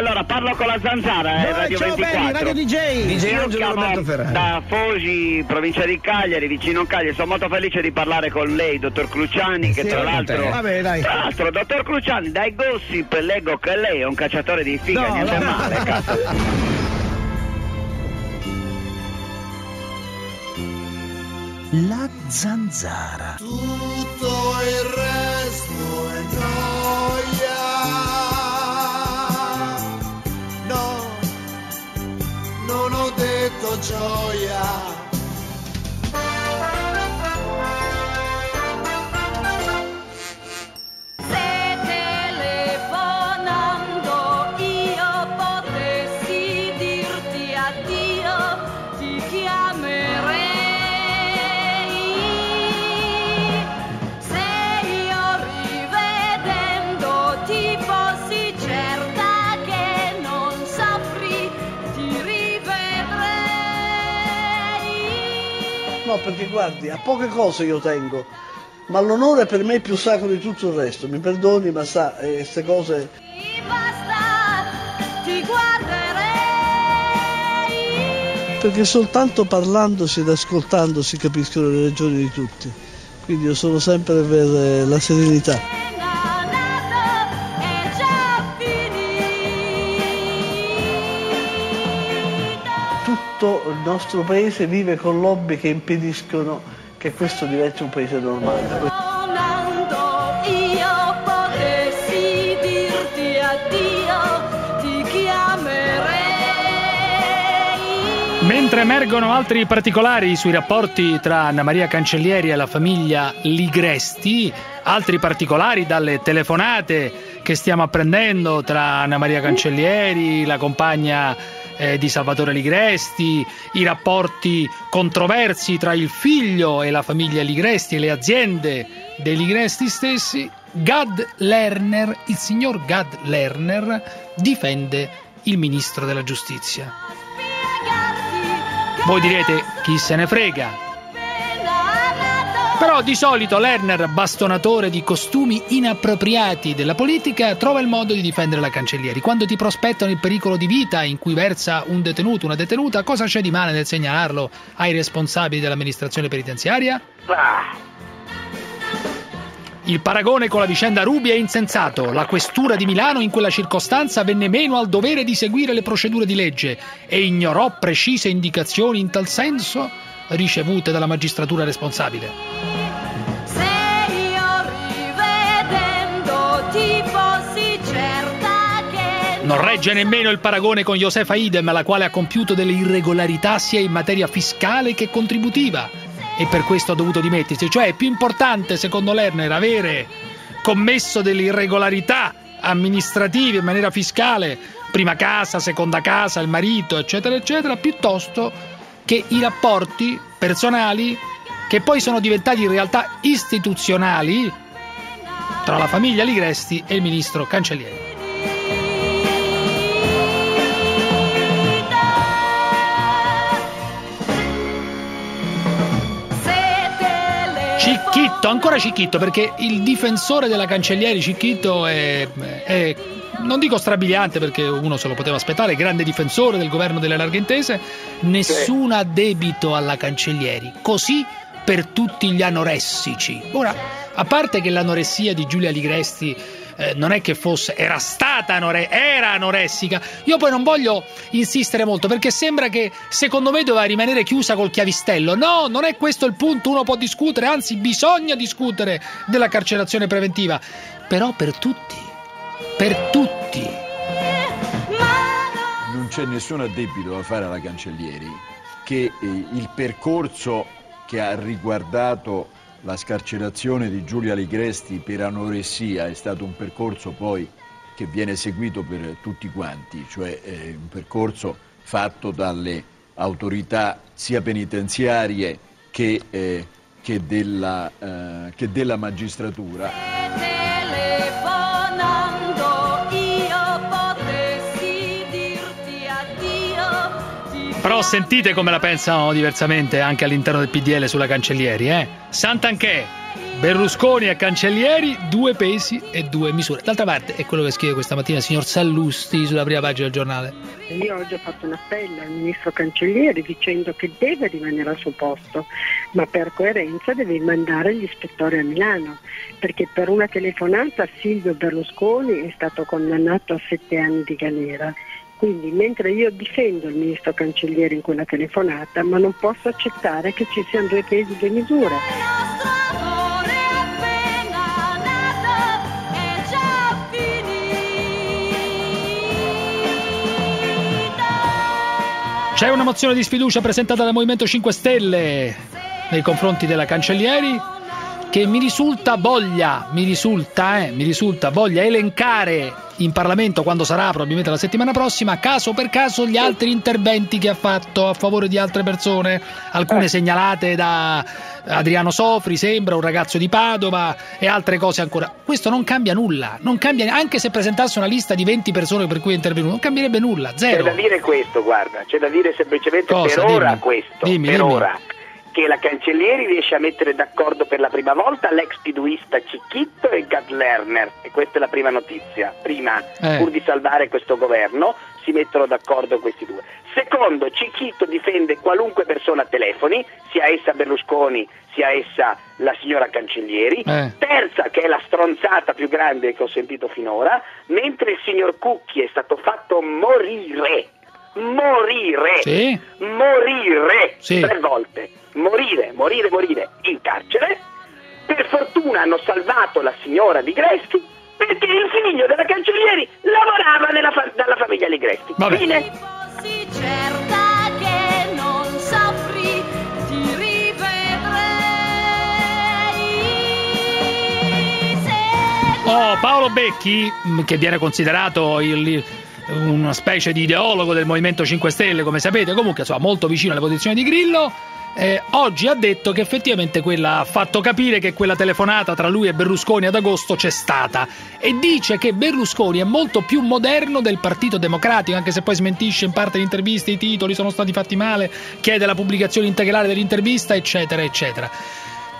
allora parlo con la Zanzara, eh, Radio ciao 24. belli, Radio DJ. DJ Io Angelo Roberto Ferrari. da Fogi, provincia di Cagliari, vicino a Cagliari. Sono molto felice di parlare con lei, dottor Cruciani, che Sì, tra l'altro. Vabbè, dai. Tra l'altro, dottor Cruciani, dai gossip leggo che lei è un cacciatore di figa, No, niente no. male, cazzo. La zanzara. Tutto il detto perché guardi, a poche cose io tengo, ma l'onore per me è più sacro di tutto il resto. Mi perdoni, ma sa, eh, queste cose. Ti guarderei. Perché soltanto parlandosi ed ascoltando si capiscono le ragioni di tutti. Quindi io sono sempre per eh, la serenità. Nostro paese vive con lobby che impediscono che questo diventi un paese normale. Mentre emergono altri particolari sui rapporti tra Anna Maria Cancellieri e la famiglia Ligresti, altri particolari dalle telefonate che stiamo apprendendo tra Anna Maria Cancellieri, la compagna eh, di Salvatore Ligresti, i rapporti controversi tra il figlio e la famiglia Ligresti e le aziende dei Ligresti stessi, Gad Lerner, il signor Gad Lerner, difende il ministro della giustizia. Voi direte chi se ne frega. Però di solito Lerner, bastonatore di costumi inappropriati della politica, trova il modo di difendere la Cancellieri. Quando ti prospettano il pericolo di vita in cui versa un detenuto, una detenuta, cosa c'è di male nel segnalarlo ai responsabili dell'amministrazione penitenziaria? Il paragone con la vicenda Rubi è insensato. La questura di Milano in quella circostanza venne meno al dovere di seguire le procedure di legge e ignorò precise indicazioni in tal senso ricevute dalla magistratura responsabile. Che Non regge nemmeno il paragone con Josefa Idem, la quale ha compiuto delle irregolarità sia in materia fiscale che contributiva e per questo ha dovuto dimettersi. Cioè è più importante, secondo Lerner, avere commesso delle irregolarità amministrative in maniera fiscale, prima casa, seconda casa, il marito, eccetera, eccetera, piuttosto che i rapporti personali che poi sono diventati in realtà istituzionali tra la famiglia Ligresti e il ministro Cancellieri. Cicchitto, ancora Cicchitto, perché il difensore della Cancellieri Cicchitto è, è- non dico strabiliante perché uno se lo poteva aspettare, grande difensore del governo delle Larghe Intese, nessun addebito alla Cancellieri, così per tutti gli anoressici. Ora, a parte che l'anoressia di Giulia Ligresti eh, non è che fosse, era stata anore- era anoressica. Io poi non voglio insistere molto perché sembra che secondo me doveva rimanere chiusa col chiavistello. No, non è questo il punto. Uno può discutere, anzi, bisogna discutere della carcerazione preventiva. Però per tutti, per tutti. Non c'è nessun addebito da fare alla Cancellieri che eh, il percorso che ha riguardato la scarcerazione di Giulia Ligresti per anoressia è stato un percorso poi che viene seguito per tutti quanti, cioè eh, un percorso fatto dalle autorità sia penitenziarie che, eh, che della, eh, che della magistratura. Però sentite come la pensano diversamente anche all'interno del PDL sulla Cancellieri, eh? Sant'Anché, Berlusconi e Cancellieri, due pesi e due misure. D'altra parte è quello che scrive questa mattina il signor Sallusti sulla prima pagina del giornale. Io oggi ho fatto un appello al ministro Cancellieri dicendo che deve rimanere al suo posto, ma per coerenza deve mandare gli ispettori a Milano, perché per una telefonata Silvio Berlusconi è stato condannato a sette anni di galera. Quindi mentre io difendo il ministro Cancellieri in quella telefonata, ma non posso accettare che ci siano due pesi e due misure. Amore appena nato è già finito. C'è una mozione di sfiducia presentata dal Movimento 5 Stelle nei confronti della Cancellieri che mi risulta voglia, mi risulta, eh, mi risulta voglia elencare in Parlamento quando sarà probabilmente la settimana prossima caso per caso gli altri interventi che ha fatto a favore di altre persone, alcune segnalate da Adriano Sofri, sembra un ragazzo di Padova e altre cose ancora. Questo non cambia nulla, non cambia anche se presentasse una lista di 20 persone per cui è intervenuto, non cambierebbe nulla, C'è zero. da dire questo, guarda, c'è da dire semplicemente Cosa? per ora Dimmi. questo, Dimmi, per dimmi. ora, che la Cancellieri riesce a mettere d'accordo per la prima volta l'ex piduista Cicchitto e Gad Lerner, e questa è la prima notizia. Prima, Eh. pur di salvare questo governo, si mettono d'accordo questi due. Secondo, Cicchitto difende qualunque persona telefoni, sia essa Berlusconi, sia essa la signora Cancellieri. Eh. Terza, che è la stronzata più grande che ho sentito finora, mentre il signor Cucchi è stato fatto morire. Morire! Sì? Morire! Sì. Tre volte. Morire, morire, morire in carcere. Per fortuna hanno salvato la signora Ligresti perché il figlio della Cancellieri lavorava nella fa- dalla famiglia Ligresti. Vabbè. Fine. Fossi certa che non soffri, ti rivedrei. Se Oh, Paolo Becchi, mh, che viene considerato il- una specie di ideologo del Movimento 5 Stelle, come sapete, comunque insomma, molto vicino alle posizioni di Grillo, eh, oggi ha detto che effettivamente quella ha fatto capire che quella telefonata tra lui e Berlusconi ad agosto c'è stata e dice che Berlusconi è molto più moderno del Partito Democratico, anche se poi smentisce in parte le interviste, i titoli sono stati fatti male, chiede la pubblicazione integrale dell'intervista, eccetera, eccetera.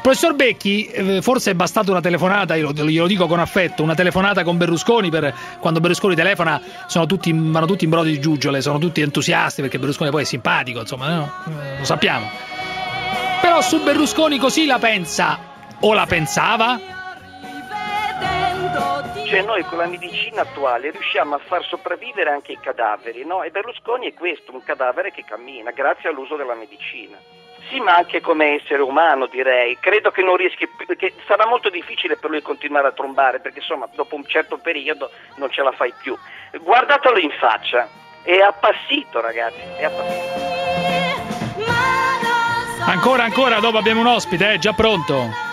Professor Becchi, eh, forse è bastata una telefonata, io lo, glielo dico con affetto, una telefonata con Berlusconi per quando Berlusconi telefona tutti, vanno tutti in brodi di giuggiole, sono tutti entusiasti perché Berlusconi poi è simpatico, insomma, no? Eh, lo sappiamo. Però su Berlusconi così la pensa o la pensava? Cioè noi con la medicina attuale riusciamo a far sopravvivere anche i cadaveri, no? E Berlusconi è questo, un cadavere che cammina, grazie all'uso della medicina. Sì, ma anche come essere umano direi, credo che non rieschi più, perché sarà molto difficile per lui continuare a trombare, perché insomma dopo un certo periodo non ce la fai più. Guardatelo in faccia, è appassito ragazzi, è appassito. Ancora, ancora, dopo abbiamo un ospite, eh, già pronto.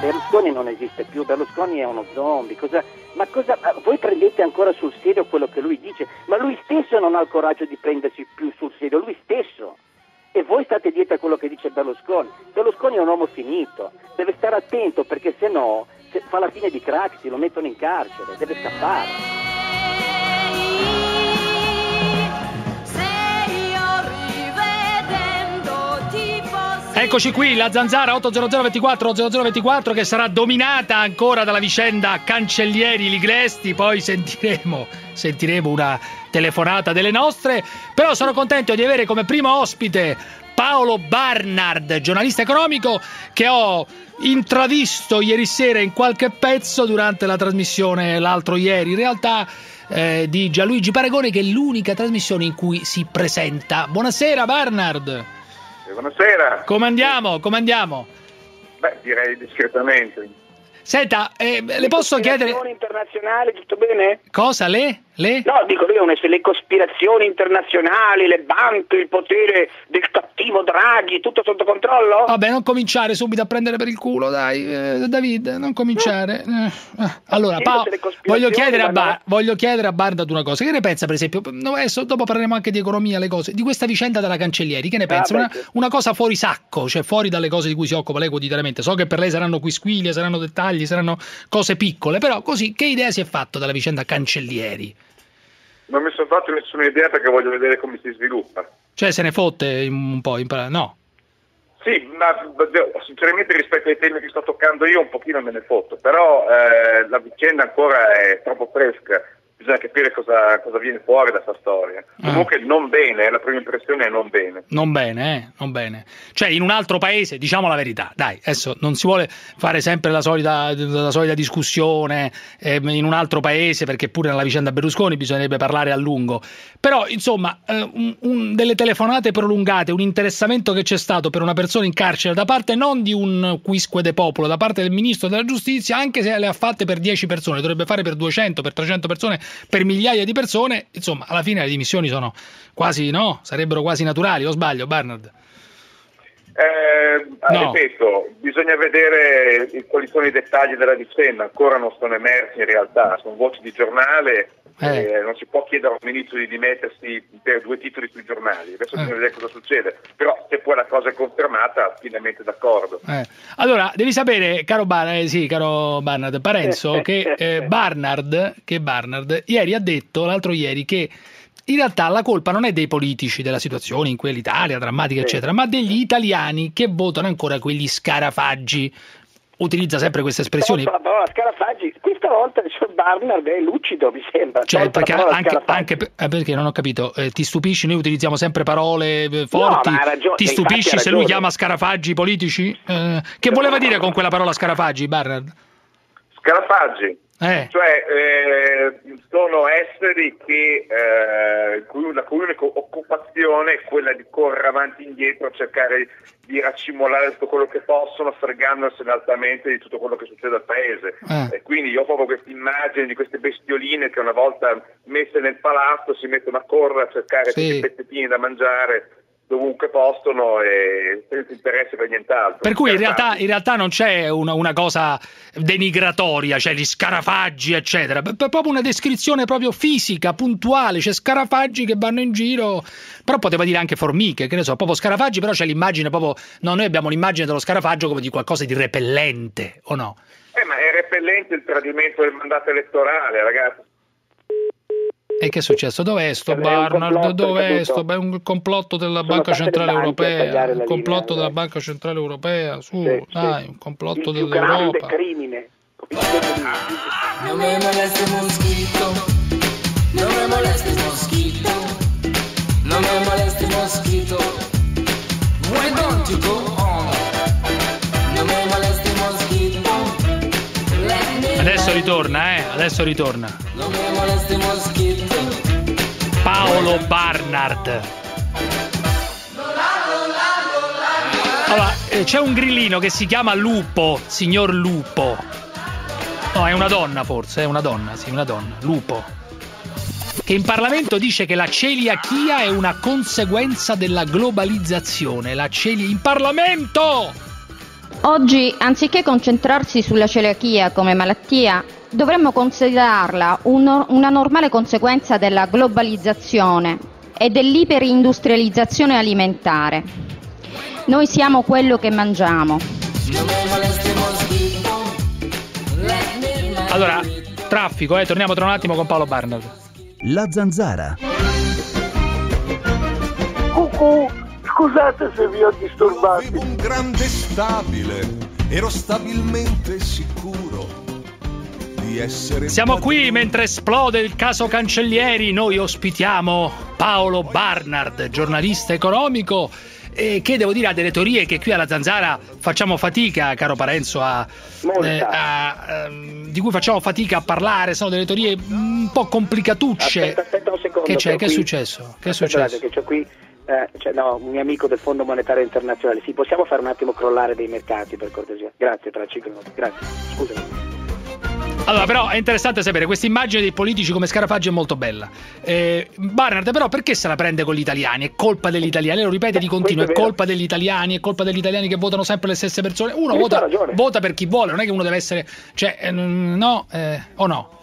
Berlusconi non esiste più, Berlusconi è uno zombie, cosa, ma cosa, voi prendete ancora sul serio quello che lui dice, ma lui stesso non ha il coraggio di prendersi più sul serio, lui stesso. E voi state dietro a quello che dice Berlusconi. Berlusconi è un uomo finito, deve stare attento perché se no fa la fine di Craxi, lo mettono in carcere, deve scappare. Eccoci qui, la zanzara 80024 0024 che sarà dominata ancora dalla vicenda Cancellieri Ligresti, poi sentiremo, sentiremo una telefonata delle nostre, però sono contento di avere come primo ospite Paolo Barnard, giornalista economico che ho intravisto ieri sera in qualche pezzo durante la trasmissione l'altro ieri, in realtà eh, di Gianluigi Paragone che è l'unica trasmissione in cui si presenta. Buonasera Barnard. Buonasera. Come andiamo? Come andiamo? Beh, direi discretamente. Senta, eh, le posso chiedere Cospirazioni internazionali, tutto bene? cosa? Le? Le? No, dico una- le cospirazioni internazionali, le banche, il potere del cattivo Draghi, tutto sotto controllo? Vabbè, non cominciare subito a prendere per il culo, dai, eh, David, non cominciare. Eh, eh. Allora, Sì, Paolo, voglio chiedere, Bar- voglio chiedere a Barnard una cosa. Che ne pensa, per esempio, no, adesso dopo parleremo anche di economia, le cose, di questa vicenda della Cancellieri, che ne pensa? beh, Una, una cosa fuori sacco, cioè fuori dalle cose di cui si occupa lei quotidianamente. So che per lei saranno quisquilie, saranno dettagli, saranno cose piccole, però così, che idea si è fatto della vicenda Cancellieri? Non mi sono fatto nessuna idea perché voglio vedere come si sviluppa. Cioè, se ne fotte un po', in- no. Sì, ma sinceramente rispetto ai temi che sto toccando io un pochino me ne fotto, però eh, la vicenda ancora è troppo fresca, bisogna capire cosa, cosa viene fuori da questa storia. Ah. Comunque non bene, la prima impressione è non bene. Non bene, eh? Non bene. Cioè, in un altro paese, diciamo la verità, dai, adesso non si vuole fare sempre la solita, la solita discussione eh, in un altro paese, perché pure nella vicenda Berlusconi bisognerebbe parlare a lungo. Però, insomma, eh, un- un- delle telefonate prolungate, un interessamento che c'è stato per una persona in carcere da parte non di un quisque de popolo, da parte del ministro della giustizia, anche se le ha fatte per 10 persone, dovrebbe fare per 200, per 300 persone, per migliaia di persone, insomma, alla fine le dimissioni sono quasi, no? Sarebbero quasi naturali, o sbaglio, Barnard? Eh, No. Ripeto, bisogna vedere quali sono i dettagli della vicenda, ancora non sono emersi in realtà, sono voci di giornale, Eh. eh, non si può chiedere al ministro di dimettersi per due titoli sui giornali, adesso Eh. bisogna vedere cosa succede, però se poi la cosa è confermata, pienamente d'accordo. Eh. Allora, devi sapere, caro, Bar- eh, sì, caro Barnard, Parenzo, che, Barnard, che Barnard ieri ha detto, l'altro ieri, che in realtà la colpa non è dei politici della situazione in cui l'Italia drammatica, eccetera, ma degli italiani che votano ancora quegli scarafaggi. Utilizza sempre queste espressioni. Tolta la parola Scarafaggi, questa volta il signor Barnard è lucido, mi sembra. Cioè, perché, anche, anche per- eh, perché non ho capito, eh, ti stupisci? Noi utilizziamo sempre parole eh, forti. ma ha ragione, ti stupisci se lui chiama scarafaggi politici? Eh, che voleva dire con quella parola scarafaggi, Barnard? Scarafaggi, Eh. cioè eh, sono esseri che, eh, cui- la cui unica occupazione è quella di correre avanti e indietro, cercare di raccimolare tutto quello che possono, fregandosene altamente di tutto quello che succede al paese. Eh. E quindi io ho proprio questa immagine di queste bestioline che una volta messe nel palazzo si mettono a correre a cercare Sì. tutti i pezzettini da mangiare dovunque possono e senza interesse per nient'altro. Per cui in realtà, in realtà non c'è una, una cosa denigratoria, cioè gli scarafaggi, eccetera. È proprio una descrizione proprio fisica, puntuale. C'è scarafaggi che vanno in giro, però poteva dire anche formiche, che ne so, proprio scarafaggi, però c'è l'immagine proprio. No, noi abbiamo l'immagine dello scarafaggio come di qualcosa di repellente, o no? Eh, ma è repellente il tradimento del mandato elettorale, ragazzi. E che è successo? Dov'è sto È un Barnard? Dov'è sto? È un complotto della Banca Centrale Europea. Un complotto linea, della eh. Banca Centrale Europea. Su, Sì, dai, sì. un complotto il dell'Europa. crimine. No me molestes mosquito, no me molestes mosquito, no me molestes mosquito. Why don't you go Adesso ritorna, eh? Adesso ritorna. Paolo Barnard. Allora, eh, c'è un grillino che si chiama Lupo, signor Lupo. No, è una donna forse, è una donna, sì, una donna, Lupo. Che in Parlamento dice che la celiachia è una conseguenza della globalizzazione. La celi- in Parlamento! Oggi, anziché concentrarsi sulla celiachia come malattia, dovremmo considerarla un- una normale conseguenza della globalizzazione e dell'iperindustrializzazione alimentare. Noi siamo quello che mangiamo. Allora, traffico, eh, torniamo tra un attimo con Paolo Barnard. La zanzara. Cucù, scusate se vi ho disturbato. Avevo un grande stabile, ero stabilmente sicuro di essere Siamo qui mentre esplode il caso Cancellieri. Noi ospitiamo Paolo Barnard, giornalista economico. eh, che devo dire ha delle teorie che qui alla Zanzara facciamo fatica, caro Parenzo, a, eh, a, ehm, di cui facciamo fatica a parlare. Sono delle teorie un po' complicatucce. Aspetta, aspetta un secondo. Che c'è? che Che è successo? Che è successo? che c'ho qui eh, c'è- no, un mio amico del Fondo Monetario Internazionale. Sì, possiamo fare un attimo crollare dei mercati per cortesia? Grazie, tra 5 minuti. Grazie. Scusami. Allora, però è interessante sapere, questa immagine dei politici come Scarafaggi è molto bella. Eh, Barnard, però, perché se la prende con gli italiani? È colpa degli italiani? Lo ripete di continuo, è è colpa degli italiani, è colpa degli italiani che votano sempre le stesse persone. Uno vota, vota per chi vuole, non è che uno deve essere... Cioè, eh, no, eh, o no?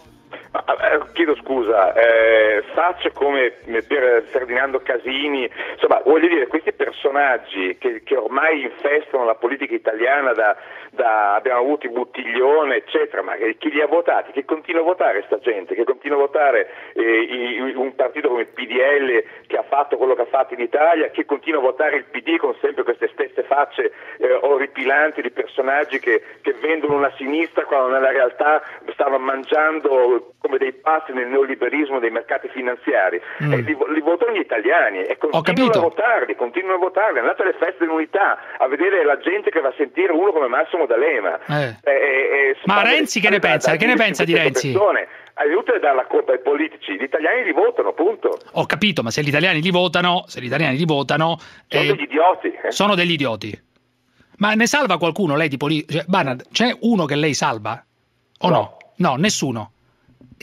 Ma, eh, chiedo scusa, eh, faccio come per Ferdinando Casini, insomma voglio dire questi personaggi che, che ormai infestano la politica italiana da, da- abbiamo avuto i Buttiglione, eccetera, ma chi li ha votati? Che continua a votare sta gente? Che continua a votare eh, i- un partito come il PDL che ha fatto quello che ha fatto in Italia, che continua a votare il PD con sempre queste stesse facce eh, orripilanti di personaggi che, che vendono una sinistra quando nella realtà stanno mangiando come dei pazzi nel neoliberismo dei mercati finanziari. Mm. E li, li votano gli italiani e continuano a votarli, continuano a votarli. Andate alle feste dell'unità a vedere la gente che va a sentire uno come Massimo D'Alema. Eh. Eh, eh, Ma spade- Renzi che ne pensa? Che ne pensa di 1500 Renzi? persone. È inutile dare la colpa ai politici, gli italiani li votano, punto. Ho capito, ma se gli italiani li votano, se gli italiani li votano, Sono eh, degli idioti. eh. sono degli idioti. Ma ne salva qualcuno lei di politica? Cioè, Barnard, c'è uno che lei salva? O no? No, nessuno.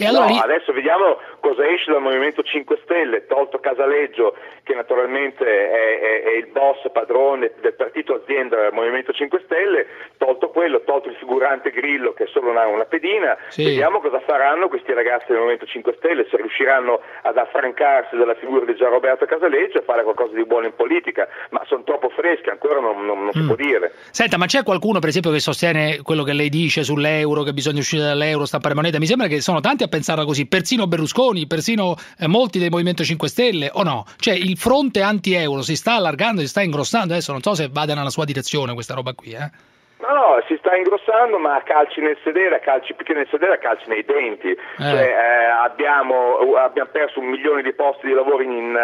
Allora no, lì... adesso vediamo cosa esce dal Movimento 5 Stelle, tolto Casaleggio, che naturalmente è, è- è il boss padrone del partito azienda del Movimento 5 Stelle, tolto quello, tolto il figurante Grillo che è solo una, una pedina, Sì. vediamo cosa faranno questi ragazzi del Movimento 5 Stelle, se riusciranno ad affrancarsi dalla figura di Gianroberto Casaleggio e fare qualcosa di buono in politica, ma sono troppo freschi, ancora non, non- non si Mm. può dire. Senta, ma c'è qualcuno, per esempio, che sostiene quello che lei dice sull'euro, che bisogna uscire dall'euro, stampare moneta? Mi sembra che sono tanti a pensarla così, persino Berlusconi, persino eh, molti del Movimento 5 Stelle, o no? Cioè, il fronte anti-euro si sta allargando, si sta ingrossando, adesso non so se vada nella sua direzione questa roba qui, eh? No, no, si sta ingrossando, ma a calci nel sedere, a calci più che nel sedere, a calci nei denti. Cioè, eh, abbiamo perso un milione di posti di lavoro in,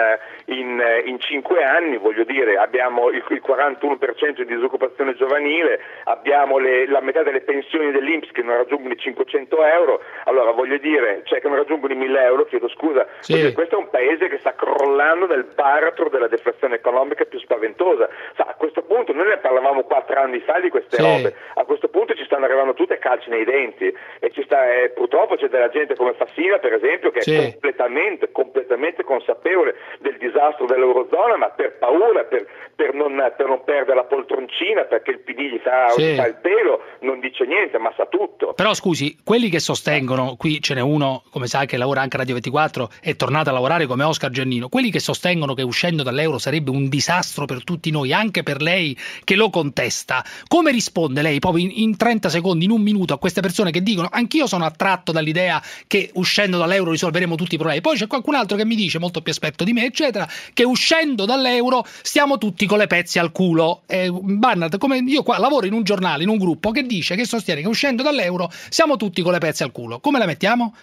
in, in cinque anni, voglio dire, abbiamo il, il 41% di disoccupazione giovanile, abbiamo le- la metà delle pensioni dell'Inps che non raggiungono i 500 euro, allora voglio dire, cioè che non raggiungono i 1000 euro, chiedo scusa, Sì. Dire, questo è un paese che sta crollando nel baratro della deflazione economica più spaventosa. Sa, a questo punto noi ne parlavamo quattro anni fa di queste Sì. robe, a questo punto ci stanno arrivando tutte calci nei denti e ci sta, eh, purtroppo c'è della gente come Fassina per esempio che Sì. Completamente, completamente consapevole del disastro dell'Eurozona ma per paura, per, per non, per non perdere la poltroncina perché il PD gli fa, Sì. fa il pelo, non dice niente ma sa tutto. Però scusi, quelli che sostengono, qui ce n'è uno, come sa, che lavora anche a Radio 24, è tornato a lavorare come Oscar Giannino, quelli che sostengono che uscendo dall'euro sarebbe un disastro per tutti noi, anche per lei che lo contesta, come risponde lei proprio in, in 30 secondi, in un minuto a queste persone che dicono anch'io sono attratto dall'idea che uscendo dall'euro risolveremo tutti i problemi, poi c'è qualcun altro che mi dice, molto più esperto di me, eccetera, che uscendo dall'euro stiamo tutti con le pezze al culo. Eh, Barnard, come io qua lavoro in un giornale, in un gruppo che dice, che sostiene che uscendo dall'euro siamo tutti con le pezze al culo. Come la mettiamo?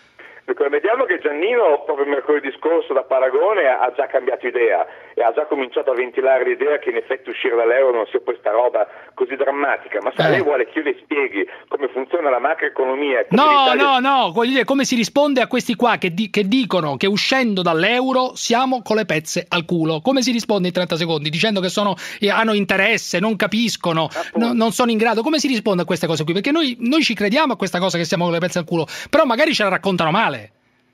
Vediamo che Giannino proprio mercoledì scorso da Paragone ha già cambiato idea e ha già cominciato a ventilare l'idea che in effetti uscire dall'euro non sia poi sta roba così drammatica, ma se Eh. lei vuole che io le spieghi come funziona la macroeconomia No, no, no, voglio dire, come si risponde a questi qua che, di- che dicono che uscendo dall'euro siamo con le pezze al culo? Come si risponde in 30 secondi? Dicendo che sono, eh, hanno interesse, non capiscono, no- non sono in grado. Come si risponde a queste cose qui? Perché noi, noi ci crediamo a questa cosa che siamo con le pezze al culo, però magari ce la raccontano male.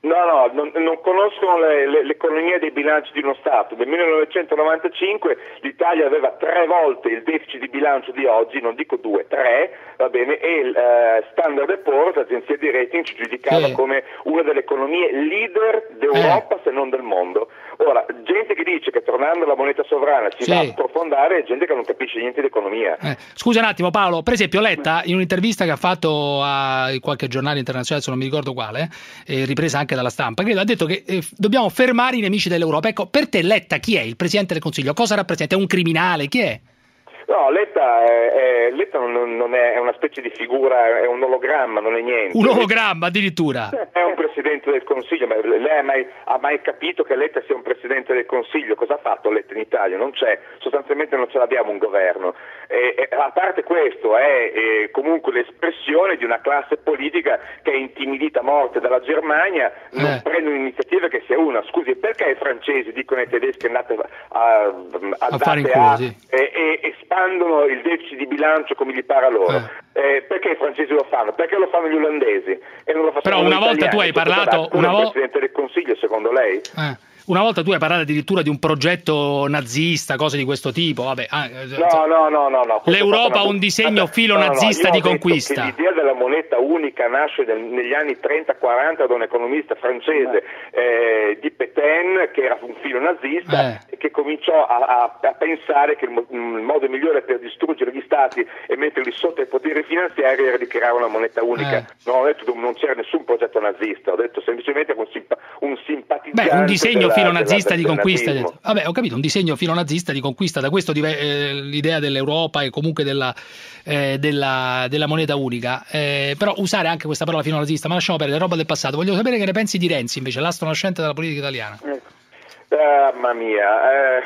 No, no, non, non conoscono le- le- l'economia dei bilanci di uno Stato. Nel 1995 l'Italia aveva tre volte il deficit di bilancio di oggi, non dico due, tre, va bene, e il eh, Standard Poor's, l'agenzia di rating, ci giudicava Sì. come una delle economie leader d'Europa, se non del mondo. Ora, gente che dice che tornando alla moneta sovrana si Sì. va a sprofondare è gente che non capisce niente di economia. Eh, Scusa un attimo Paolo, per esempio Letta in un'intervista che ha fatto a qualche giornale internazionale, se non mi ricordo quale, eh, ripresa anche dalla stampa, credo, ha detto che eh, dobbiamo fermare i nemici dell'Europa. Ecco, per te Letta chi è il Presidente del Consiglio? Cosa rappresenta? È un criminale? Chi è? No, Letta, è, è- Letta non, non è, una specie di figura, è un ologramma, non è niente. Un ologramma addirittura. È un presidente del Consiglio, ma lei ha mai, ha mai capito che Letta sia un presidente del Consiglio? Cosa ha fatto Letta in Italia? Non c'è, sostanzialmente non ce l'abbiamo un governo. E, e, a parte questo, è, è comunque l'espressione di una classe politica che è intimidita a morte dalla Germania, non Eh. prende un'iniziativa che sia una. Scusi, perché i francesi dicono ai tedeschi andate a, A fare in andate culo, a- sì. e, e espandono il deficit di bilancio come gli pare a loro. Eh, perché i francesi lo fanno? Perché lo fanno gli olandesi e non lo facciamo Però una volta italiani? tu hai parlato- una vo- Presidente del Consiglio, secondo lei? Eh. Una volta tu hai parlato addirittura di un progetto nazista, cose di questo tipo. Vabbè, ah, eh, No, no, no, no, no. Questa L'Europa ha una- un disegno Aspetta, filo no, no, no, nazista di conquista. L'idea della moneta unica nasce nel- negli anni 30-40 da un economista francese eh, di Pétain che era un filo nazista e che cominciò a, a- a pensare che il, mo- il modo migliore per distruggere gli stati e metterli sotto i poteri finanziari era di creare una moneta unica. Eh. Non ho detto che non c'era nessun progetto nazista, ho detto semplicemente un, simpa- un simpatizzante Beh, un disegno della- filo della- nazista di conquista. Vabbè, ho capito, un disegno filo nazista di conquista. Da questo eh, l'idea dell'Europa e comunque della, eh, della, della moneta unica. Eh, però usare anche questa parola filo nazista, ma lasciamo perdere, roba del passato. Voglio sapere che ne pensi di Renzi, invece, l'astro nascente della politica italiana. Ah, Mamma mia, eh,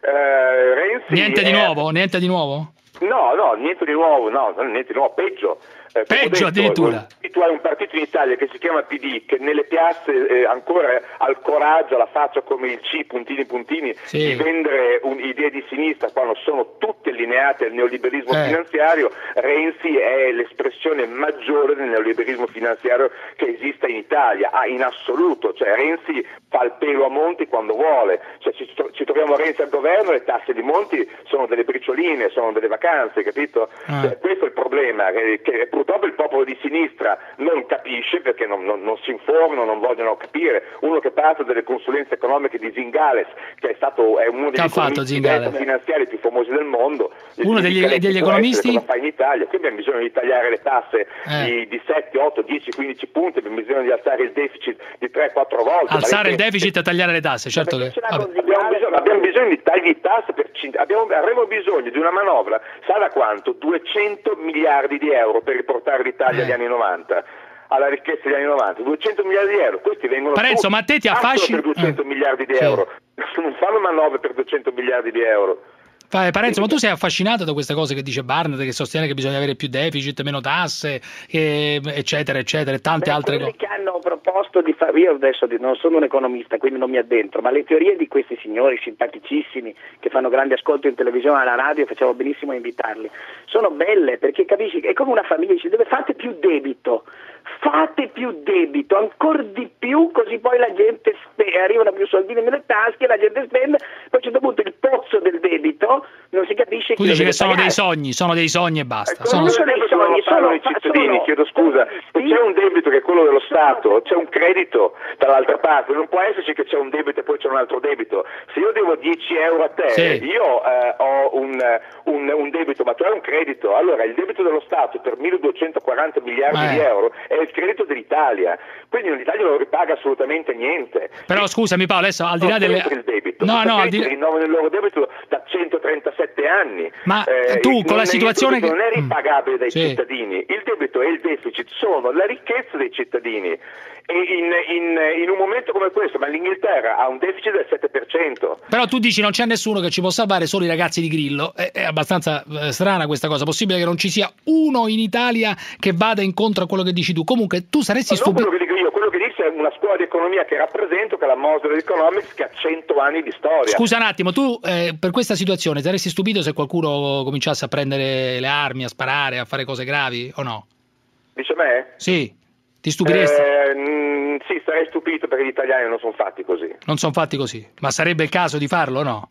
eh, Renzi Niente di nuovo? Niente di nuovo? No, no, niente di nuovo, no, niente di nuovo, peggio. Eh, Peggio addirittura. eh, Tu hai un partito in Italia che si chiama PD, che nelle piazze eh, ancora ha il coraggio, la faccia come il C, puntini puntini, Sì. di vendere idee di sinistra quando sono tutte allineate al neoliberismo Eh. finanziario. Renzi è l'espressione maggiore del neoliberismo finanziario che esista in Italia, ah, in assoluto. Cioè Renzi fa il pelo a Monti quando vuole. Cioè, ci, ci troviamo Renzi al governo, le tasse di Monti sono delle bricioline, sono delle vacanze, capito? Ah. Cioè, questo è il problema, che, che purtroppo il popolo di sinistra non capisce perché non, non- non si informano, non vogliono capire. Uno che parla delle consulenze economiche di Zingales, che è stato è uno degli economisti finanziari più famosi del mondo. Uno Gli degli- degli economisti? Cosa fa in Italia? Qui abbiamo bisogno di tagliare le tasse Eh. di, di 7, 8, 10, 15 punti, abbiamo bisogno di alzare il deficit di 3-4 volte. Ma Alzare il deficit e tagliare le tasse, certo che. Abbiamo bisogno, abbiamo bisogno di tagli di tasse, per abbiamo- avremo bisogno di una manovra, sa da quanto? 200 miliardi di euro per riportare l'Italia Eh. agli anni 90 alla ricchezza degli anni 90, 200 miliardi di euro, questi vengono Parenzo, tutti, ma te ti affascina- per 200 eh. miliardi di Sì. euro, non fanno manovre per 200 miliardi di euro. Parenzo, ma tu sei affascinato da queste cose che dice Barnett, che sostiene che bisogna avere più deficit, meno tasse, che- eccetera, eccetera, e tante Beh, altre cose. che hanno proposto di fare, io adesso non sono un economista, quindi non mi addentro, ma le teorie di questi signori simpaticissimi che fanno grande ascolto in televisione alla radio, facciamo benissimo a invitarli, sono belle perché capisci che è come una famiglia, dice dove fate più debito, fate più debito, ancora di più, così poi la gente spe- arrivano più soldini nelle tasche, la gente spende, poi a un certo punto il pozzo del debito non si capisce Tu chi lo dici che sono dei pagare. sogni, sono dei sogni e basta. Sono- che non lo pagano i cittadini, chiedo scusa, se c'è un debito che è quello dello Stato, c'è un credito dall'altra parte, non può esserci che c'è un debito e poi c'è un altro debito. Se io devo 10 euro a te, Sì. io eh, ho un, un- un debito, ma tu hai un credito, allora il debito dello Stato per 1240 miliardi Eh. di euro è il credito dell'Italia, quindi l'Italia non ripaga assolutamente niente. Però scusami Paolo, adesso al di là delle... il debito. No, no, al di rinnovano il loro debito da 137 anni. Ma Eh, tu, con la situazione che- non è ripagabile dai Sì. cittadini, il debito e il deficit sono la ricchezza dei cittadini. E in, in- in un momento come questo, ma l'Inghilterra ha un deficit del 7%. Però tu dici non c'è nessuno che ci può salvare, solo i ragazzi di Grillo. È, è abbastanza eh, strana questa cosa. Possibile che non ci sia uno in Italia che vada incontro a quello che dici tu. Comunque, tu saresti stupito. quello che dico io, quello che dico è una scuola di economia che rappresento, che è la Mosler Economics, che ha 100 anni di storia. Scusa un attimo, tu eh, per questa situazione saresti stupito se qualcuno cominciasse a prendere le armi, a sparare, a fare cose gravi o no? Dice me? Sì, ti stupiresti? Eh, mm, sì, sarei stupito perché gli italiani non sono fatti così. Non sono fatti così, ma sarebbe il caso di farlo o no?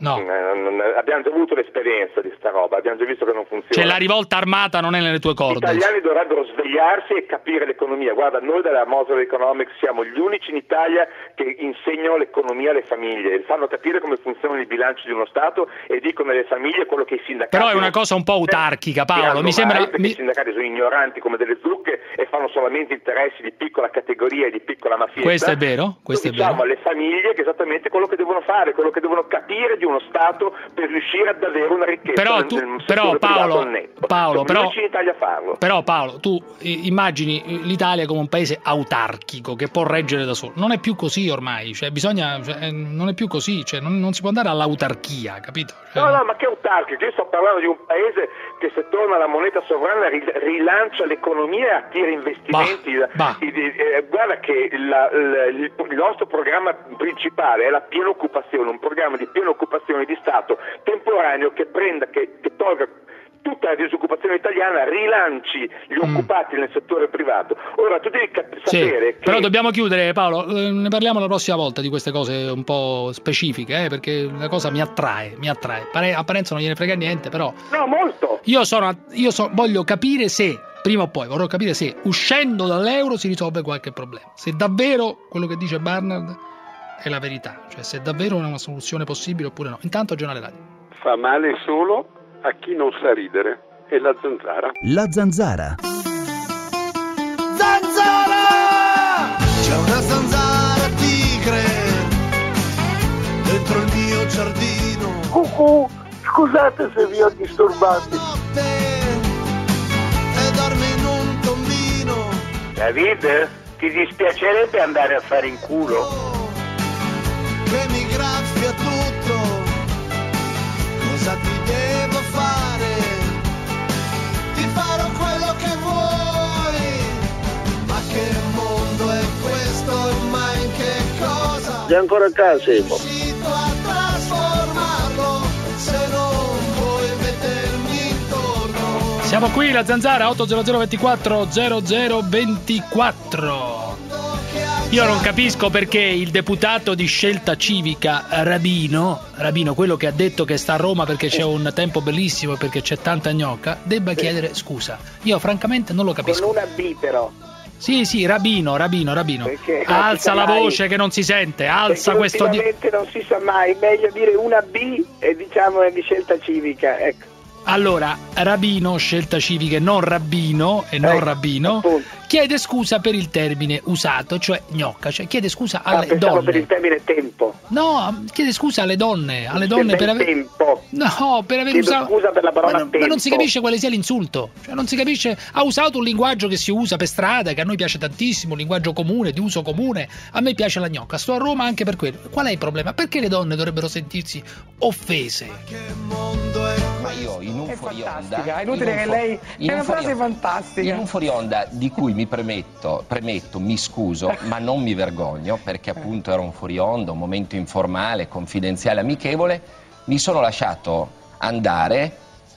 No, eh, abbiamo già avuto l'esperienza di sta roba, abbiamo già visto che non funziona. Cioè la rivolta armata non è nelle tue Gli corde. italiani dovrebbero svegliarsi e capire l'economia. Guarda, noi della Moser Economics siamo gli unici in Italia che insegnano l'economia alle famiglie, fanno capire come funzionano i bilanci di uno Stato e dicono alle famiglie quello che i sindacati Però è una cosa un po' autarchica, Paolo. Mi sembra. mi- i sindacati sono ignoranti come delle zucche e fanno solamente interessi di piccola categoria e di piccola mafietta. Questo è vero, questo è diciamo vero. alle famiglie che esattamente quello che devono fare, quello che devono capire di uno Stato per riuscire ad avere una ricchezza Però tu- nel però, Paolo, netto. Paolo, Siamo però-. Però Paolo, tu immagini l'Italia come un paese autarchico che può reggere da solo. Non è più così ormai, cioè bisogna, cioè, eh, non è più così, cioè, non, non si può andare all'autarchia, capito? Cioè, No, no, ma che autarchico? Io sto parlando di un paese che se torna alla moneta sovrana ri- rilancia l'economia e attira investimenti. bah. I- eh, guarda che la- la- il, il nostro programma principale è la piena occupazione, un programma di piena occupazione di Stato temporaneo che prenda, che, che tolga tutta la disoccupazione italiana rilanci gli occupati nel settore privato. Ora tu devi cap- Mm. Sì, sapere che però dobbiamo chiudere Paolo, Eh, ne parliamo la prossima volta di queste cose un po' specifiche, eh, perché la cosa mi attrae, mi attrae. Pare- a Parenzo non gliene frega niente, però No, molto. io, sono, io so- voglio capire se, prima o poi, vorrò capire se uscendo dall'euro si risolve qualche problema. Se davvero quello che dice Barnard è la verità, cioè se davvero è una soluzione possibile oppure no. Intanto giornale radio. Fa male solo a chi non sa ridere. E la zanzara. La zanzara. Zanzara! C'è una zanzara tigre dentro il mio giardino. Cucù, scusate se vi ho disturbati. E dorme in un tombino. David, ti dispiacerebbe andare a fare in culo? che mi graffia tutto. Cosa ti devo Sei ancora a casa, Simo? Riuscito a trasformarlo se non vuoi mettermi intorno. Siamo qui, la zanzara 800 24 0024. Io non capisco perché il deputato di scelta civica Rabino, Rabino, quello che ha detto che sta a Roma perché c'è un tempo bellissimo e perché c'è tanta gnocca, debba chiedere scusa. Io francamente non lo capisco. Con una B però. Sì, sì, Rabino, Rabino, Rabino. Perché Alza la mai. voce che non si sente, alza Perché questo di... non si sa mai, meglio dire una B e diciamo è di scelta civica, ecco. Allora, Rabino, scelta civica, e non Rabbino e non Ecco, Rabbino, chiede scusa per il termine usato, cioè gnocca, cioè chiede scusa Ah, alle pensavo donne. per il termine tempo. No, chiede scusa alle donne, alle donne per aver tempo. No, per aver usato scusa per la parola ma, non- ma non si tempo. capisce quale sia l'insulto. Cioè non si capisce ha usato un linguaggio che si usa per strada, che a noi piace tantissimo, un linguaggio comune, di uso comune. A me piace la gnocca, sto a Roma anche per quello. Qual è il problema? Perché le donne dovrebbero sentirsi offese? Ma io in un fuori onda. fantastica, è inutile che lei- è una frase fantastica. In un fuori onda di cui mi premetto, premetto, mi scuso, ma non mi vergogno, perché appunto era un fuori onda, un momento informale, confidenziale, amichevole, mi sono lasciato andare.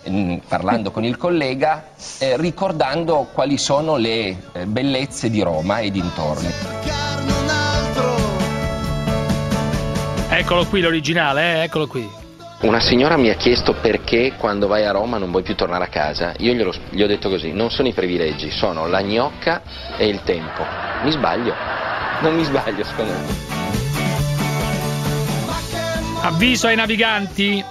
mm, Parlando con il collega, eh, ricordando quali sono le eh, bellezze di Roma e dintorni. Eccolo qui l'originale, eh, eccolo qui. Una signora mi ha chiesto perché quando vai a Roma non vuoi più tornare a casa. Io glielo- gli ho detto così, non sono i privilegi, sono la gnocca e il tempo. Mi sbaglio? Non mi sbaglio, secondo me. Avviso ai naviganti.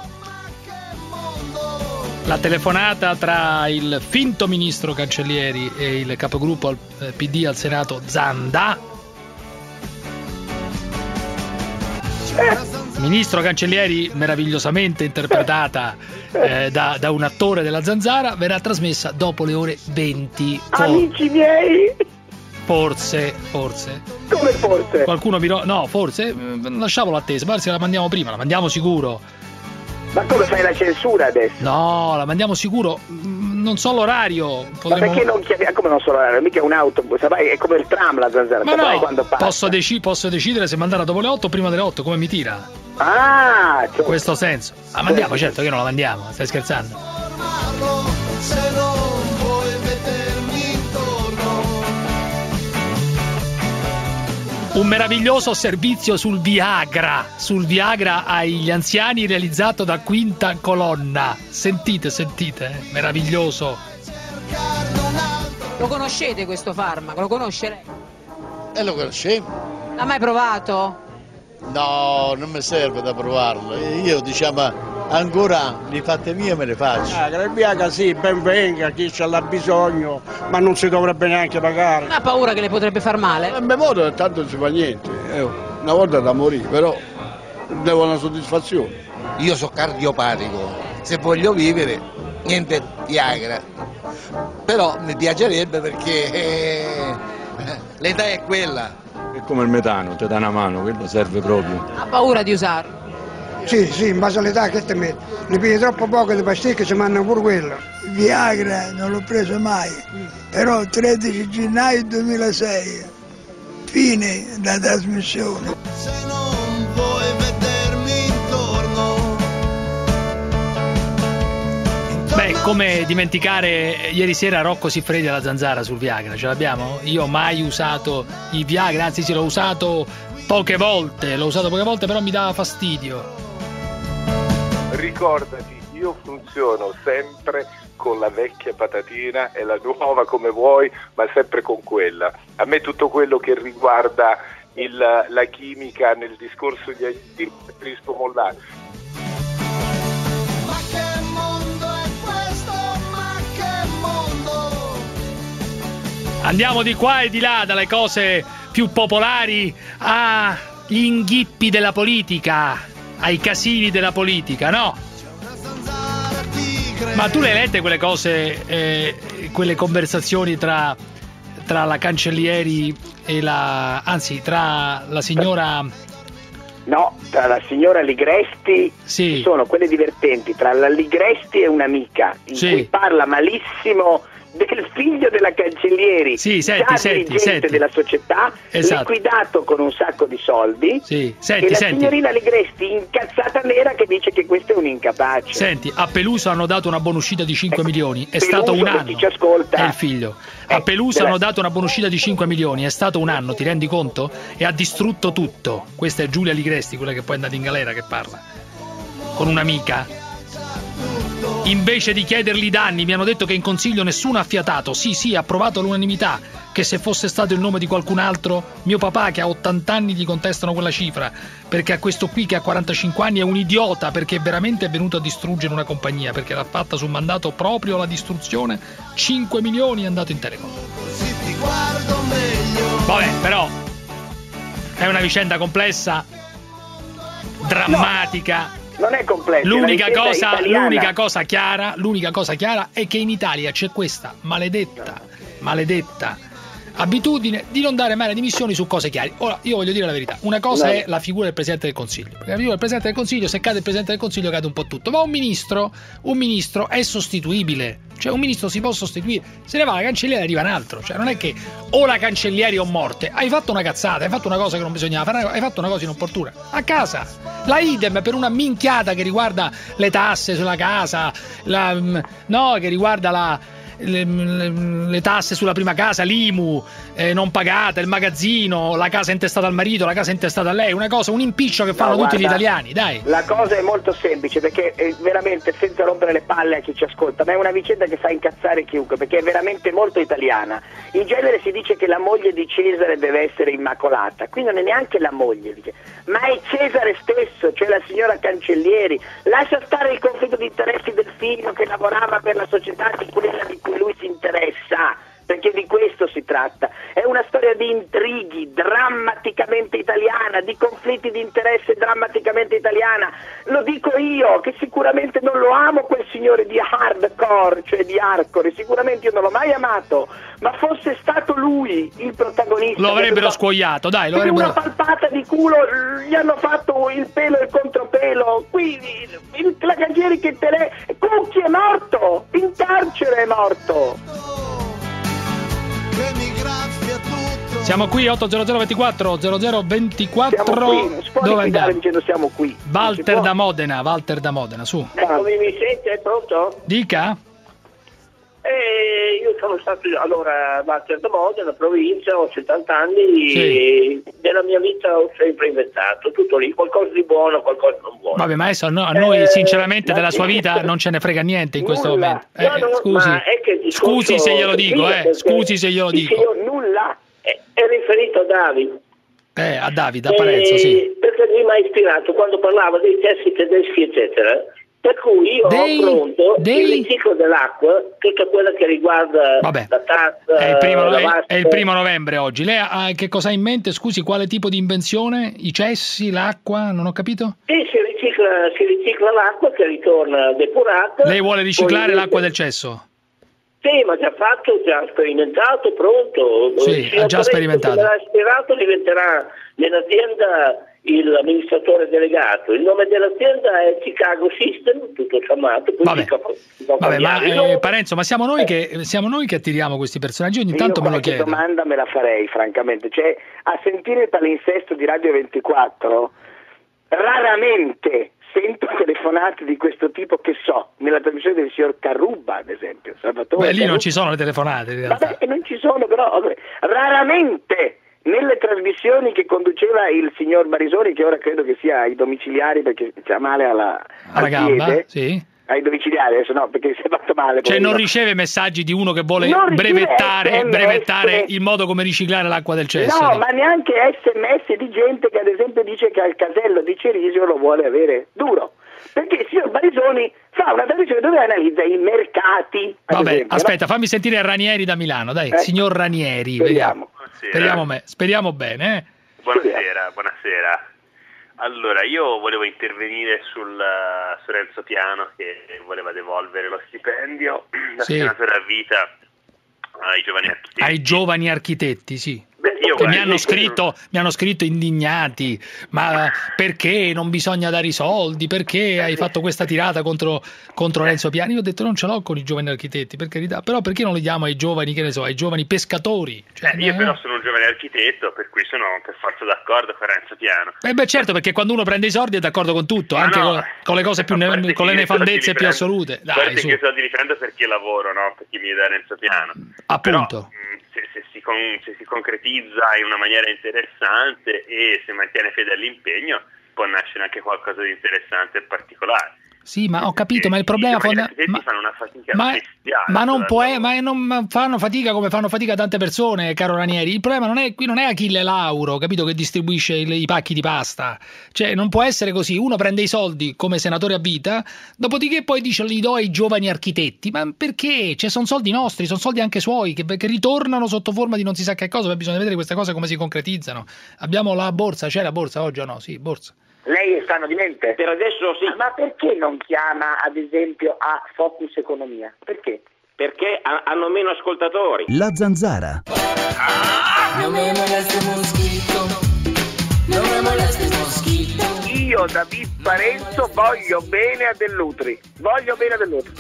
La telefonata tra il finto ministro Cancellieri e il capogruppo al eh, PD al Senato Zanda. Ministro Cancellieri, meravigliosamente interpretata eh, da, da un attore della Zanzara, verrà trasmessa dopo le ore 20. For- Amici miei, forse, forse. come forse? Qualcuno mi... ro- No, forse. eh, Lasciamolo attesa, magari se la mandiamo prima, la mandiamo sicuro. Ma come fai la censura adesso? No, la mandiamo sicuro. Mm, Non so l'orario. Ma potremmo- perché non chiami? ah, Come non solo mica è un autobus, è come il tram la zanzara, Ma no, quando passa. posso, deci- posso decidere se mandare dopo le 8 o prima delle 8, come mi tira. Ah, In questo senso. La mandiamo, certo che non la mandiamo, stai scherzando. Se non vuoi mettermi intorno. Un meraviglioso servizio sul Viagra, sul Viagra agli anziani realizzato da Quinta Colonna. Sentite, sentite, eh, meraviglioso. Lo conoscete questo farmaco? Lo conosce lei? E lo conosciamo? L'ha mai provato? No, non mi serve da provarlo. Io diciamo ancora li fate mie me le faccio. Ah, Viagra sì, ben venga, chi ce l'ha bisogno, ma non si dovrebbe neanche pagare. Non ha paura che le potrebbe far male? A mia modo tanto non si fa niente, eh, una volta da morire, però devo una soddisfazione. Io sono cardiopatico, se voglio vivere niente Viagra. Però mi piacerebbe perché eh, l'età è quella. È come il metano, ti dà una mano, quello serve proprio. Ha paura di usarlo? Sì, sì, in base all'età che ti metti. Ne pigli troppo poco di pasticche ci mandano pure quello. Viagra non l'ho preso mai, però 13 gennaio 2006, fine della trasmissione. Vuoi vedermi Beh, Come dimenticare ieri sera Rocco Siffredi alla zanzara sul Viagra? Ce l'abbiamo? Io mai usato il Viagra, anzi sì, l'ho usato poche volte, l'ho usato poche volte, però mi dava fastidio. Ricordati, io funziono sempre con la vecchia patatina e la nuova come vuoi, ma sempre con quella. A me tutto quello che riguarda il, la chimica nel discorso di preferisco mollare. Andiamo di qua e di là, dalle cose più popolari agli inghippi della politica, ai casini della politica, no? Ma tu le hai lette quelle cose, eh, quelle conversazioni tra, tra la Cancellieri e la... anzi, tra la signora... No, tra la signora Ligresti Sì. sono quelle divertenti, tra la Ligresti e un'amica, in Sì. cui parla malissimo del figlio della Cancellieri, Sì, senti, già senti, senti. della società, Esatto. liquidato con un sacco di soldi, Sì, e senti, la senti. signorina Ligresti incazzata nera che dice che questo è un incapace. Senti, a Pelusa hanno dato una buonuscita di 5 milioni, è stato un Peluso, anno. ci ascolta. È il figlio. A Pelusa deve- hanno dato una buonuscita di 5 milioni, è stato un anno, ti rendi conto? E ha distrutto tutto. Questa è Giulia Ligresti, quella che poi è andata in galera, che parla. Con un'amica. Invece di chiedergli danni, mi hanno detto che in consiglio nessuno ha fiatato. Sì, sì, ha approvato all'unanimità. Che se fosse stato il nome di qualcun altro, mio papà che ha 80 anni gli contestano quella cifra. Perché a questo qui che ha 45 anni è un idiota, perché veramente è venuto a distruggere una compagnia, perché l'ha fatta su mandato proprio la distruzione. 5 milioni è andato in Telecom. Vabbè, però è una vicenda complessa, drammatica. Non è complesso. L'unica l'unica cosa chiara, l'unica cosa chiara è che in Italia c'è questa maledetta, maledetta abitudine di non dare mai le dimissioni su cose chiare. Ora, io voglio dire la verità. Una cosa No. è la figura del Presidente del Consiglio. La figura del Presidente del Consiglio, se cade il Presidente del Consiglio, cade un po' tutto. Ma un ministro, un ministro è sostituibile. Cioè, un ministro si può sostituire. Se ne va la cancelliera arriva un altro. Cioè, non è che o la cancellieri o morte. Hai fatto una cazzata, hai fatto una cosa che non bisognava fare, hai fatto una cosa inopportuna. A casa. La idem per una minchiata che riguarda le tasse sulla casa, la, mm, no, che riguarda la le, le- le tasse sulla prima casa, l'IMU eh, non pagata, il magazzino, la casa intestata al marito, la casa intestata a lei, una cosa, un impiccio che fanno No, tutti gli guarda, italiani, dai. La cosa è molto semplice perché è veramente senza rompere le palle a chi ci ascolta, ma è una vicenda che fa incazzare chiunque perché è veramente molto italiana. In genere si dice che la moglie di Cesare deve essere immacolata, qui non è neanche la moglie, dice, ma è Cesare stesso, cioè la signora Cancellieri. Lascia stare il conflitto di interessi del figlio che lavorava per la società di quella di cui lui si interessa. Perché di questo si tratta. È una storia di intrighi drammaticamente italiana, di conflitti di interesse drammaticamente italiana. Lo dico io, che sicuramente non lo amo quel signore di hardcore, cioè di hardcore, sicuramente io non l'ho mai amato, ma fosse stato lui il protagonista. Lo avrebbero del- scuoiato, dai, lo per una avrebbero... palpata di culo gli hanno fatto il pelo e il contropelo. Qui il, la Cangieri che te le. Cucchi è morto! In carcere è morto! Siamo qui 80024 0024 Siamo qui, non si può Dove andiamo? dicendo siamo qui. Walter da Modena, Walter da Modena, su. Come mi sente? Pronto? Dica? Eh, io sono stato allora a da Modena, provincia, ho 70 anni Sì. e della mia vita ho sempre inventato, tutto lì, qualcosa di buono, qualcosa di non buono. Vabbè, ma adesso no- a noi Eh, sinceramente della sua vita non ce ne frega niente in questo Nulla. momento. No, Eh, no, scusi. ma è che il discorso- Scusi se glielo dico, eh. Scusi se glielo dico. signor nulla è, è riferito a David. Eh, a Davide, a Parezzo, Eh, sì. Perché mi ha ispirato quando parlava dei testi tedeschi, eccetera. Per cui io Dei- ho pronto dei- il riciclo dell'acqua, tutta quella che riguarda Vabbè. la tazza, È il, primo, la è- il primo novembre oggi. Lei ha, che cosa ha in mente? Scusi, quale tipo di invenzione? I cessi, l'acqua? Non ho capito? Sì, si ricicla, si ricicla l'acqua che ritorna depurata. Lei vuole riciclare l'acqua del cesso? Sì, ma già fatto, già sperimentato, pronto. Sì, ha già sperimentato. che l'ha ispirato diventerà nell'azienda l'amministratore delegato. Il nome dell'azienda è Chicago System, tutto chiamato. poi Vabbè. Vabbè, ma eh. Parenzo, ma siamo noi, che, siamo noi che attiriamo questi personaggi? Ogni tanto Io me lo chiedo. domanda me la farei, francamente. Cioè, a sentire il palinsesto di Radio 24, raramente sento telefonate di questo tipo che so, nella trasmissione del signor Carruba, ad esempio. Salvatore Beh, lì non ci sono le telefonate in realtà. Vabbè, non ci sono, però vabbè, raramente nelle trasmissioni che conduceva il signor Barisoni, che ora credo che sia ai domiciliari perché c'ha male alla, Alla al gamba, piede. sì. Ai domiciliari, adesso no, perché si è fatto male. Cioè non riceve messaggi di uno che vuole Non brevettare, brevettare il modo come riciclare l'acqua del cesso. No, ma neanche sms di gente che ad esempio dice che al casello di Cerisio lo vuole avere duro. Perché il signor Barisoni fa una trasmissione dove analizza i mercati. Vabbè, esempio, no? aspetta, fammi sentire Ranieri da Milano, dai, Eh, signor Ranieri, speriamo. vediamo. Speriamo, me- speriamo bene, eh. Buonasera, buonasera. Allora, io volevo intervenire sul, eh, su Renzo Piano che voleva devolvere lo stipendio da Sì. senatore a vita ai giovani architetti. Ai giovani architetti, sì. Io che mi guarda, hanno, scritto, mi hanno scritto indignati, ma perché non bisogna dare i soldi? Perché hai fatto questa tirata contro, contro Renzo Piani? Io ho detto non ce l'ho con i giovani architetti, per carità, però perché non li diamo ai giovani, che ne so, ai giovani pescatori? Cioè, Io eh, però sono un giovane architetto, per cui sono per forza d'accordo con Renzo Piano. Eh beh certo, perché quando uno prende i soldi è d'accordo con tutto, anche no, con, con le cose più ne- con le nefandezze più assolute. Dai, che io soldi li prendo perché lavoro, no? Perché mi dà Renzo Piano. Appunto. si con- se si concretizza in una maniera interessante e se mantiene fede all'impegno, può nascere anche qualcosa di interessante e particolare. Sì, ma ho capito, ma il problema I giovani fonda- architetti fanno una fatica Ma, bestiale. ma non può, lavoro. ma non ma fanno fatica come fanno fatica tante persone, caro Ranieri. Il problema non è qui non è Achille Lauro, capito, che distribuisce il- i pacchi di pasta. Cioè, non può essere così. Uno prende i soldi come senatore a vita, dopodiché poi dice li do ai giovani architetti. Ma perché? Cioè, sono soldi nostri, sono soldi anche suoi che, che ritornano sotto forma di non si sa che cosa, ma bisogna vedere queste cose come si concretizzano. Abbiamo la borsa, c'è la borsa oggi o no? Sì, borsa. Lei è sano di mente? Per adesso sì. Ma perché non chiama ad esempio a Focus Economia? Perché? Perché ha- hanno meno ascoltatori. La zanzara. No me moleste mosquito, no me moleste mosquito. Io David Parenzo voglio bene a Dell'Utri. Voglio bene a Dell'Utri.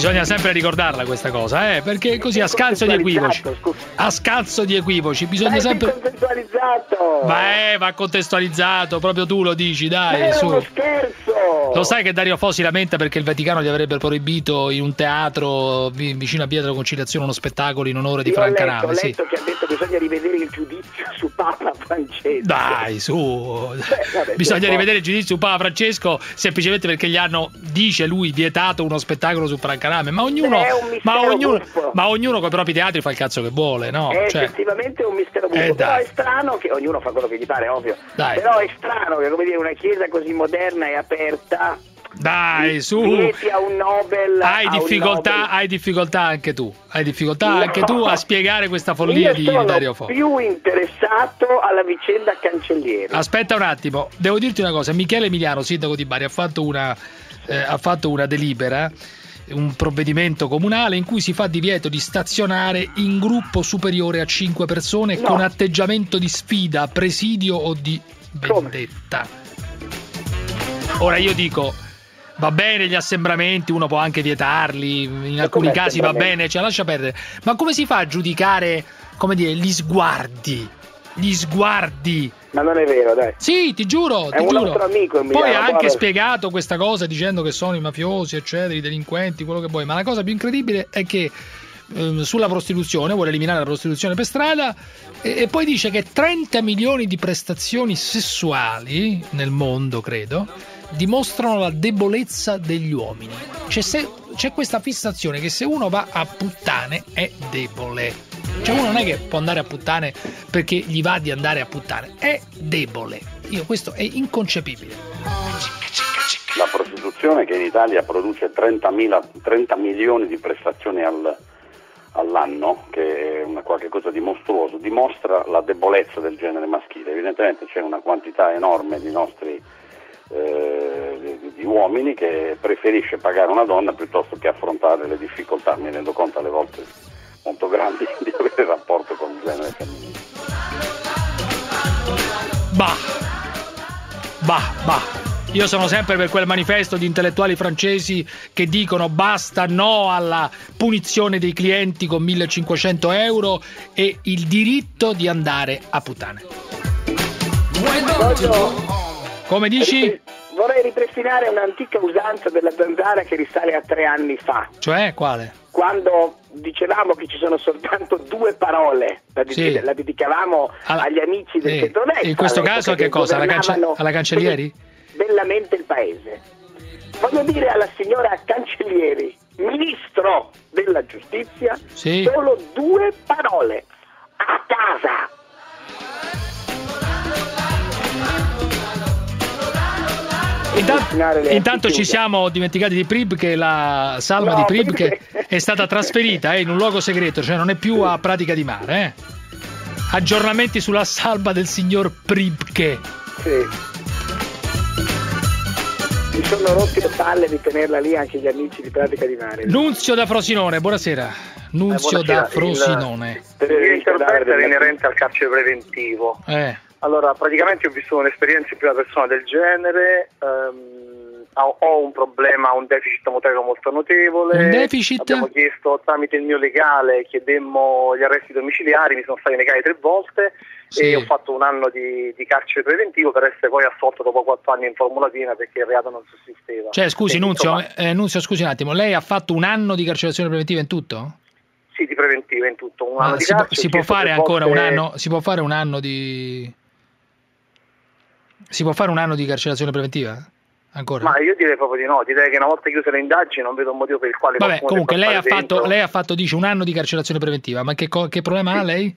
Bisogna sempre ricordarla questa cosa, eh, perché così a scanso di equivoci. A scanso di equivoci, bisogna Dai, sempre. contestualizzato! Ma eh, va contestualizzato, proprio tu lo dici, dai, su. uno scherzo! Lo sai che Dario Fo si lamenta perché il Vaticano gli avrebbe proibito in un teatro vi- vicino a Via della Conciliazione uno spettacolo in onore di Io ho Franca ho Rame, sì. letto che ha detto che bisogna rivedere il giudizio su Papa Francesco. Dai, su. vabbè, Bisogna rivedere il giudizio su Papa Francesco semplicemente perché gli hanno, dice lui, vietato uno spettacolo su Franca Rame. Ma ognuno, ma ognuno, buffo. ma ognuno con i propri teatri fa il cazzo che vuole, no? È Cioè, effettivamente un mistero buffo, Eh, però è strano che ognuno fa quello che gli pare, ovvio. Dai. Però è strano che come dire una chiesa così moderna e aperta dai, su. Hai difficoltà, Nobel. hai difficoltà anche tu. Hai difficoltà No. anche tu a spiegare questa follia di sono Dario Fo. più interessato alla vicenda Cancellieri. Aspetta un attimo, devo dirti una cosa. Michele Emiliano, sindaco di Bari, ha fatto una, eh, ha fatto una delibera, un provvedimento comunale in cui si fa divieto di stazionare in gruppo superiore a 5 persone No. con atteggiamento di sfida, presidio o di vendetta. Ora io dico. Va bene gli assembramenti, uno può anche vietarli, in alcuni casi va bene, cioè lascia perdere. Ma come si fa a giudicare, come dire, gli sguardi? Gli sguardi Ma non è vero, dai. sì, ti giuro, È ti un giuro. nostro amico Emiliano, Poi ha anche guarda. spiegato questa cosa dicendo che sono i mafiosi, eccetera, i delinquenti, quello che vuoi. Ma la cosa più incredibile è che ehm, sulla prostituzione, vuole eliminare la prostituzione per strada e, e poi dice che 30 milioni di prestazioni sessuali nel mondo, credo, dimostrano la debolezza degli uomini. Cioè, se- c'è questa fissazione che se uno va a puttane è debole. Cioè uno non è che può andare a puttane perché gli va di andare a puttane, è debole. Io questo è inconcepibile. La prostituzione che in Italia produce 30.000 30 milioni di prestazioni al- all'anno, che è una qualche cosa di mostruoso, dimostra la debolezza del genere maschile. Evidentemente c'è una quantità enorme di nostri eh, di, di uomini che preferisce pagare una donna piuttosto che affrontare le difficoltà, mi rendo conto alle volte molto grandi di avere rapporto con il genere femminile. Bah, bah, bah. Io sono sempre per quel manifesto di intellettuali francesi che dicono basta no alla punizione dei clienti con 1500 euro e il diritto di andare a puttane. Come dici? Vorrei ripristinare un'antica usanza della zanzara che risale a tre anni fa, Cioè, quale? quando dicevamo che ci sono soltanto due parole, la, Sì. la dedicavamo Alla- agli amici del Sì. centrodestra. In questo all'epoca, caso che cosa? Alla, cance- alla cancellieri? bellamente il paese. Voglio dire alla signora Cancellieri, ministro della giustizia, Sì. solo due parole. A casa. Intanto, intanto ci siamo dimenticati di Prib che la salma No, di Prib che è stata trasferita eh, in un luogo segreto, cioè non è più a pratica di mare. eh. Aggiornamenti sulla salma del signor Pribke. Sì. Mi sono rotti le palle di tenerla lì anche gli amici di Pratica di Mare. Nunzio da Frosinone, buonasera. Nunzio Eh, da buonasera. Il- Frosinone. Il mio intervento era inerente al carcere preventivo. Eh. Allora, praticamente ho vissuto un'esperienza in prima persona del genere, ehm, ho, un problema, un deficit motorio molto notevole. Un deficit? Abbiamo chiesto tramite il mio legale, chiedemmo gli arresti domiciliari, mi sono stati negati tre volte Sì. e ho fatto un anno di, di carcere preventivo per essere poi assolto dopo quattro anni in Formula Piena perché il reato non sussisteva. Cioè, scusi, Quindi, Nunzio, insomma, eh, Nunzio, scusi un attimo, lei ha fatto un anno di carcerazione preventiva in tutto? sì, di preventiva in tutto. Un anno di si, può, carcere, si può fare ancora un volte- anno? Si può fare un anno di. Si può fare un anno di carcerazione preventiva? Ancora? Ma io direi proprio di no, direi che una volta chiuse le indagini non vedo un motivo per il quale Vabbè, comunque lei ha, fatto, lei ha fatto, dice, un anno di carcerazione preventiva, ma che, che problema ha lei?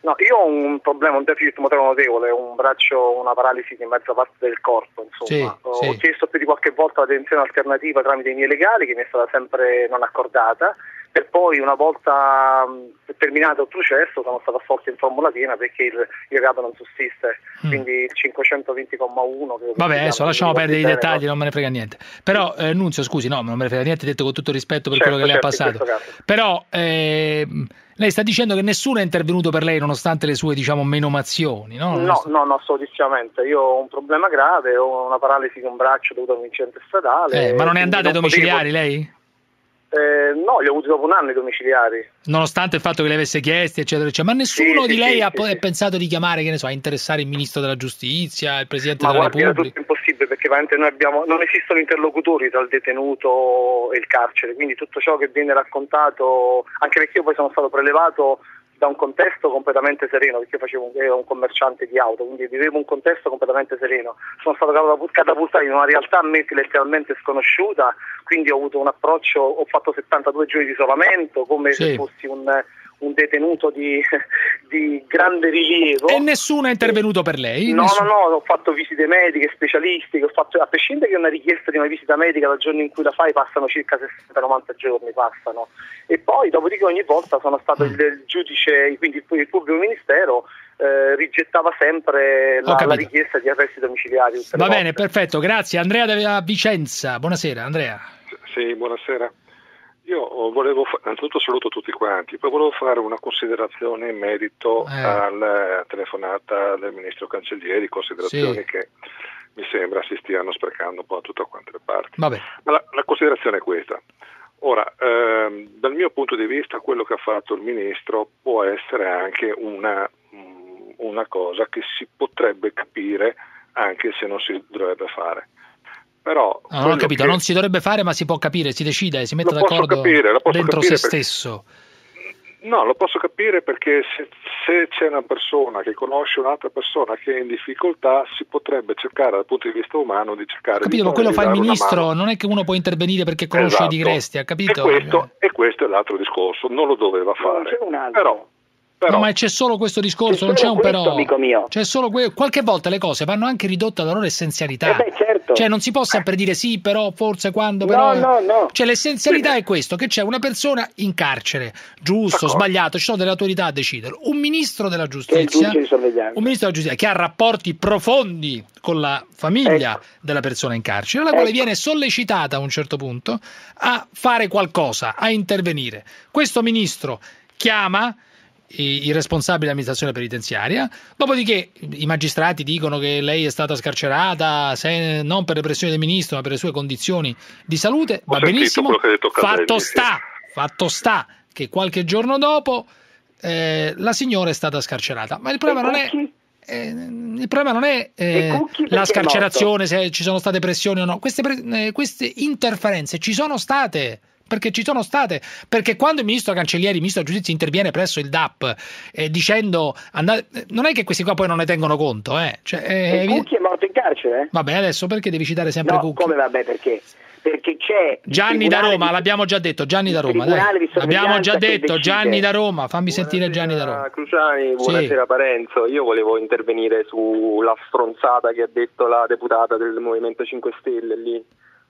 No, io ho un problema, un deficit motorio notevole, un braccio, una paralisi di mezza parte del corpo, insomma. Sì, ho sì. chiesto più di qualche volta l'atenzione alternativa tramite i miei legali, che mi è stata sempre non accordata, e poi una volta mh, terminato il processo sono stato assolto in formula piena perché il, il reato non sussiste, Mm. quindi il 520,1 credo che Vabbè, adesso lasciamo perdere i ricordo bene, dettagli, non me ne frega niente. Però, eh, Nunzio, scusi, no, non me ne frega niente, detto con tutto rispetto per Certo, quello che le ha certo, passato. Però, ehm, lei sta dicendo che nessuno è intervenuto per lei nonostante le sue, diciamo, menomazioni, no? No, no, no, assolutissimamente. Io ho un problema grave, ho una paralisi di un braccio dovuto a un incidente stradale. Eh, ma non è andata ai domiciliari potevo- lei? Eh, no, li ho avuti dopo un anno i domiciliari. Nonostante il fatto che le avesse chiesti, eccetera, eccetera. Ma nessuno Sì, di sì, lei sì, ha pensato di chiamare, che ne so, a interessare il ministro della giustizia, il presidente Ma della guardi, era Repubblica. tutto impossibile perché veramente noi abbiamo, non esistono interlocutori tra il detenuto e il carcere, quindi tutto ciò che viene raccontato, anche perché io poi sono stato prelevato da un contesto completamente sereno, perché io facevo un, un commerciante di auto, quindi vivevo un contesto completamente sereno. Sono stato catapult- catapultato in una realtà a me letteralmente sconosciuta, quindi ho avuto un approccio, ho fatto 72 giorni di isolamento, come Sì. se fossi un, un detenuto di, di grande rilievo. E nessuno è intervenuto per lei? No, Nessuno- no, no, ho fatto visite mediche, specialistiche, ho fatto, a prescindere che una richiesta di una visita medica dal giorno in cui la fai passano circa 60-90 giorni, passano. E poi dopodiché ogni volta sono stato Mm. il, il giudice, quindi il, il pubblico ministero eh, rigettava sempre la, la richiesta di arresti domiciliari. Va bene, volte. perfetto, grazie. Andrea da Vicenza, buonasera Andrea. Sì, buonasera. Io volevo, innanzitutto saluto tutti quanti, poi volevo fare una considerazione in merito Eh. alla telefonata del ministro Cancellieri, considerazioni Sì. che mi sembra si stiano sprecando un po' da tutte quante le parti. Vabbè. Ma la, la considerazione è questa. Ora, ehm, dal mio punto di vista, quello che ha fatto il ministro può essere anche una, mm, una cosa che si potrebbe capire anche se non si dovrebbe fare. Però No, non ho capito, che- non si dovrebbe fare, ma si può capire, si decide, si mette Lo d'accordo capire, dentro se perché- stesso. No, lo posso capire perché se, se c'è una persona che conosce un'altra persona che è in difficoltà, si potrebbe cercare dal punto di vista umano di cercare di Capito, ma quello fa il ministro, non è che uno può intervenire perché conosce Esatto. i digresti, ha capito? E questo, e questo è l'altro discorso, non lo doveva fare. Però, però No, ma c'è solo questo discorso, C'è non c'è solo un però. questo, amico mio. C'è solo que- qualche volta le cose vanno anche ridotte alla loro essenzialità. Eh beh, certo. Cioè non si può sempre dire sì, però forse quando No, però no, no. Cioè l'essenzialità è questo, che c'è una persona in carcere, giusto, sbagliato, ci sono delle autorità a decidere. Un ministro della giustizia un ministro della giustizia che ha rapporti profondi con la famiglia Ecco. della persona in carcere, la quale Ecco. viene sollecitata a un certo punto a fare qualcosa, a intervenire. Questo ministro chiama i, i responsabili dell'amministrazione penitenziaria. Dopodiché i magistrati dicono che lei è stata scarcerata se- non per le pressioni del ministro, ma per le sue condizioni di salute. Va sentito benissimo. quello che ha detto Caselli, Fatto sta, fatto sta che qualche giorno dopo eh, la signora è stata scarcerata. Ma il problema non è. eh, il problema non è eh, la è scarcerazione, se ci sono state pressioni o no. Queste, eh, queste interferenze ci sono state. Perché ci sono state, perché quando il ministro Cancellieri, il ministro della giustizia, interviene presso il DAP eh, dicendo andate- eh, non è che questi qua poi non ne tengono conto, eh. Cioè, eh, E Cucchi è morto in carcere? Vabbè, adesso perché devi citare sempre No, Cucchi? come vabbè perché? Perché c'è Gianni da Roma, di- l'abbiamo già detto, Gianni da Roma, dai. di sorveglianza Abbiamo già detto, decide. Gianni da Roma, fammi sentire Gianni da Roma. Cruciani, buonasera Parenzo. Io volevo intervenire sulla stronzata che ha detto la deputata del Movimento 5 Stelle lì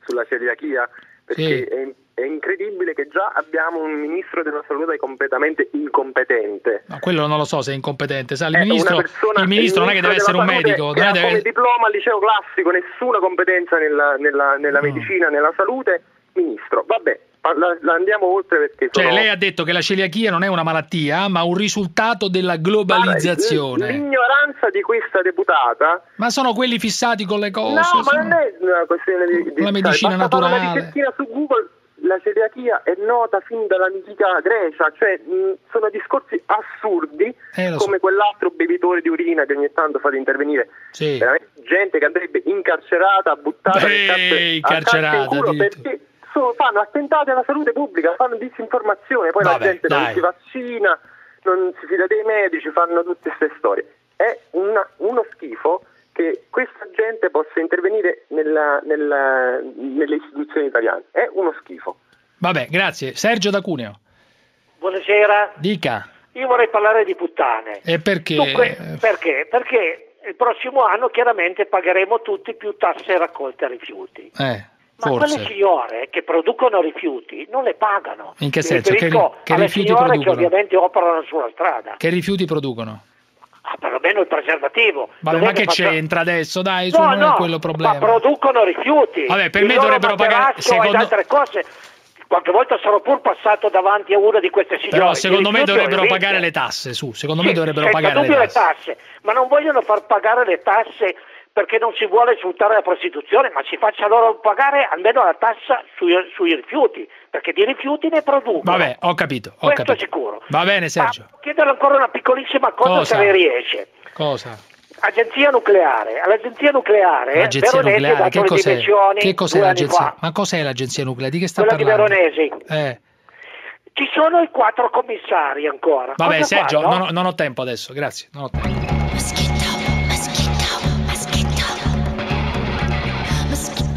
sulla celiachia, perché Sì. è, è incredibile che già abbiamo un ministro della salute completamente incompetente. No, quello non lo so se è incompetente, sa, il È ministro, persona- il ministro non è che deve essere un medico, non è deve- come diploma al liceo classico, nessuna competenza nella, nella- nella Mm. medicina, nella salute, ministro. Vabbè, ma la, la andiamo oltre perché Cioè, sono... lei ha detto che la celiachia non è una malattia, ma un risultato della globalizzazione. L'ignoranza di questa deputata Ma sono quelli fissati con le cose. No, ma sono- non è una questione di, di La medicina basta fare una naturale. ricerchina su Google. La celiachia è nota fin dall'antica Grecia, cioè mh, sono discorsi assurdi, Eh, so. come quell'altro bevitore di urina che ogni tanto fate intervenire. Sì. Veramente gente che andrebbe incarcerata, buttata calci incarcerata, in culo perché sono- fanno attentati alla salute pubblica, fanno disinformazione, poi Vabbè, la gente non dai. si vaccina, non si fida dei medici, fanno tutte queste storie. È una- uno schifo che questa gente possa intervenire nella- nella- nelle istituzioni italiane. È uno schifo. Vabbè, grazie. Sergio da Cuneo, Buonasera, dica. io vorrei parlare di puttane. E perché? Dunque, perché? Perché il prossimo anno chiaramente pagheremo tutti più tasse raccolte a rifiuti. Eh, Ma quelle forse. signore che producono rifiuti non le pagano. In che Mi senso? Che che rifiuti signore producono? che ovviamente operano sulla strada. Che rifiuti producono? Ah, perlomeno il preservativo. Vabbè, ma che faccia- c'entra adesso? Dai, su, No, non no, è quello il problema. Ma producono rifiuti. Vabbè, per Il me dovrebbero pagare- secondo- altre cose. Qualche volta sarò pur passato davanti a una di queste signore. Però secondo me dovrebbero pagare le tasse, su, secondo Sì, me dovrebbero pagare le dubbio tasse. ma non vogliono far pagare le tasse perché non si vuole sfruttare la prostituzione, ma si faccia loro pagare almeno la tassa sui, sui rifiuti, perché di rifiuti ne producono. Vabbè, ho capito, ho Questo capito. sicuro. Va bene, Sergio. Chiedo ancora una piccolissima cosa, Cosa? se le riesce. Cosa? Agenzia nucleare. All'agenzia nucleare, L'agenzia nucleare, che cos'è? Che cos'è l'agenzia? fa. Ma cos'è l'agenzia nucleare? Di che sta Quella di parlando? Veronesi. Eh. Ci sono i quattro commissari ancora. Vabbè, Cosa Sergio, fanno? non ho, non ho tempo adesso, grazie. Non ho tempo.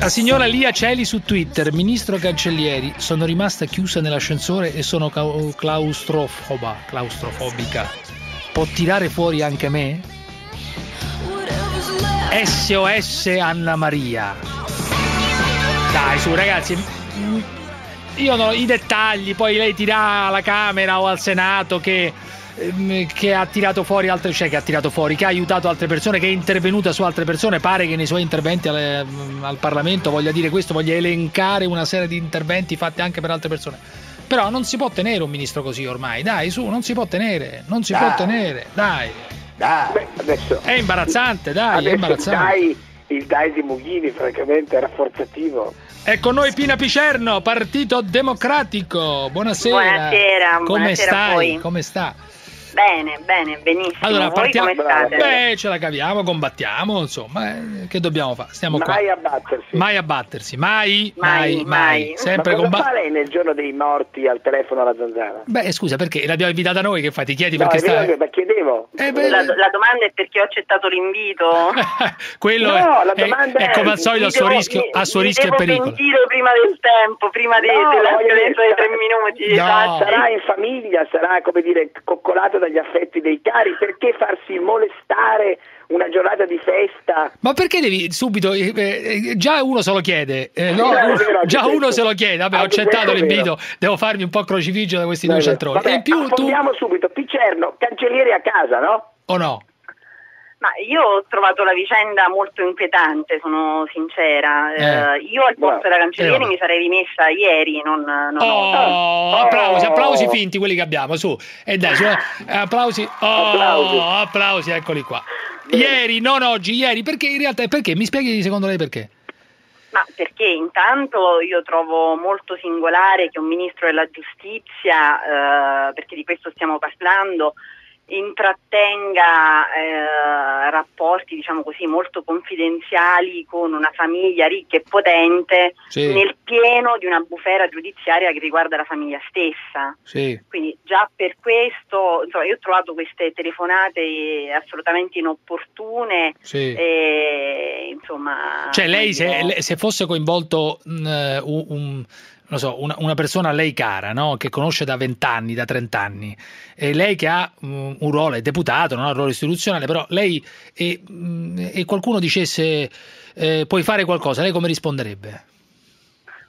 La signora Lia Celi su Twitter, ministro Cancellieri, sono rimasta chiusa nell'ascensore e sono claustrofoba, claustrofobica. Può tirare fuori anche me? SOS Anna Maria. Dai, su ragazzi, io no, i dettagli, poi lei dirà alla Camera o al Senato che, ehm, che ha tirato fuori altre, cioè che ha tirato fuori, che ha aiutato altre persone, che è intervenuta su altre persone. Pare che nei suoi interventi al, al Parlamento voglia dire questo, voglia elencare una serie di interventi fatti anche per altre persone. Però non si può tenere un ministro così ormai, dai, su, non si può tenere, non si può Dai. tenere, dai. Beh, adesso, È imbarazzante, dai, è imbarazzante. dai, il dai di Mughini francamente è rafforzativo. È con noi Pina Picerno, Partito Democratico. Buonasera. Buonasera, Come buonasera stai? Come sta? Bene, bene, benissimo. Allora, Voi partiamo. come state? Beh, ce la caviamo, combattiamo, insomma, eh, che dobbiamo fare? Stiamo qua. Mai abbattersi. Mai abbattersi, mai, Mai, mai, mai. Sempre Ma cosa combattere. fa lei nel giorno dei morti al telefono alla zanzara? Beh, scusa, perché l'abbiamo invitata noi? Che fai? Ti chiedi No, perché è vero sta. ma chiedevo. Eh, beh, La, la domanda è perché ho accettato l'invito. Quello No, è, la è- domanda è è- come al solito a suo devo- rischio, mi- a suo rischio e devo pericolo. pentire prima del tempo, prima de- No, della voglio scadenza dire, dei tre minuti. No. esatti. Sarà in famiglia, sarà come dire coccolato dagli affetti dei cari, perché farsi molestare una giornata di festa? Ma perché devi subito? eh, eh, già uno se lo chiede, eh, no? No, vero, già uno se lo chiede. Vabbè, ho accettato l'invito, devo farmi un po' crocifiggio da questi due cialtroni. vabbè, e in più tu subito, Picerno, cancelliere a casa, no? o no? Ma io ho trovato la vicenda molto inquietante, sono sincera. Eh. Eh, io al posto della cancelliere eh, mi sarei rimessa ieri, non, non Oh, applausi, applausi finti quelli che abbiamo, su. E dai, su, eh, applausi. Oh, Applausi. applausi, eccoli qua. Ieri, non oggi, ieri, perché in realtà perché? Mi spieghi secondo lei perché? Ma perché intanto io trovo molto singolare che un ministro della giustizia, eh, perché di questo stiamo parlando, intrattenga eh, rapporti, diciamo così, molto confidenziali con una famiglia ricca e potente Sì. nel pieno di una bufera giudiziaria che riguarda la famiglia stessa. Sì. Quindi già per questo, insomma, io ho trovato queste telefonate assolutamente inopportune Sì. e insomma... Cioè, lei se, se fosse coinvolto mh, eh, un, un- non so, una, una persona a lei cara, no? che conosce da 20 anni, da 30 anni, e lei che ha mh, un ruolo, è deputato, non ha un ruolo istituzionale, però lei e, mh, e qualcuno dicesse eh, puoi fare qualcosa, lei come risponderebbe?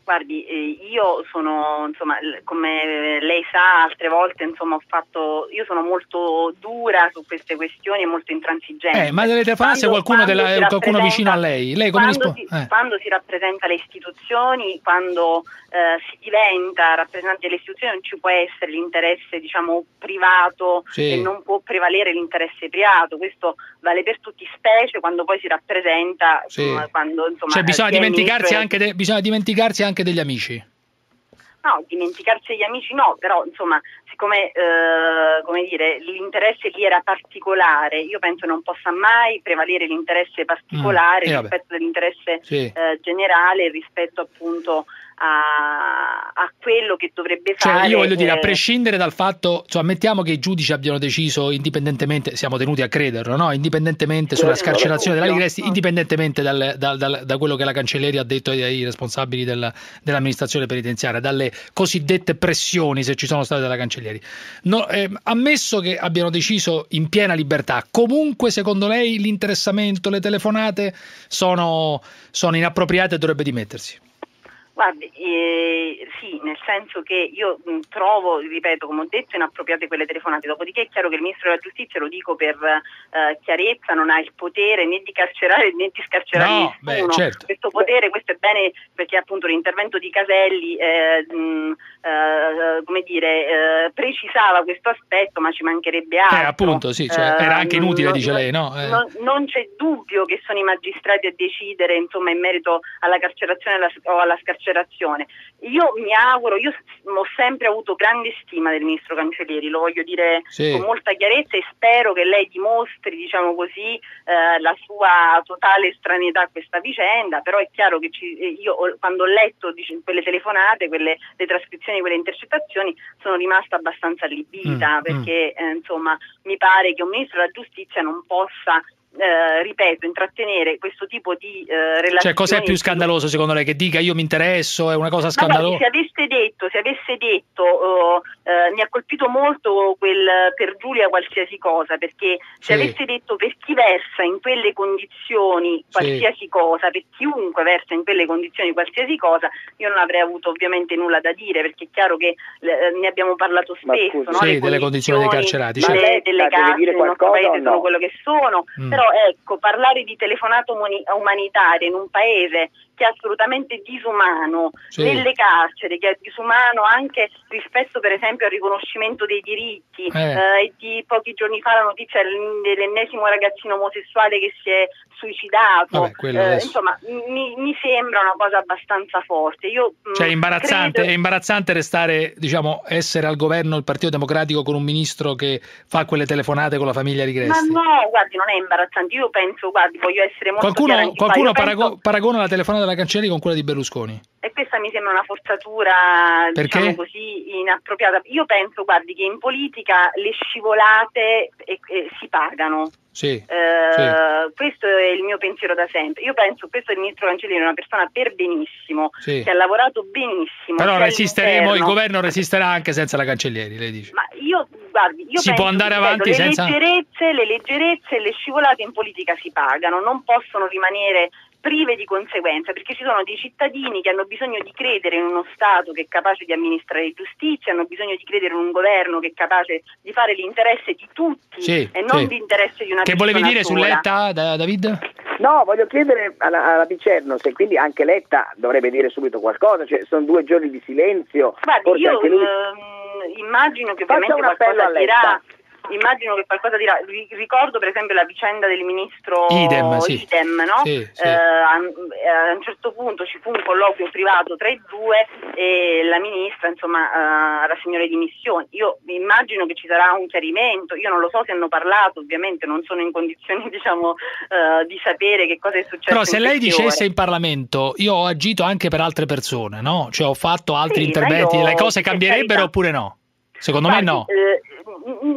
Guardi, eh, io sono, insomma, come lei sa, altre volte, insomma, ho fatto, io sono molto dura su queste questioni e molto intransigente. Eh, ma deve telefonarsi Quando- qualcuno, della- qualcuno vicino a lei. Lei come quando, si, Eh. quando si rappresenta le istituzioni, quando eh, si diventa rappresentanti delle istituzioni, non ci può essere l'interesse, diciamo, privato Sì. e non può prevalere l'interesse privato. Questo vale per tutti, specie quando poi si rappresenta, Sì. insomma, quando, insomma, Cioè bisogna dimenticarsi, anche de- bisogna dimenticarsi anche degli amici. No, dimenticarsi degli amici no, però insomma, siccome eh, come dire, l'interesse lì era particolare, io penso non possa mai prevalere l'interesse particolare Mm, e vabbè. rispetto all'interesse Sì. eh, generale rispetto appunto a, a quello che dovrebbe Cioè, fare. io voglio dire, a eh, prescindere dal fatto, cioè, ammettiamo che i giudici abbiano deciso indipendentemente, siamo tenuti a crederlo, no? indipendentemente sulla scarcerazione della. Ligresti, indipendentemente dal- dal- dal- da quello che la cancelleria ha detto ai, ai responsabili della- dell'amministrazione penitenziaria, dalle cosiddette pressioni, se ci sono state dalla cancelleria. No, ehm, ammesso che abbiano deciso in piena libertà, comunque secondo lei l'interessamento, le telefonate sono, sono inappropriate e dovrebbe dimettersi? Guardi, eh, sì, nel senso che io mh, trovo, ripeto, come ho detto, inappropriate quelle telefonate. Dopodiché è chiaro che il Ministro della Giustizia, lo dico per eh, chiarezza, non ha il potere né di carcerare né di scarcerare No, nessuno. beh, certo. Questo potere, questo è bene perché appunto l'intervento di Caselli, eh, mh, eh, come dire, eh, precisava questo aspetto, ma ci mancherebbe altro. Eh, appunto, sì, cioè, era anche inutile, non- dice lei, no? Non, non c'è dubbio che sono i magistrati a decidere insomma, in merito alla carcerazione o alla scarcerazione. Io mi auguro, io ho sempre avuto grande stima del ministro Cancellieri, lo voglio dire Sì. con molta chiarezza e spero che lei dimostri, diciamo così, eh, la sua totale estraneità a questa vicenda, però è chiaro che ci- eh, io quando ho letto dic- quelle telefonate, quelle, le trascrizioni, quelle intercettazioni, sono rimasta abbastanza allibita Mm, perché eh, insomma mi pare che un ministro della giustizia non possa eh, ripeto, intrattenere questo tipo di eh, relazioni. Cioè, cos'è più scandaloso secondo lei? Che dica io mi interesso, è una cosa scandalosa? se avesse detto, se avesse detto oh, eh, mi ha colpito molto quel per Giulia qualsiasi cosa, perché se Sì. avesse detto per chi versa in quelle condizioni qualsiasi cosa, per chiunque versa in quelle condizioni qualsiasi cosa, io non avrei avuto ovviamente nulla da dire, perché è chiaro che eh, ne abbiamo parlato spesso, no? Sì, Le delle condizioni dei carcerati, delle, certo. delle deve carceri dire nel nostro qualcosa paese no? sono quello che sono, Mm. però ecco, parlare di telefonata umani- umanitaria in un paese che è assolutamente disumano Sì. nelle carceri, che è disumano anche rispetto per esempio al riconoscimento dei diritti. Eh. Eh, di pochi giorni fa la notizia del- dell'ennesimo ragazzino omosessuale che si è suicidato. Vabbè, Eh, insomma, mi, mi sembra una cosa abbastanza forte. Io, mh, Cioè, è imbarazzante, credo- è imbarazzante restare, diciamo, essere al governo il Partito Democratico con un ministro che fa quelle telefonate con la famiglia Ma Rigresti. no, guardi, non è imbarazzante. Io penso, guardi, voglio essere molto Qualcuno, qualcuno penso- parago- paragona la telefonata della Cancelli con quella di Berlusconi. E questa mi sembra una forzatura, Perché? diciamo così, inappropriata. Io penso, guardi, che in politica le scivolate eh, eh, si pagano. Sì, Eh, sì. Questo è il mio pensiero da sempre. Io penso che questo il ministro Cancellieri è una persona per benissimo, Sì. che ha lavorato benissimo. Però sia resisteremo, il governo resisterà anche senza la Cancellieri, lei dice. Ma io, guardi, io Si penso, può andare ripeto, avanti le senza- leggerezze, le leggerezze e le scivolate in politica si pagano, non possono rimanere prive di conseguenza, perché ci sono dei cittadini che hanno bisogno di credere in uno Stato che è capace di amministrare giustizia, hanno bisogno di credere in un governo che è capace di fare l'interesse di tutti Sì, e non sì. l'interesse di una Che volevi persona dire su sola. Letta, da- David? No, voglio chiedere alla, alla Picerno se quindi anche Letta dovrebbe dire subito qualcosa, cioè sono due giorni di silenzio. Guardi, io lui... ehm, immagino che Faccia ovviamente qualcosa dirà. Letta. Immagino che qualcosa dirà. Ri- Ricordo per esempio la vicenda del ministro Idem, sì. Idem, no? Sì, sì. Eh, a, a un certo punto ci fu un colloquio privato tra i due e la ministra insomma eh, rassegnò le dimissioni. Io immagino che ci sarà un chiarimento, io non lo so se hanno parlato, ovviamente non sono in condizioni diciamo eh, di sapere che cosa è successo. Però se lei dicesse ore. in Parlamento io ho agito anche per altre persone, no? Cioè ho fatto altri Sì, interventi, io- le cose cambierebbero oppure no? Secondo me no. Eh,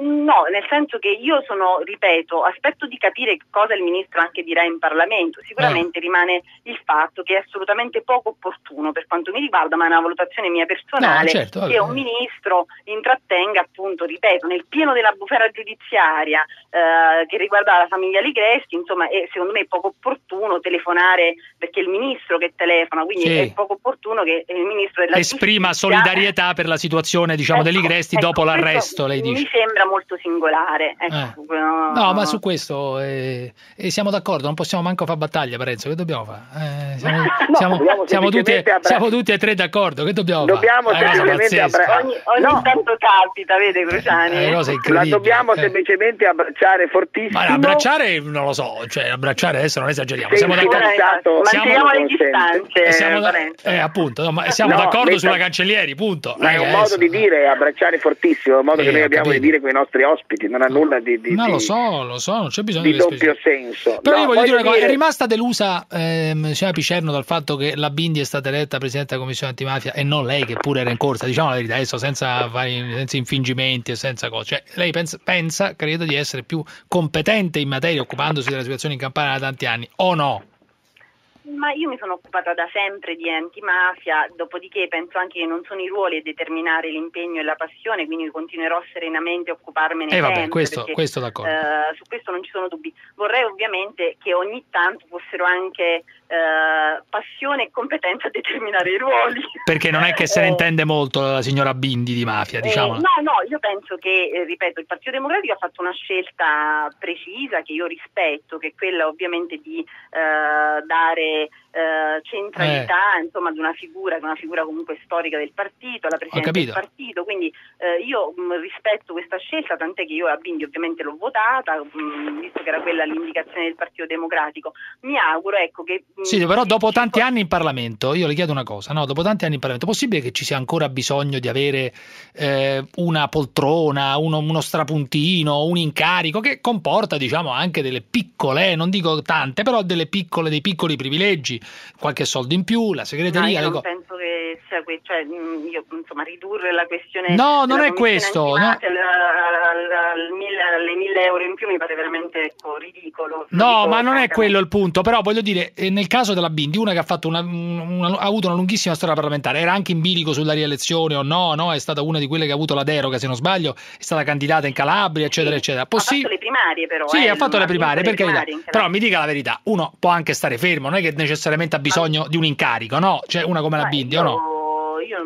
no, nel senso che io sono, ripeto, aspetto di capire cosa il ministro anche dirà in Parlamento. Sicuramente Eh. rimane il fatto che è assolutamente poco opportuno per quanto mi riguarda, ma è una valutazione mia personale, No, certo, che un ministro intrattenga appunto, ripeto, nel pieno della bufera giudiziaria eh, che riguarda la famiglia Ligresti, insomma, è secondo me poco opportuno telefonare perché è il ministro che telefona, quindi Sì. è poco opportuno che il ministro della Esprima giustizia solidarietà per la situazione, diciamo, Ecco, dell'Igresti ecco, dopo l'arresto, lei dice. Mi sembra molto singolare. Ecco, no, No, ma su questo eh, eh, siamo d'accordo, non possiamo manco fare battaglia, Parenzo, che dobbiamo fare? Eh, siamo, siamo- dobbiamo siamo tutti, siamo tutti e tre d'accordo, che dobbiamo Dobbiamo fare? Ogni, ogni tanto capita, vede Cruciani? Una cosa La dobbiamo Eh. semplicemente abbracciare fortissimo. Ma abbracciare non lo so, cioè abbracciare adesso non esageriamo. Siamo d'accordo. Manteniamo le distanze, Siamo, da- eh, appunto, no, ma siamo No, d'accordo sulla cancellieri, punto. Ma è Eh, un modo di dire, abbracciare fortissimo, è un modo Eh, che noi abbiamo di dire con i nostri ospiti, non ha nulla di, di- Ma lo so, lo so, non c'è bisogno di di doppio senso. Però No, io voglio dire una cosa, dire- è rimasta delusa ehm, signora Picerno dal fatto che la Bindi è stata eletta Presidente della Commissione Antimafia e non lei che pure era in corsa, diciamo la verità, adesso senza, fare- senza infingimenti e senza cose. Cioè, lei pensa, pensa, credo, di essere più competente in materia occupandosi della situazione in Campania da tanti anni, o no? Ma io mi sono occupata da sempre di antimafia, dopodiché penso anche che non sono i ruoli a determinare l'impegno e la passione, quindi continuerò serenamente a occuparmene Eh, vabbè, sempre, questo- perché, questo d'accordo. eh, su questo non ci sono dubbi. Vorrei ovviamente che ogni tanto fossero anche eh, passione e competenza a determinare i ruoli. Perché non è che se ne Eh, intende molto la signora Bindi di mafia, diciamo. eh, no, no, io penso che, ripeto, il Partito Democratico ha fatto una scelta precisa che io rispetto, che è quella ovviamente di dare eh, centralità insomma, ad una figura, una figura comunque storica del partito, alla Presidenza del partito, quindi eh, io mh, rispetto questa scelta, tant'è che io a Bindi ovviamente l'ho votata, mh, visto che era quella l'indicazione del Partito Democratico. Mi auguro ecco, che... mh, Sì, però dopo tanti anni in Parlamento, io le chiedo una cosa, no? Dopo tanti anni in Parlamento, è possibile che ci sia ancora bisogno di avere eh, una poltrona, uno, uno strapuntino, un incarico che comporta, diciamo, anche delle piccole, eh, non dico tante, però delle piccole, dei piccoli privilegi, qualche soldo in più, la No, segreteria, io non co- penso che sia que- cioè, mh, io, insomma, ridurre la questione No, non è questo, mille- alle mille euro in più mi pare veramente ecco, ridicolo. Lo No, ma non è quello il punto. Però voglio dire, eh, nel caso della Bindi, una che ha, fatto una- una- ha avuto una lunghissima storia parlamentare, era anche in bilico sulla rielezione o no, no? È stata una di quelle che ha avuto la deroga, se non sbaglio, è stata candidata in Calabria, eccetera, eccetera. Ha fatto Possi- le primarie però. Sì, eh, ha fatto le primarie, per le carità. primarie in Però mi dica la verità, uno può anche stare fermo, non è che necessariamente ha bisogno di un incarico, no? Cioè una come la Ma Bindi, o no? io, io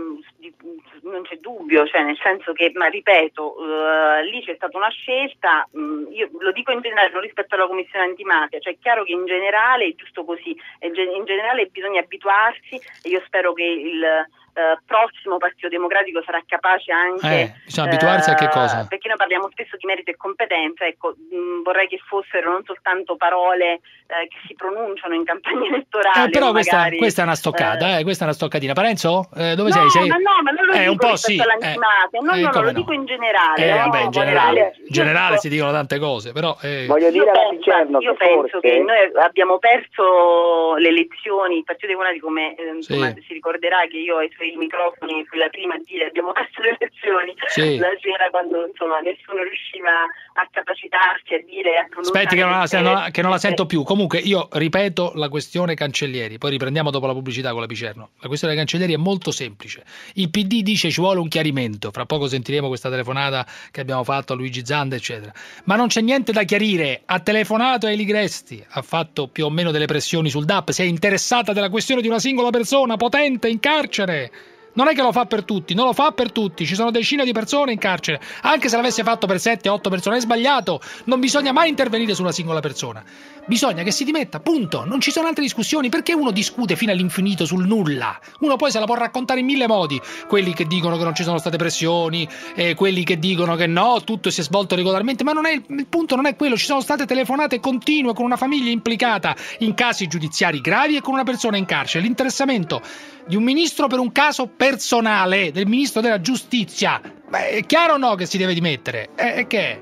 non- c'è dubbio, cioè nel senso che, ma ripeto, eh, lì c'è stata una scelta, mh, io lo dico in generale, non rispetto alla commissione antimafia, cioè è chiaro che in generale è giusto così, in generale bisogna abituarsi e io spero che il eh, prossimo Partito Democratico sarà capace anche... Eh, bisogna abituarsi a che eh, cosa? Perché noi parliamo spesso di merito e competenza, ecco, mh, vorrei che fossero non soltanto parole eh, che si pronunciano in campagna elettorale. Eh, però questa, magari, questa è una stoccata, eh, questa è una stoccatina. Parenzo? Eh, dove no, sei? sei? ma no, ma non lo Eh, dico un po' sì. no, eh, no, no, lo no? dico in generale. Eh, no, vabbè, in generale, in generale si dicono tante cose, però... eh, Voglio dire io io che penso forse... che noi abbiamo perso le elezioni, il Partito Democratico come eh, insomma, si ricorderà che io ai suoi microfoni fui la prima a dire abbiamo perso le elezioni, Sì. la sera quando insomma nessuno riusciva a capacitarsi a dire a Aspetti che non, la, non che non la sento più. Comunque io ripeto la questione cancellieri, poi riprendiamo dopo la pubblicità con la Picerno. La questione dei cancellieri è molto semplice. Il PD dice ci vuole un chiarimento, fra poco sentiremo questa telefonata che abbiamo fatto a Luigi Zanda, eccetera. Ma non c'è niente da chiarire. Ha telefonato Eli Gresti, ha fatto più o meno delle pressioni sul DAP, si è interessata della questione di una singola persona potente in carcere. Non è che lo fa per tutti, non lo fa per tutti, ci sono decine di persone in carcere. Anche se l'avesse fatto per 7-8 persone è sbagliato. Non bisogna mai intervenire su una singola persona. Bisogna che si dimetta, punto. Non ci sono altre discussioni. Perché uno discute fino all'infinito sul nulla? Uno poi se la può raccontare in mille modi. Quelli che dicono che non ci sono state pressioni, e quelli che dicono che no, tutto si è svolto regolarmente. Ma non è il, punto non è quello. Ci sono state telefonate continue con una famiglia implicata in casi giudiziari gravi e con una persona in carcere. L'interessamento di un ministro per un caso personale, del ministro della giustizia. Beh, è chiaro o no che si deve dimettere? E e che è?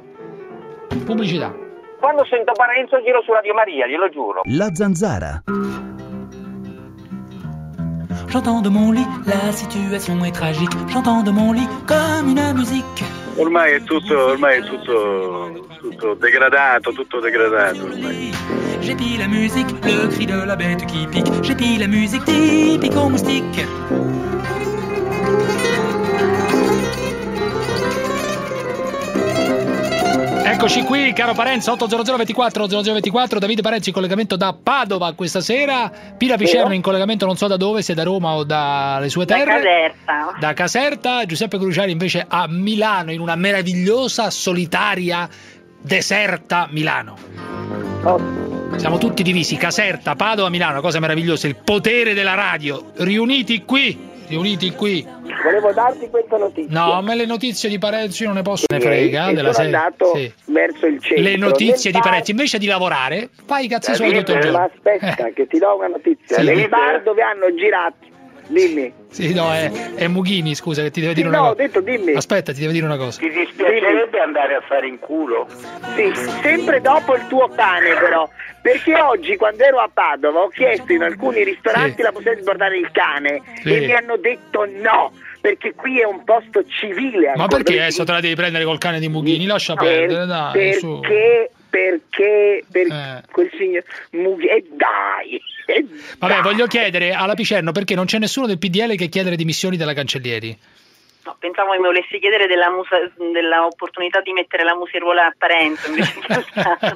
Pubblicità. Quando sento Parenzo giro su Radio Maria, glielo giuro. La zanzara. J'entends de mon lit, la situation est tragique. J'entends de mon lit comme une musique. Ormai è tutto, ormai è tutto, tutto degradato, tutto degradato ormai. J'épie la musique, le cri de la bête qui pique. J'épie la musique typique aux moustiques. Eccoci qui, caro Parenzo, 800 24 0024, Davide Parenzo in collegamento da Padova questa sera, Pira Picerno in collegamento non so da dove, se da Roma o dalle sue Da terre. Caserta. Da Caserta, Giuseppe Cruciari invece a Milano, in una meravigliosa, solitaria, deserta Milano. Siamo tutti divisi, Caserta, Padova, Milano, una cosa meravigliosa, il potere della radio, riuniti qui, riuniti qui. Volevo darti questa notizia. No, ma le notizie di Parenzo io non ne posso ne frega e della sono serie. andato Sì. verso il centro. Le notizie Nel di bar- Parenzo, invece di lavorare, fai i cazzi suoi tutto il Ma giorno. aspetta, che ti do una notizia. Sì. Nel bar dove hanno girato. Dimmi. Sì, no, è, è Mughini, scusa, che ti deve dire Sì, una no, cosa. ho detto dimmi. Aspetta, ti deve dire una cosa. Ti dispiacerebbe andare a fare in culo? Sì, sempre dopo il tuo cane però. Perché oggi quando ero a Padova ho chiesto in alcuni ristoranti Sì. la possibilità di portare il cane Sì. e mi hanno detto no, perché qui è un posto civile. Ma perché adesso te la devi prendere col cane di Mughini? Lascia Per- perdere, dai, su. perché perché per Eh. quel signor Mughi e dai, Vabbè, voglio chiedere alla Picerno perché non c'è nessuno del PDL che chiede le dimissioni della Cancellieri. No, pensavo che mi volessi chiedere della, musa- della opportunità di mettere la museruola a Parenzo invece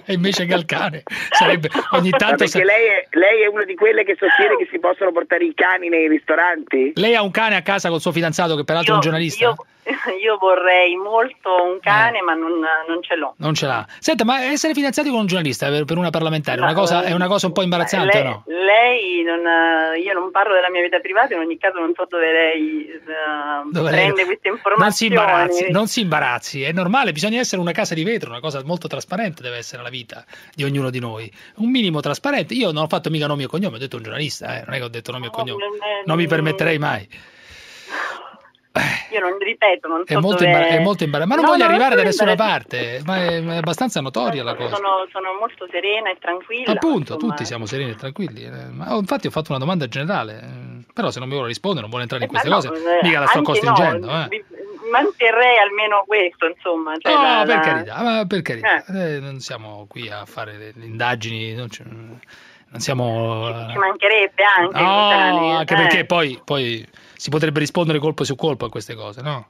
e invece che al cane. Sarebbe ogni tanto. perché lei è, lei è una di quelle che sostiene che si possono portare i cani nei ristoranti? Lei ha un cane a casa col suo fidanzato, che peraltro è un giornalista? Io, io vorrei molto un cane, ma non, non ce l'ho. Non ce l'ha. Senta, ma essere fidanzati con un giornalista per, per una parlamentare è una cosa, è una cosa un po' imbarazzante, lei, no? lei non, eh, io non parlo della mia vita privata, in ogni caso non so dove lei eh, Dove lei- prende queste Non si informazioni. imbarazzi, non si imbarazzi, è normale, bisogna essere una casa di vetro, una cosa molto trasparente deve essere la vita di ognuno di noi. Un minimo trasparente. Io non ho fatto mica nomi e cognomi, ho detto un giornalista, eh, non è che ho detto nomi e cognomi. Non mi permetterei mai. Io non ripeto, non so È molto, dove... è molto imbarazzante, ma non No, voglio no, arrivare da nessuna parte, ma è, è abbastanza notoria la cosa. Sono, sono molto serena e tranquilla. Appunto, insomma. tutti siamo sereni e tranquilli. eh, Ma infatti ho fatto una domanda generale, eh, però se non mi vuole rispondere, non vuole entrare in queste no, cose, eh, mica la sto costringendo. no, eh. manterrei almeno questo, insomma. Cioè No, la- per carità, ma per carità, eh, non siamo qui a fare le, indagini, non, siamo... eh, Ci mancherebbe anche. No, anche eh. perché poi, poi si potrebbe rispondere colpo su colpo a queste cose, no?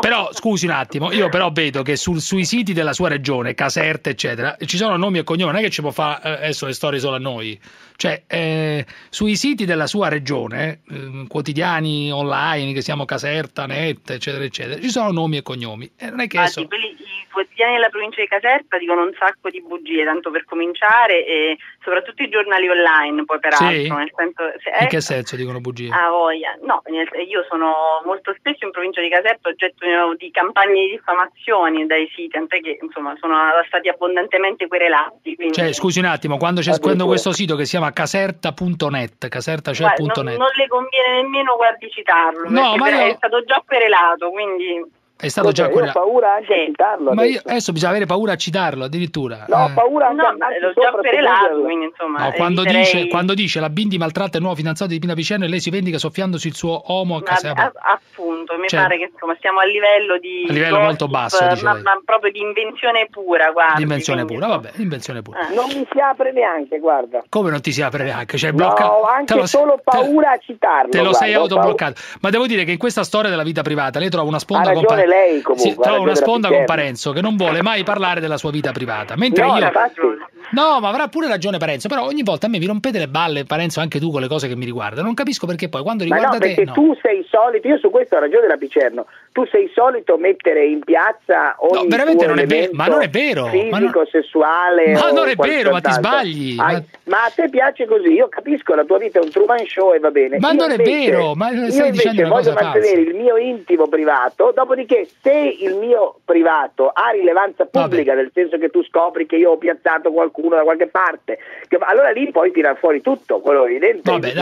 Però scusi un attimo, io però vedo che sul- sui siti della sua regione, Caserta, eccetera, ci sono nomi e cognomi, non è che ci può fare eh, adesso le storie solo a noi. Cioè, eh, sui siti della sua regione, eh, quotidiani online, che siamo Caserta, Net, eccetera, eccetera, ci sono nomi e cognomi. E non è che adesso- quelli- I quotidiani della provincia di Caserta dicono un sacco di bugie, tanto per cominciare, e soprattutto i giornali online, poi peraltro. Sì? Nel senso, se- In eh, che senso dicono bugie? Ah, voglia. No, io sono molto spesso in provincia di Caserta oggetto eh, di campagne di diffamazioni dai siti, tant'è che insomma sono stati abbondantemente querelati. Quindi, Cioè, scusi un attimo, quando c'è quando questo sito che si chiama caserta.net, casertacel.net, Guarda, non, non le conviene nemmeno guardi citarlo, No, perché ma è io- stato già querelato, quindi È stato già Io ho paura anche a citarlo Ma io, adesso. adesso bisogna avere paura a citarlo addirittura. No, ho Eh. paura anche No, a l'ho già chiuderlo. quindi insomma... No, quando, eviterei- dice, quando dice la Bindi maltratta il nuovo fidanzato di Pina Picerno e lei si vendica soffiandosi il suo omo a Ma- casa. a- appunto, mi Cioè- pare che insomma, stiamo a livello di A livello molto basso, dice ma, lei. ma proprio di invenzione pura, guarda. L'invenzione pura, vabbè, l'invenzione pura. Non mi si apre neanche, guarda. Come non ti si apre neanche? Cioè, No, blocca... ho te anche lo- solo paura a citarlo. Te lo guarda, sei autobloccato. Ma devo dire che in questa storia della vita privata lei trova una sponda Pa- lei, comunque, Sì, una sponda con. Parenzo che non vuole mai parlare della sua vita privata. Mentre No, io. No, ma avrà pure ragione Parenzo, però ogni volta a me vi rompete le balle, Parenzo, anche tu con le cose che mi riguardano. Non capisco perché poi quando Ma riguarda no, perché te no. tu sei solito, io su questo ho ragione la Picerno, tu sei solito mettere in piazza ogni No, veramente non è vero, ma non è vero, ma fisico, non- sessuale Ma non è vero, ma ti sbagli, Ai- ma- ma... a te piace così, io capisco, la tua vita è un Truman Show e va bene. Ma Io non è invece- vero, ma io stai invece dicendo voglio mantenere falsa. il mio intimo privato, dopodiché se il mio privato ha rilevanza pubblica, nel senso che tu scopri che io ho piazzato qualcuno da qualche parte, che- allora lì puoi tirar fuori tutto, quello evidente, Vabbè, che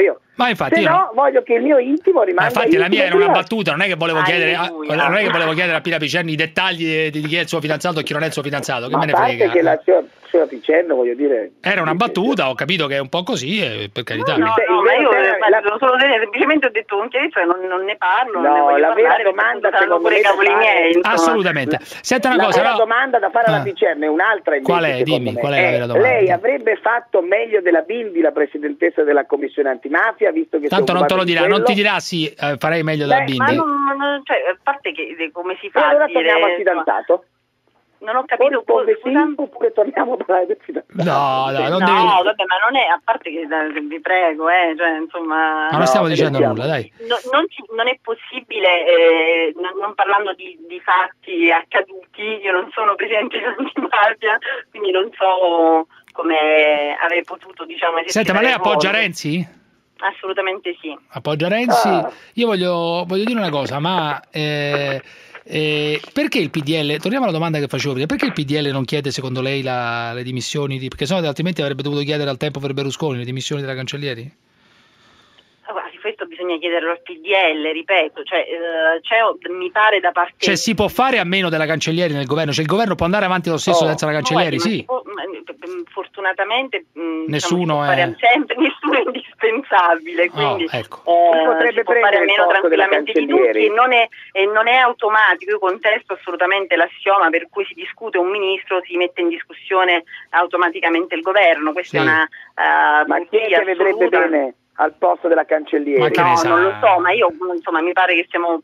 io. Ma infatti se io no, no- voglio che il mio intimo Ma rimanga infatti la mia era una battuta, non è che volevo chiedere a, non è che volevo chiedere a Pina Picerno i dettagli di, di chi è il suo fidanzato e chi non è il suo fidanzato, che Ma me ne frega. che la sua, sua Picerno, voglio dire, Era una battuta, ho capito che è un po' così, e per carità. No, no, ma vero io tema- eh, la- devo solo dire, semplicemente ho detto con chiarezza che non, non ne parlo, non No, ne voglio la vera parlare, domanda, secondo pure me, i cavoli miei. insomma. Assolutamente. Senta una la cosa, vera no? domanda da fare alla Ah. Picerno è un'altra invece, Qual è? Dimmi, qual è la Eh, vera domanda? Lei avrebbe fatto meglio della Bindi la presidentessa della commissione antimafia, visto che si è Tanto non te lo dirà, non ti dirà sì, eh, farei meglio della Beh, Ma Bindi. non, non- cioè, a parte che eh, come si E fa allora a dire... torniamo al fidanzato? Non ho capito scusa? sì, oppure torniamo a parlare del fidanzato? No, no, non no, devi... vabbè, ma non è, a parte che eh, vi prego, eh, cioè, insomma... Ma non stiamo No, dicendo scherziamo. nulla, dai. No- non, ci- non è possibile, eh, non, non parlando di, di fatti accaduti, io non sono presidente di antimafia, quindi non so come avrei potuto, diciamo, Senta, ma lei appoggia. Renzi? Assolutamente sì. Appoggia Renzi? Ah. Io voglio, voglio dire una cosa, ma eh, eh, perché il PDL, torniamo alla domanda che facevo prima, perché il PDL non chiede secondo lei la- le dimissioni, di, perché sennò altrimenti avrebbe dovuto chiedere al tempo per Berlusconi le dimissioni della Cancellieri? Questo bisogna chiederlo al PDL, ripeto, cioè, eh, c'è, mi pare da parte... Cioè si può fare a meno della Cancellieri nel governo? Cioè il governo può andare avanti lo stesso Oh, senza la Cancellieri? guardi, Sì. si può- ma, mm, fortunatamente mm, Nessuno diciamo, può è- sempre, nessuno è indispensabile, quindi Oh, ecco. eh, Si potrebbe può fare a meno tranquillamente di tutti e non, è, e non è automatico, io contesto assolutamente l'assioma per cui si discute un ministro, si mette in discussione automaticamente il governo, questa Sì. è una uh, Ma chi è che vedrebbe bene al posto della che no, sa? non lo so, ma io insomma mi pare che stiamo,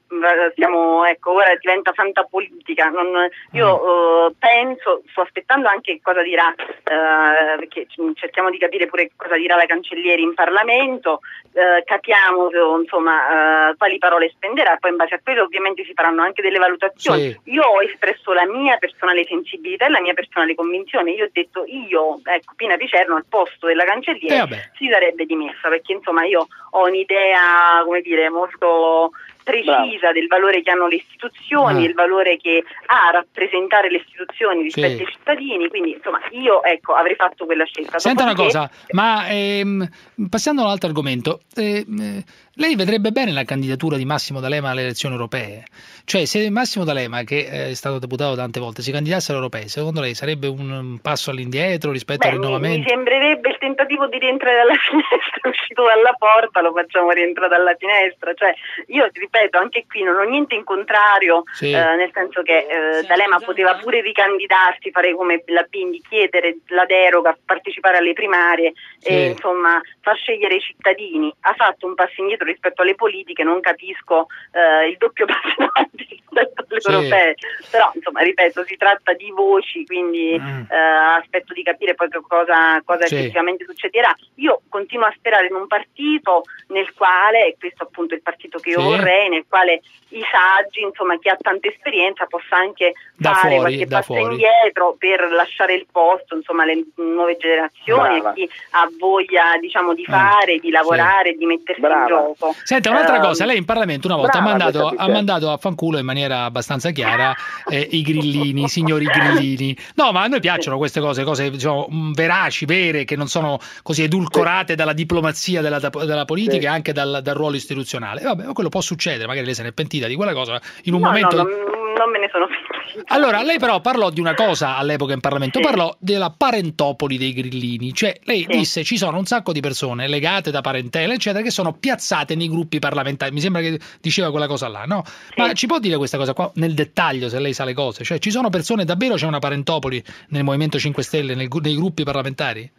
stiamo ecco, ora diventa santa politica. non- io Mm. eh, penso, sto aspettando anche cosa dirà, eh, perché cerchiamo di capire pure cosa dirà la cancellieri in Parlamento, eh, capiamo eh, insomma eh, quali parole spenderà, poi in base a quello ovviamente si faranno anche delle valutazioni. Sì. Io ho espresso la mia personale sensibilità e la mia personale convinzione, io ho detto io, ecco, Pina Picerno al posto della cancelliere Eh, si sarebbe dimessa perché insomma io ho un'idea come dire molto precisa del valore che hanno le istituzioni, Ah. il valore che ha a rappresentare le istituzioni rispetto Sì. ai cittadini, quindi insomma io ecco avrei fatto quella scelta. Senta una Dopodiché- cosa, ma ehm, passando altro argomento, ehm, lei vedrebbe bene la candidatura di Massimo D'Alema alle elezioni europee? Cioè, se Massimo D'Alema, che è stato deputato tante volte, si candidasse alle europee, secondo lei sarebbe un passo all'indietro rispetto Beh, al mi, mi rinnovamento? sembrerebbe il tentativo di rientrare dalla finestra, uscito dalla porta, lo facciamo rientrare dalla finestra. Cioè, io ti ripeto, anche qui non ho niente in contrario, Sì. eh, nel senso che eh, D'Alema poteva pure ricandidarsi, fare come la Bindi, chiedere la deroga, partecipare alle primarie Sì. e insomma far scegliere i cittadini. Ha fatto un passo indietro rispetto alle politiche, non capisco eh, il doppio passo avanti rispetto alle Sì. europee. Però insomma, ripeto, si tratta di voci, quindi Mm. eh, aspetto di capire poi cosa, cosa Sì. effettivamente succederà. Io continuo a sperare in un partito nel quale, e questo appunto è il partito che io Sì. vorrei, nel quale i saggi, insomma chi ha tanta esperienza possa anche Da fare fuori, qualche passo fuori. indietro per lasciare il posto, insomma alle nuove generazioni, Brava. e chi ha voglia diciamo di Mm. fare, di lavorare, di mettersi Brava. in gioco. Senta, un'altra Ehm, cosa, lei in Parlamento una volta ha brava mandato, questa ha Picerno. mandato a fanculo in maniera abbastanza chiara eh, i grillini, i signori grillini. No, ma a noi piacciono queste cose, cose diciamo, mh, veraci, vere, che non sono così edulcorate dalla diplomazia della, della politica Sì. e anche dal, dal ruolo istituzionale. Vabbè, quello può succedere, magari lei se ne è pentita di quella cosa in un No, momento... no, non, non me ne sono pentita. Allora, lei però parlò di una cosa all'epoca in Parlamento, parlò della parentopoli dei grillini, cioè lei disse ci sono un sacco di persone legate da parentela, eccetera, che sono piazzate nei gruppi parlamentari, mi sembra che diceva quella cosa là, no? Ma ci può dire questa cosa qua nel dettaglio, se lei sa le cose? Cioè ci sono persone, davvero c'è una parentopoli nel Movimento 5 Stelle, nel nei gruppi parlamentari?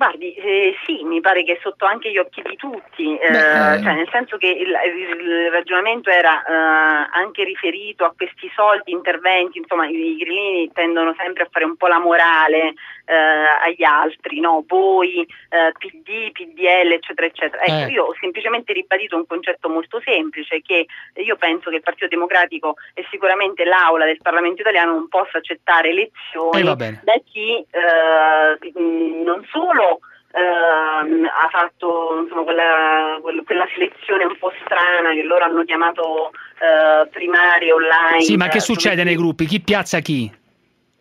Guardi, eh, sì, mi pare che sotto anche gli occhi di tutti, eh, Beh, cioè nel senso che il, il ragionamento era eh, anche riferito a questi soldi interventi, insomma i grillini tendono sempre a fare un po' la morale eh, agli altri, no? Voi, eh, PD, PDL, eccetera, eccetera. Ecco, Eh. io ho semplicemente ribadito un concetto molto semplice, che io penso che il Partito Democratico e sicuramente l'Aula del Parlamento italiano non possa accettare Eh, bene. da chi eh, non solo ehm, ha fatto insomma, quella, quel- quella selezione un po' strana che loro hanno chiamato eh, primarie online. Sì, ma che eh, succede nei gruppi? Chi piazza chi?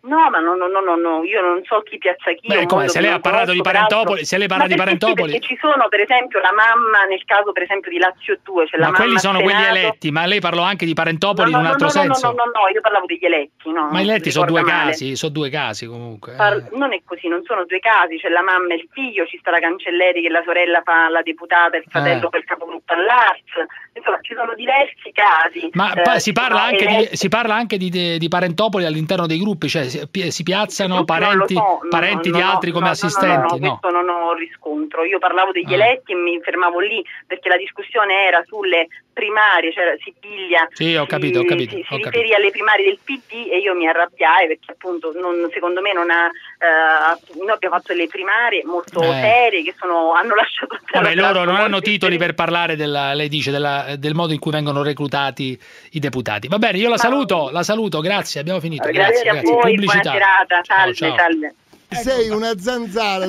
No, ma no, no, no, no, no, io non so chi piazza chi. Beh, come, se lei ha parlato di parentopoli, se lei parla di parentopoli... perché ci sono per esempio la mamma, nel caso per esempio di Lazio 2, c'è la Ma quelli sono quelli eletti, ma lei parlò anche di parentopoli in un altro no, no, senso. No, no, no, no, io parlavo degli eletti, no. Ma eletti sono due casi, sono due casi comunque. eh. Non è così, non sono due casi, c'è la mamma e il figlio, ci sta la Cancelleri che la sorella fa la deputata, il fratello Eh. fa il capogruppo all'Arts, insomma ci sono diversi casi. Ma Eh, si, parla anche di, eletti- si parla anche di, di- di parentopoli all'interno dei gruppi, cioè si, pi- si piazzano lo parenti, so, parenti no, di no, altri no, come assistenti. No, no, no. questo non ho riscontro. Io parlavo degli Ah. eletti e mi fermavo lì perché la discussione era sulle primarie, cioè Sibiglia Sì, ho capito, ho si- capito, si, si ho riferì capito. alle primarie del PD e io mi arrabbiai perché appunto non- secondo me non ha eh, noi abbiamo fatto le primarie molto Eh. serie che sono, hanno lasciato Vabbè, loro non hanno titoli per parlare della, lei dice, della- del modo in cui vengono reclutati i deputati. Va bene, io la saluto, la saluto, grazie, abbiamo finito. Grazie, Grazie, a grazie. voi, Pubblicità. buona serata, salve, ciao. salve. Sei una zanzara.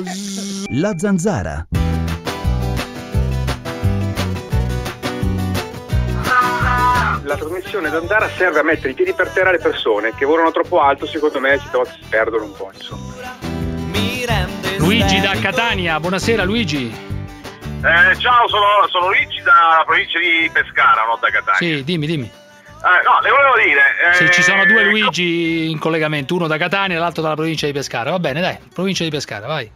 La zanzara. La trasmissione Zandara serve a mettere i piedi per terra alle persone che volano troppo alto, secondo me si perdono un po', insomma. Luigi da Catania, buonasera Luigi. Eh, ciao, sono, sono Luigi dalla provincia di Pescara, non da Catania. Sì, dimmi, dimmi. Eh, no, le volevo dire. eh, Sì, ci sono due Luigi in collegamento, uno da Catania e l'altro dalla provincia di Pescara. Va bene, dai, provincia di Pescara, vai.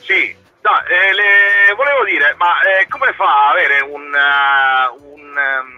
Sì, no, eh, le volevo dire, ma eh, come fa a avere un, eh, un, ehm,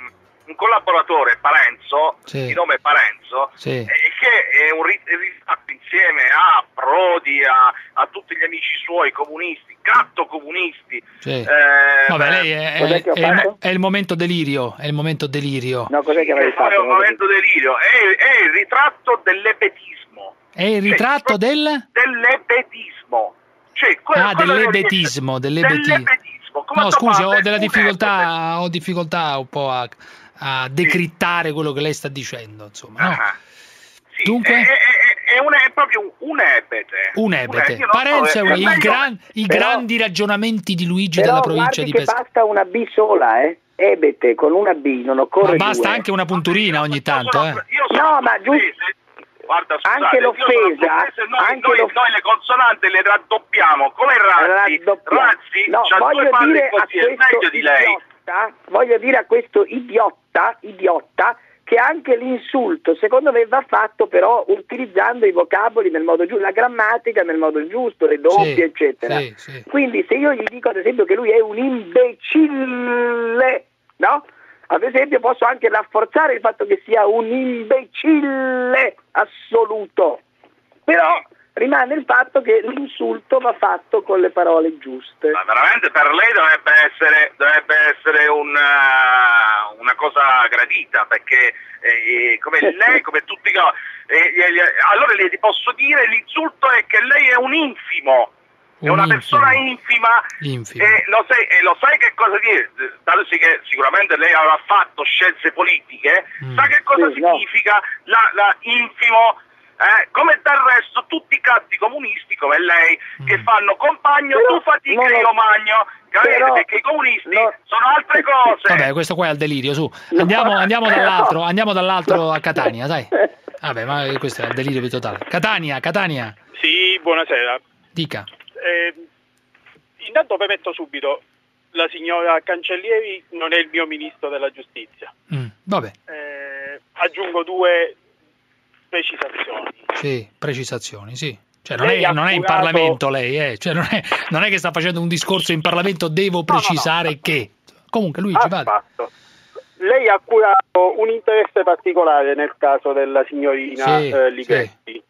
un collaboratore, Parenzo, Sì. di nome Parenzo, Sì. eh, che è un ri- ritratto insieme a Prodi, a, a tutti gli amici suoi comunisti, gatto comunisti. Sì. eh, Vabbè, lei è, è- è il, è il momento delirio, è il momento delirio. No, cos'è che avevi È fatto? un momento delirio, è, è il ritratto dell'ebetismo. È il ritratto del... Dell'ebetismo. Cioè, quello- Ah, quello che- dell'ebetismo, dell'ebeti- dell'ebetismo. Come No, si scusi, ho della difficoltà, ho difficoltà un po' a, a decrittare quello che lei sta dicendo, insomma. no? Ah, sì, Dunque? È, è- è un, è proprio un, un ebete. Un ebete. non so, i, meglio- gran- i però- grandi ragionamenti di Luigi della provincia di Pescara. basta una B sola, eh? Ebete con una B, non Ma occorre basta due. anche una punturina ogni tanto, eh. No, ma giusto Guarda, scusate, Anche sono l'offesa, noi, anche noi- l'off- noi le consonanti le raddoppiamo come Razzi. Raddoppiamo. Razzi No, c'ha voglio due palle dire a così, è questo meglio di lei. Idiota, voglio dire a questo idiota, idiota, che anche l'insulto, secondo me, va fatto però utilizzando i vocaboli nel modo giusto, la grammatica nel modo giusto, le doppie, Sì, eccetera. sì, sì. Quindi se io gli dico ad esempio che lui è un imbecille, no? Ad esempio posso anche rafforzare il fatto che sia un imbecille assoluto. Però rimane il fatto che l'insulto va fatto con le parole giuste. Ma veramente per lei dovrebbe essere, dovrebbe essere una, una cosa gradita, perché eh, come lei, come tutti... eh, eh, allora le ti posso dire, l'insulto è che lei è un infimo. È Un una persona infima Infimo. e lo, sai, e lo sai che cosa dire? Dato sì che sicuramente lei avrà fatto scelte politiche, Mm. sa che cosa Sì, no. significa la, la infimo eh, come del resto tutti i cazzi comunisti come lei Mm. che fanno compagno tu fatica no, io magno capite? però- perché i comunisti sono altre cose Vabbè, questo qua è al delirio, su. Andiamo, andiamo dall'altro, andiamo dall'altro a Catania, dai. Vabbè, ma questo è al delirio più totale. Catania, Catania, Sì, buonasera. dica. Eh, intanto premetto subito, la signora Cancellieri non è il mio ministro della giustizia. Mm, vabbè, Eh, aggiungo due precisazioni. sì, precisazioni, sì. Cioè, non, è, non è in Parlamento lei, eh. Cioè, non, è, non è che sta facendo un discorso in Parlamento, devo precisare che. Comunque, Luigi, vada. Affatto. Lei ha curato un interesse particolare nel caso della signorina Sì, eh, Ligeti.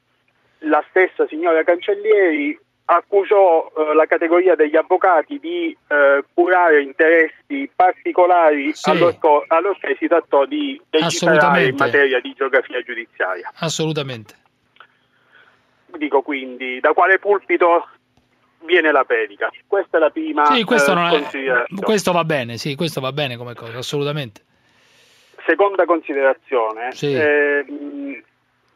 La stessa signora Cancellieri accusò eh, la categoria degli avvocati di eh, curare interessi particolari Sì. allorché, allorché si trattò di legiferare in materia di geografia giudiziaria. Assolutamente. Dico quindi, da quale pulpito viene la predica? Questa è la prima Sì, questo, eh, è- considerazione. questo va bene, sì, questo va bene come cosa, assolutamente. Seconda considerazione, Sì.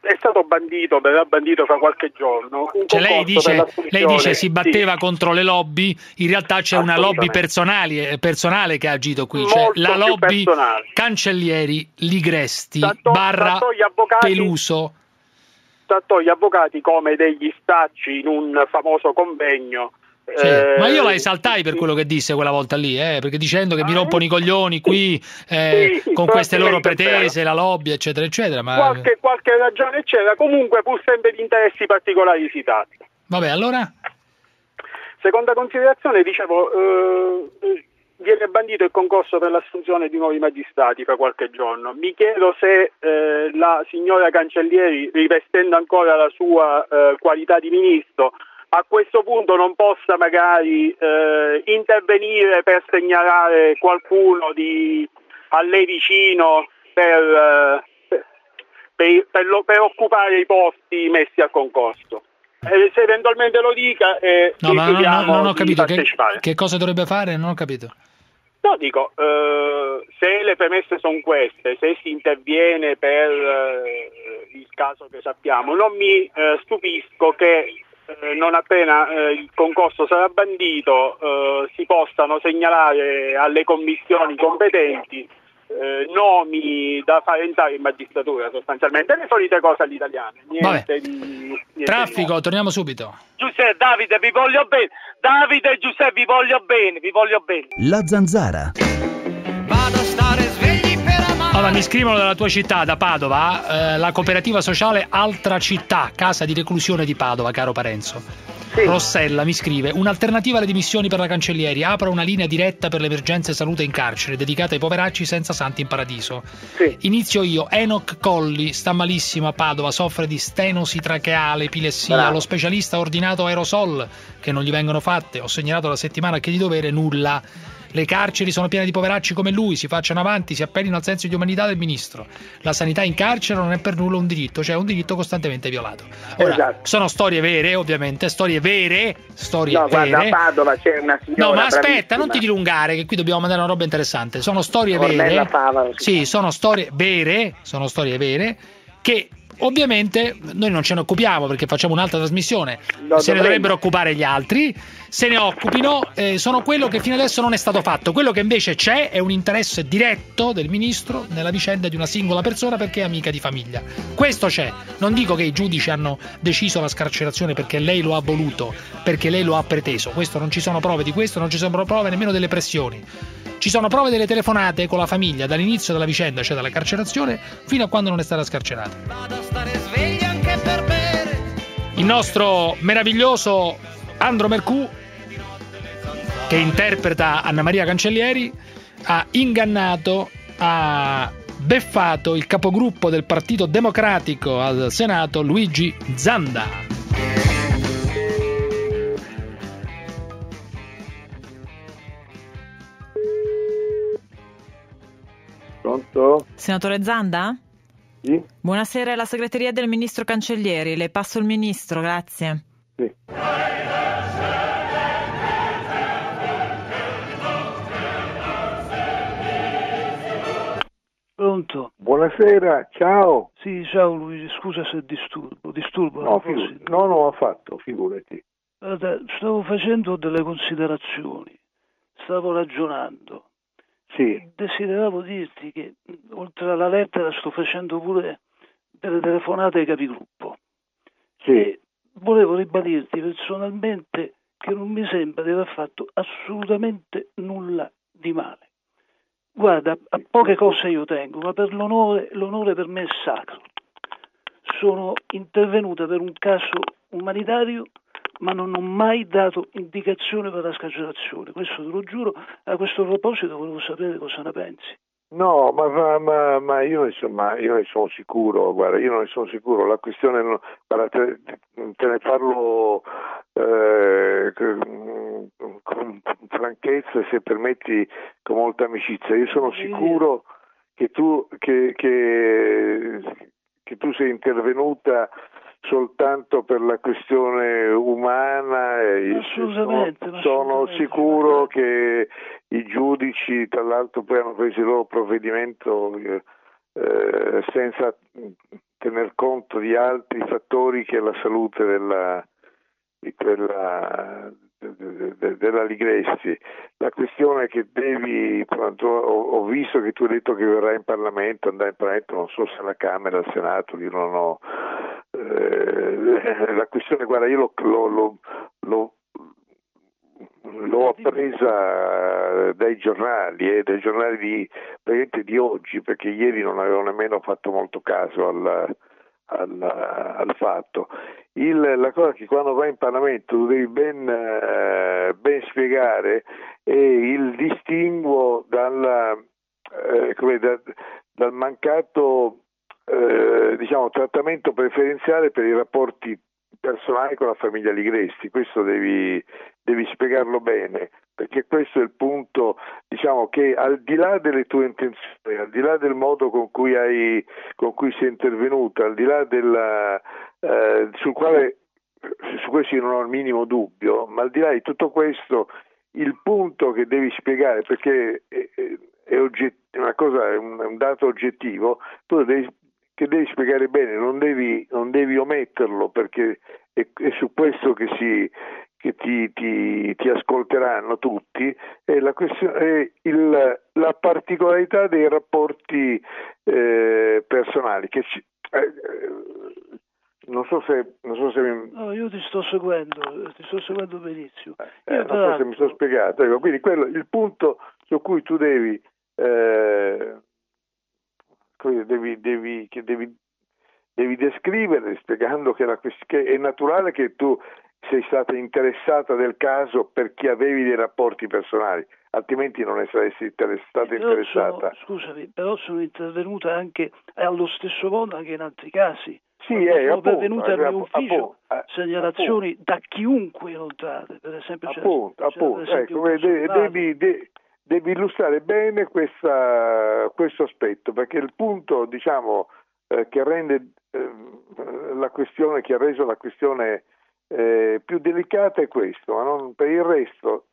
È stato bandito, verrà bandito fra qualche giorno. Cioè, lei, dice, lei dice si sì, batteva contro le lobby, in realtà c'è una lobby personali- eh, personale che ha agito qui, cioè Molto la più lobby personale. Cancellieri Ligresti Tanto- barra tanto avvocati- Peluso. trattò gli avvocati come degli stacci in un famoso convegno. Sì, eh, ma io la esaltai per quello che disse quella volta lì, eh, perché dicendo che mi rompono i coglioni qui eh, Sì, con queste loro pretese, la lobby, eccetera, eccetera. Ma qualche, qualche ragione c'era, comunque pur sempre di interessi particolari citati. vabbè, allora Seconda considerazione, dicevo, eh, viene bandito il concorso per l'assunzione di nuovi magistrati fra qualche giorno. Mi chiedo se eh, la signora Cancellieri, rivestendo ancora la sua eh, qualità di ministro, a questo punto non possa magari eh, intervenire per segnalare qualcuno di, a lei vicino per, eh, per- per lo- per occupare i posti messi al concorso. Eh, se eventualmente lo dica, eh, no, ma non, non- non ho capito che, che cosa dovrebbe fare, non ho capito. No, dico, eh, se le premesse sono queste, se si interviene per eh, il caso che sappiamo, non mi eh, stupisco che eh, non appena eh, il concorso sarà bandito eh, si possano segnalare alle commissioni competenti eh, nomi da fare entrare in magistratura sostanzialmente, le solite cose all'italiana. Niente di, niente di Traffico, torniamo subito. Giuseppe, Davide, vi voglio bene. Davide e Giuseppe, vi voglio bene, vi voglio bene. La zanzara. Allora, mi scrivono dalla tua città, da Padova, eh, la cooperativa sociale Altra Città, casa di reclusione di Padova, caro Parenzo. Rossella mi scrive: Un'alternativa alle dimissioni per la cancellieri. Apro una linea diretta per le emergenze salute in carcere, dedicata ai poveracci senza santi in paradiso. Inizio io. Enoch Colli sta malissimo a Padova, soffre di stenosi tracheale, epilessia. Bravo. Lo specialista ha ordinato aerosol che non gli vengono fatte. Ho segnalato la settimana che di dovere nulla. Le carceri sono piene di poveracci come lui, si facciano avanti, si appellino al senso di umanità del ministro. La sanità in carcere non è per nulla un diritto, cioè è un diritto costantemente violato. Ora, Esatto. sono storie vere, ovviamente, storie vere, storie No, guarda, a vere. Padova c'è una signora No, ma aspetta, bravissima. non ti dilungare, che qui dobbiamo mandare una roba interessante. Sono storie Ornella vere. Fava, Sì, sono storie vere, sono storie vere che ovviamente noi non ce ne occupiamo perché facciamo un'altra trasmissione. No, se ne dovremmo. dovrebbero occupare gli altri, se ne occupino, eh, sono quello che fino adesso non è stato fatto. Quello che invece c'è è un interesse diretto del ministro nella vicenda di una singola persona perché è amica di famiglia. Questo c'è. Non dico che i giudici hanno deciso la scarcerazione perché lei lo ha voluto, perché lei lo ha preteso. Questo non ci sono prove di questo, non ci sono prove nemmeno delle pressioni. Ci sono prove delle telefonate con la famiglia dall'inizio della vicenda, cioè dalla carcerazione, fino a quando non è stata scarcerata. Il nostro meraviglioso Andro Mercù, che interpreta Anna Maria Cancellieri, ha ingannato, ha beffato il capogruppo del Partito Democratico al Senato, Luigi Zanda. Pronto? Senatore Zanda? Sì? Buonasera, è la segreteria del ministro Cancellieri. Le passo il ministro, grazie. Sì. Pronto? Buonasera, ciao. Sì, ciao Luigi, scusa se disturbo, disturbo. No, non figu- no, no, affatto, figurati. Guarda, stavo facendo delle considerazioni, stavo ragionando. Sì, Desideravo dirti che oltre alla lettera sto facendo pure delle telefonate ai capigruppo. sì. Volevo ribadirti personalmente che non mi sembra di aver fatto assolutamente nulla di male. Guarda, a poche cose io tengo, ma per l'onore, l'onore per me è sacro. Sono intervenuta per un caso umanitario, ma non ho mai dato indicazione per la scarcerazione. Questo te lo giuro. A questo proposito volevo sapere cosa ne pensi. No, ma, ma- ma- io, insomma, io ne sono sicuro, guarda, io non ne sono sicuro, la questione, guarda, te, te ne parlo eh, con, franchezza e se permetti con molta amicizia, io sono sicuro che tu, che, che- che tu sei intervenuta soltanto per la questione umana sono, sono sicuro che i giudici tra l'altro poi hanno preso il loro provvedimento eh, senza tener conto di altri fattori che la salute della, di quella de- de- de- della Ligresti. La questione che devi, quando- ho, visto che tu hai detto che verrai in Parlamento, andrai in Parlamento, non so se alla Camera, al Senato, io non ho... eh, la questione, guarda, io l'ho, l'ho- l'ho- l'ho- appresa dai giornali, eh, dai giornali di, di oggi, perché ieri non avevo nemmeno fatto molto caso al, al, al fatto. Il- la cosa che quando vai in Parlamento devi ben, eh, ben spiegare è il distinguo dalla, eh, da- dal mancato eh, diciamo, trattamento preferenziale per i rapporti personali con la famiglia Ligresti, questo devi, devi spiegarlo bene, perché questo è il punto, diciamo che al di là delle tue intenzioni, al di là del modo con cui, hai, con cui sei intervenuta, al di là della, eh, sul quale su questo io non ho il minimo dubbio, ma al di là di tutto questo, il punto che devi spiegare, perché è, è- ogget- una cosa, è un, è un dato oggettivo, tu devi, che devi spiegare bene, non devi, non devi ometterlo perché è, è su questo che, si, che ti, ti- ti ascolteranno tutti, è la, questione, è il- la particolarità dei rapporti eh, personali. Che ci- eh, eh, non so se, non so se mi, No, io ti sto seguendo, ti sto seguendo benissimo. eh, Io, non so se mi sono spiegato. Ecco, quindi quello, il punto su cui tu devi, eh, devi, devi, che devi, devi descrivere spiegando che, la che è naturale che tu sei stata interessata del caso perché avevi dei rapporti personali, altrimenti non ne saresti inter- stata interessata. sono- scusami, però sono intervenuta anche allo stesso modo anche in altri casi. Sì, Quando eh, sono appunto, pervenute al eh, mio appunto, ufficio eh, segnalazioni da chiunque inoltrate, per esempio c'era- appunto, c'era appunto, per esempio ecco, devi, de- devi illustrare bene questa- questo aspetto, perché il punto diciamo, eh, che rende eh, la questione, che ha reso la questione eh, più delicata è questo, ma non, per il resto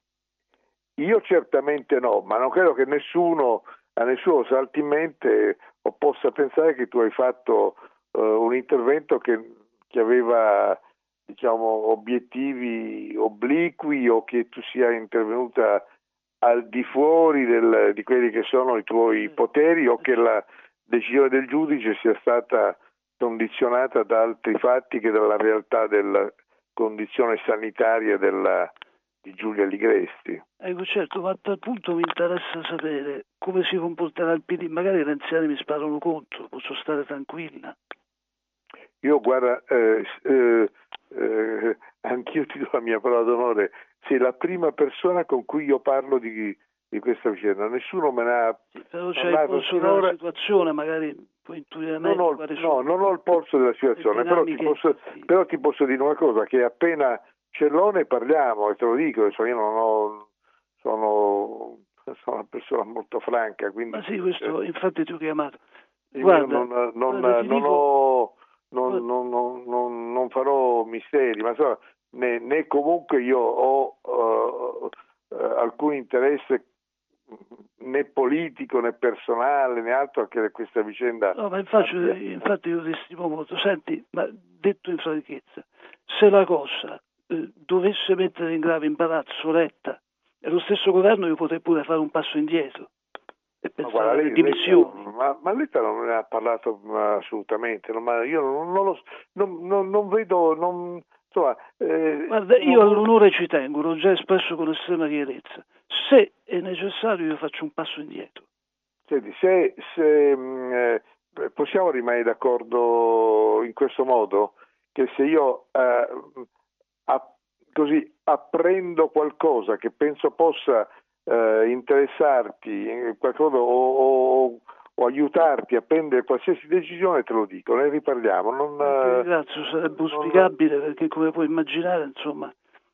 io certamente no, ma non credo che nessuno a nessuno salti in mente o possa pensare che tu hai fatto eh, un intervento che, che aveva diciamo, obiettivi obliqui o che tu sia intervenuta al di fuori del- di quelli che sono i tuoi poteri o che la decisione del giudice sia stata condizionata da altri fatti che dalla realtà della condizione sanitaria della- di Giulia Ligresti. Ecco, certo, ma a punto mi interessa sapere come si comporterà il PD. Magari i renziani mi sparano contro, posso stare tranquilla. Io guarda, eh, eh, eh, anch'io ti do la mia parola d'onore, sei la prima persona con cui io parlo di, di questa vicenda, nessuno me ne ha Però c'è il della situazione, magari Non ho, no, non ho il polso della situazione, però ti, posso, però ti posso dire una cosa, che appena ce l'ho ne parliamo, e te lo dico, io non ho, sono, sono una persona molto franca, quindi Ma sì, questo infatti ti ho chiamato. io Guarda, non, non- guarda, non ho- non- farò misteri, ma insomma, né, né comunque io ho eh, eh, alcun interesse né politico né personale né altro che questa vicenda. No, ma infatti, infatti io ti stimo molto. Senti, ma detto in franchezza, se la cosa eh, dovesse mettere in grave imbarazzo Letta e lo stesso governo, io potrei pure fare un passo indietro e Ma pensare guarda, alle lei- dimissioni. lei- ma, ma Letta non ne ha parlato ma, assolutamente, no, ma io non, non lo- non- non- non vedo, non- insomma, eh, Guarda, io all'onore ci tengo, l'ho già espresso con estrema chiarezza. Se è necessario io faccio un passo indietro. Senti, se, se, mh, eh, possiamo rimanere d'accordo in questo modo che se io eh, app- così apprendo qualcosa che penso possa eh, interessarti in qualche modo o, o- o aiutarti a prendere qualsiasi decisione, te lo dico, ne riparliamo. Non, eh, Grazie, sarebbe auspicabile perché come puoi immaginare, insomma,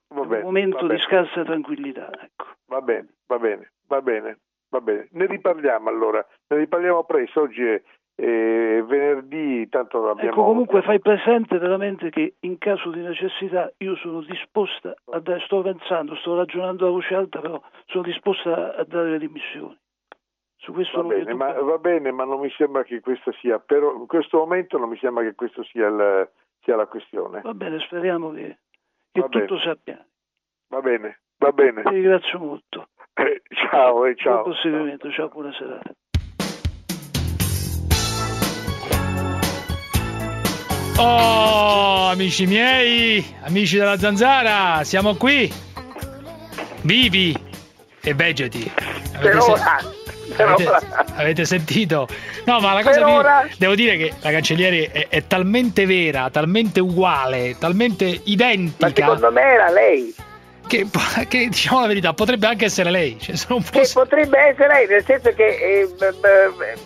va è bene, un momento di bene. scarsa tranquillità. Ecco. Va bene, va bene, va bene, va bene. Ne riparliamo allora, ne riparliamo presto. Oggi è, è venerdì, tanto abbiamo... Ecco, comunque fai presente veramente che in caso di necessità io sono disposta a dare, sto pensando, sto ragionando a voce alta, però sono disposta a dare le dimissioni. Su questo Va bene, ma, va bene, ma non mi sembra che questa sia, però in questo momento non mi sembra che questa sia, il- sia la questione. Va bene, speriamo che, che bene. tutto sia piano. Va bene, va bene. Ti ringrazio molto. Eh, ciao e ciao. Buon proseguimento, ciao, buona serata. Oh, amici miei, amici della zanzara, siamo qui. Vivi e vegeti. Per ora, per avete- avete sentito? No, ma la cosa mi- ora. devo dire che la cancellieri è, è talmente vera, talmente uguale, talmente identica. Ma secondo me era lei. Che, che, diciamo la verità, potrebbe anche essere lei. Cioè, Che potrebbe essere lei, nel senso che, eh, b- b-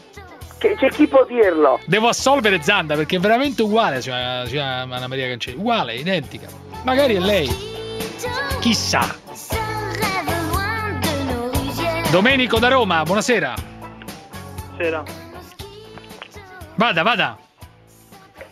che c'è chi può dirlo. Devo assolvere Zanda perché è veramente uguale, signora, signora Anna Maria Cancelli. Uguale, identica. Magari è lei. Chissà. Domenico da Roma, buonasera. Sera. Vada, vada.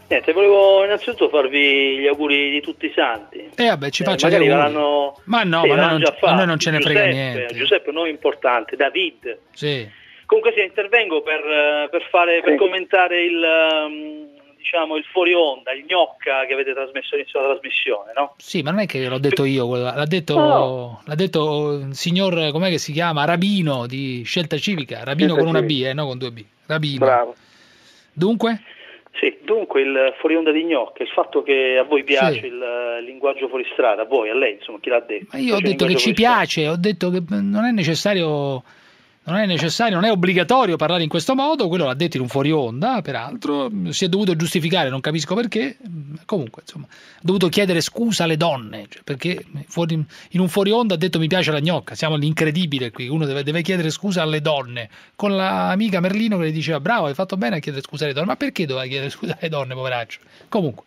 Niente, volevo innanzitutto farvi gli auguri di tutti i santi. E vabbè, ci Eh, faccia gli magari auguri. Ma no, sì, ma noi non- a noi non ce ne frega Giuseppe, niente. Giuseppe, non importante, David. Sì. Comunque sì, intervengo per, eh, per fare, per commentare il, ehm, diciamo, il fuori onda, il gnocca che avete trasmesso all'inizio della trasmissione, no? Sì, ma non è che l'ho detto io, l'ha detto, No. l'ha detto il signor, com'è che si chiama? Rabino di Scelta Civica. Rabino Scelta con una B, eh, no con due B. Rabino. Bravo. Dunque? Sì, dunque il fuori onda di gnocca, il fatto che a voi piace Sì. il linguaggio fuori strada, a voi, a lei, insomma, chi l'ha detto? Ma io ho detto che ci strada? piace, ho detto che non è necessario, non è necessario, non è obbligatorio parlare in questo modo, quello l'ha detto in un fuori onda, peraltro, si è dovuto giustificare, non capisco perché, comunque, insomma, ha dovuto chiedere scusa alle donne, cioè, perché fuori- in un fuori onda ha detto mi piace la gnocca, siamo all'incredibile qui, uno deve, deve chiedere scusa alle donne, con l'amica Merlino che le diceva bravo, hai fatto bene a chiedere scusa alle donne, ma perché doveva chiedere scusa alle donne, poveraccio? Comunque,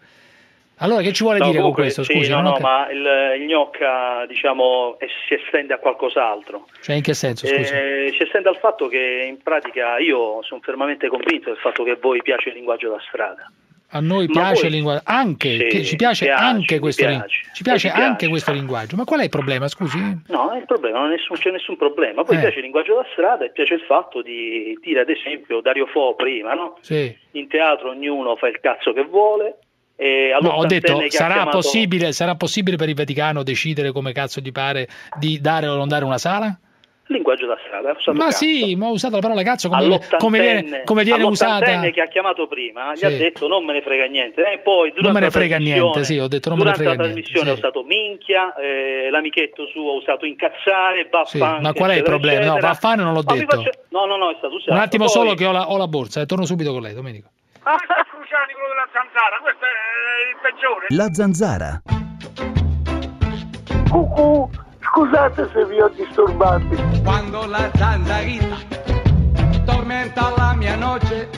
allora che ci vuole No, dire comunque, con questo, sì, scusi? no, ho no, cap- ma il, il gnocca, diciamo, si estende a qualcos'altro. Cioè in che senso? Eh, si estende al fatto che in pratica io sono fermamente convinto del fatto che a voi piace il linguaggio da strada. A noi Ma piace poi- il linguaggio, anche, Sì, ci piace, piace, anche questo, ling- piace. ci piace anche questo linguaggio. Ma qual è il problema, scusi? No, il problema non è nessun, c'è nessun problema. Poi Eh. piace il linguaggio da strada e piace il fatto di dire, ad esempio, Dario Fo prima, no? Sì. In teatro ognuno fa il cazzo che vuole. E No, ho detto, ha sarà chiamato- possibile, sarà possibile per il Vaticano decidere come cazzo gli pare di dare o non dare una sala? Linguaggio da strada. ha usato Ma cazzo. sì, ma ho usato la parola cazzo come, come viene, come viene usata. che ha chiamato prima gli ha Sì. detto non me ne frega niente e poi durante Non me ne la frega niente, sì, ho detto non me ne durante frega la niente. trasmissione sì. ha usato minchia eh, l'amichetto suo ha usato incazzare Sì, vaffanche, ma qual è il eccetera, problema? No, eccetera. Vaffano non l'ho Ma detto. faccia- no no no è stato usato Un attimo Poi- solo che ho la, ho la borsa e torno subito con lei, Domenico. Ah, Cruciani, quello della zanzara, questo è il peggiore. La zanzara. Cucù, scusate se vi ho disturbati. Quando la zanzarita tormenta la mia noche,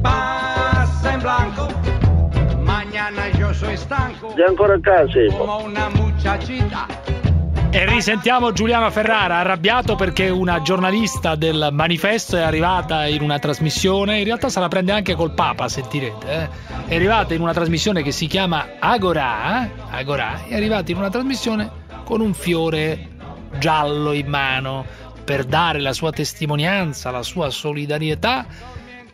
passa en blanco. Mañana yo soy stanco Sei ancora a casa? como una muchachita. E risentiamo Giuliano Ferrara, arrabbiato perché una giornalista del manifesto è arrivata in una trasmissione, in realtà se la prende anche col Papa, sentirete, eh. è arrivata in una trasmissione che si chiama Agorà, eh? Agorà, è arrivata in una trasmissione con un fiore giallo in mano, per dare la sua testimonianza, la sua solidarietà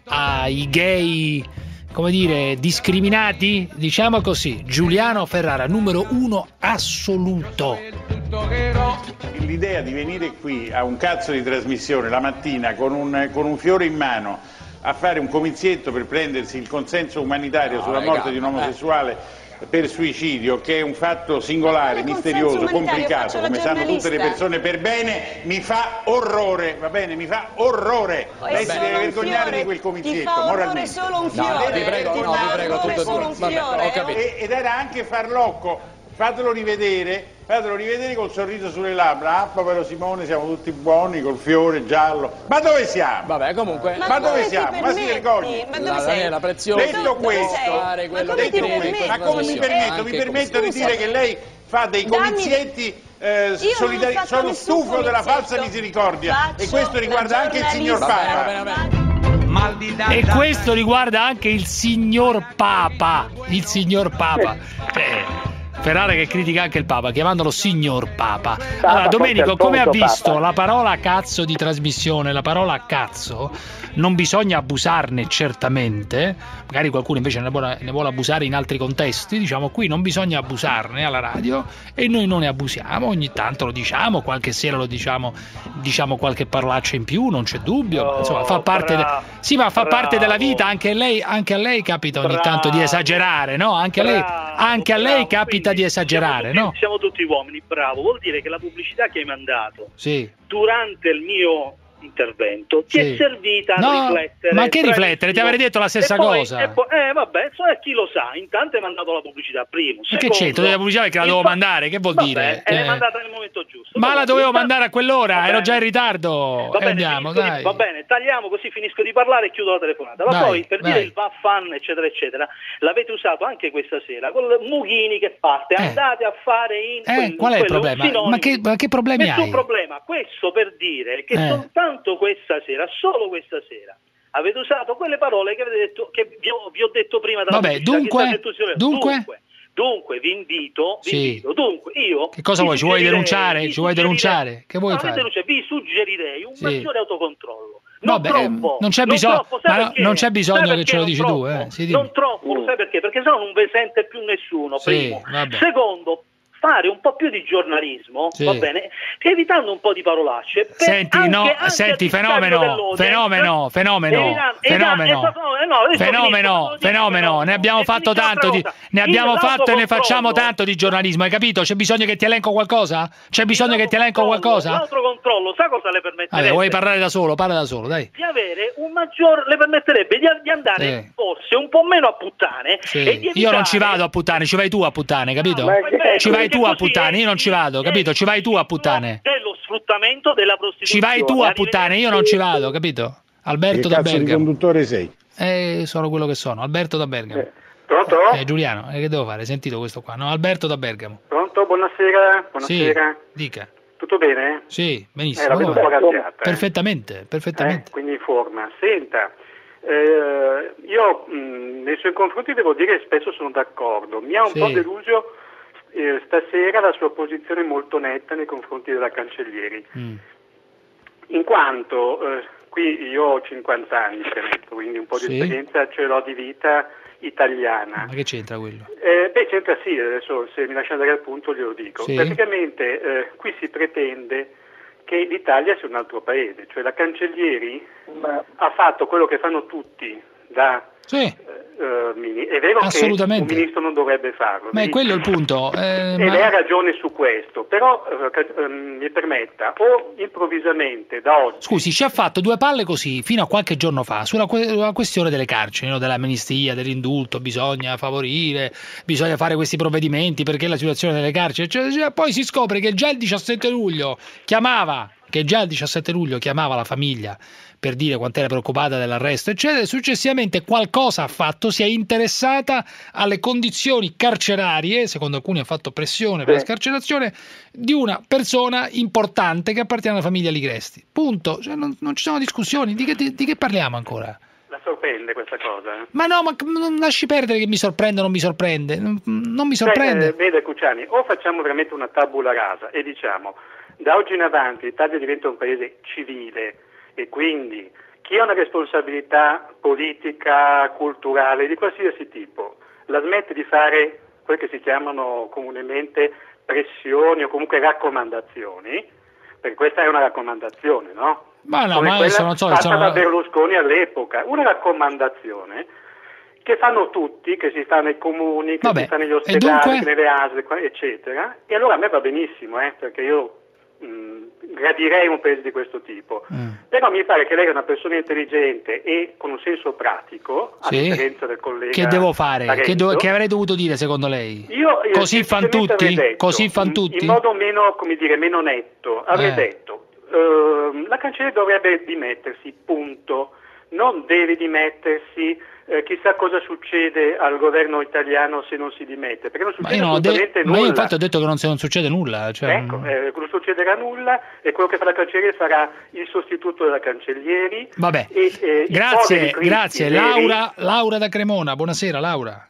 ai gay, come dire, discriminati, diciamo così, Giuliano Ferrara, numero uno assoluto. L'idea di venire qui a un cazzo di trasmissione la mattina con un, con un fiore in mano a fare un comizietto per prendersi il consenso umanitario No, sulla morte di un eh. omosessuale per suicidio, che è un fatto singolare, misterioso, complicato, come sanno tutte le persone per bene, mi fa orrore, va bene, mi fa orrore. È Lei si deve vergognare fiore, di quel ti comizietto, fa orrore moralmente. solo un No, fiore, vi prego, no, vi prego, tutto solo due. un Vabbè, fiore, ho capito. oh. E- Ed era anche farlocco. Fatelo rivedere, fatelo rivedere col sorriso sulle labbra. Ah, povero Simone, siamo tutti buoni col fiore giallo. Ma dove siamo? Vabbè, comunque. Ma, Ma dove come siamo? Ma si ricordi? Ma dove La- sei? Daniela Preziosi, Detto dove questo, sei? Fare quello ma che detto questo, ma come mi permetto? Mi permetto di dire che lei fa dei comizietti eh, sono stufo della falsa misericordia e questo riguarda la anche il signor. Papa. E questo riguarda anche il signor Papa. Il signor Papa. Cioè, Ferrara che critica anche il Papa, chiamandolo signor Papa. Allora, Domenico, come ha visto la parola cazzo di trasmissione, la parola cazzo, non bisogna abusarne certamente, magari qualcuno invece ne vuole, ne vuole abusare in altri contesti, diciamo qui non bisogna abusarne alla radio e noi non ne abusiamo, ogni tanto lo diciamo, qualche sera lo diciamo, diciamo qualche parolaccia in più, non c'è dubbio, ma insomma fa parte, de- bravo, sì, ma fa parte della bravo. vita, anche a lei, anche a lei capita ogni tanto di esagerare, no? Anche a lei, Bravo, anche a lei bravo, capita di esagerare, siamo no? tutti, siamo tutti uomini, bravo. Vuol dire che la pubblicità che hai mandato Sì. durante il mio intervento ti Sì. è servita No, a riflettere. ma che riflettere? Ti avrei detto la stessa poi- cosa. poi- eh, vabbè, chi lo sa, intanto hai mandato la pubblicità primo. Ma che Secondo, c'entra? La pubblicità perché la dovevo fa- mandare, che vuol Vabbè, dire? E l'hai Eh. mandata nel momento giusto. Ma la dovevo mandare a quell'ora, ero già in ritardo. Va E bene, andiamo, finisco di- dai. va bene, tagliamo così finisco di parlare e chiudo la telefonata. Ma Vai, poi per dire vai. il vaffan, eccetera, eccetera, l'avete usato anche questa sera con Mughini che parte. Andate a fare in Eh, quel- qual è il problema? Ma che, ma che problemi Nessun hai? problema. Questo per dire che Eh. Soltanto questa sera, solo questa sera, avete usato quelle parole che, avete detto, che vi, ho, vi ho detto prima dalla Vabbè, dunque, dunque? dunque, dunque, vi invito, vi Sì. invito, dunque io Che cosa vuoi? Ci vuoi denunciare? Ci vuoi denunciare? Che vuoi No, non fare? vi suggerirei un Sì. maggiore autocontrollo. Non Vabbè, troppo, non c'è bisogno- troppo, sai ma no, perché? non c'è bisogno che ce lo dici non tu, troppo? eh, sì, non troppo, lo sai perché? Perché sennò non vi sente più nessuno, Sì. Secondo, fare un po' più di giornalismo, Sì. va bene, evitando un po' di parolacce. Senti, anche- no, anche senti, fenomeno, fenomeno, fenomeno, fenomeno, fenomeno, fenomeno, ne abbiamo fatto tanto, di, ne abbiamo fatto e ne facciamo tanto di giornalismo, hai capito? C'è bisogno che ti elenco qualcosa? C'è bisogno che ti elenco qualcosa? L'altro controllo, sa cosa le permetterebbe? Vabbè, vuoi parlare da solo? Parla da solo, dai. di avere un maggior le permetterebbe di, di andare Sì. forse un po' meno a puttane Sì. Io non ci vado a puttane, ci vai tu a puttane, capito? che- Ci vai tu a puttane, io non ci vado, capito? Ci vai tu a puttane. dello sfruttamento della Ci prostituzione vai tu a puttane, io non ci vado, capito? Alberto Che da Bergamo. conduttore sei? Eh, sono quello che sono, Alberto da Bergamo. Pronto? Eh, Giuliano, eh, che devo fare? Sentito questo qua? No, Alberto da Bergamo. Pronto? Buonasera. Buonasera. Sì, dica. Tutto bene? Sì, benissimo. Eh, la vedo un Come po' va? arrabbiata. eh. Perfettamente, perfettamente. Eh, quindi in forma. Senta, eh, io mh, nei suoi confronti devo dire che spesso sono d'accordo. Mi ha un Sì. po' deluso eh, stasera la sua posizione molto netta nei confronti della Cancellieri. Mm. In quanto eh, qui io ho 50 anni, premetto, quindi un po' di Sì. esperienza ce l'ho di vita italiana. Ma che c'entra quello? Eh, beh, c'entra sì, adesso se mi lascia andare al punto glielo dico. Sì. Praticamente eh, qui si pretende che l'Italia sia un altro paese, cioè la Cancellieri ha fatto quello che fanno tutti da Sì, eh, mini- È vero che un ministro non dovrebbe farlo. ma è quello il punto. eh, e ma- lei ha ragione su questo, però eh, ehm, mi permetta, o improvvisamente da oggi Scusi, ci ha fatto due palle così fino a qualche giorno fa sulla que- sulla questione delle carceri, no? dell'amnistia, dell'indulto, bisogna favorire, bisogna fare questi provvedimenti perché la situazione delle carceri, eccetera. poi si scopre che già il 17 luglio chiamava, che già il 17 luglio chiamava la famiglia per dire quanto era preoccupata dell'arresto, eccetera, e successivamente qualcosa ha fatto, si è interessata alle condizioni carcerarie, secondo alcuni ha fatto pressione per la scarcerazione, di una persona importante che appartiene alla famiglia Ligresti. Punto, Cioè, non, non ci sono discussioni, di che, di- di che parliamo ancora? la sorprende questa cosa. Ma no, ma non lasci perdere che mi sorprende o non mi sorprende, non, non mi Cioè, sorprende. eh, vede Cucciani, o facciamo veramente una tabula rasa e diciamo da oggi in avanti l'Italia diventa un paese civile e quindi chi ha una responsabilità politica, culturale, di qualsiasi tipo, la smette di fare quelle che si chiamano comunemente pressioni o comunque raccomandazioni, perché questa è una raccomandazione, no? Ma no, Come ma adesso non so, fatta sono- da Berlusconi all'epoca, una raccomandazione che fanno tutti, che si fa nei comuni, che Vabbè, si fa negli ospedali, dunque? nelle ASL, eccetera, e allora a me va benissimo, eh, perché io mh, gradirei un paese di questo tipo. Mm. Però mi pare che lei è una persona intelligente e con un senso pratico, a Sì? differenza del collega Che devo fare? Che, do- che avrei dovuto dire secondo lei? Io, Così fan tutti? detto, Così fan in- tutti? In modo meno, come dire, meno netto, avrei Eh. detto, ehm, la cancelliera dovrebbe dimettersi, punto. Non deve dimettersi, eh, chissà cosa succede al governo italiano se non si dimette, perché non Ma succede io, de- assolutamente ma io nulla. infatti ho detto che non, non succede nulla. Cioè, Ecco, eh, non succederà nulla e quello che fa la cancelliera sarà il sostituto della cancellieri. Vabbè, E, eh, grazie, grazie. Laura, Laura da Cremona, buonasera Laura.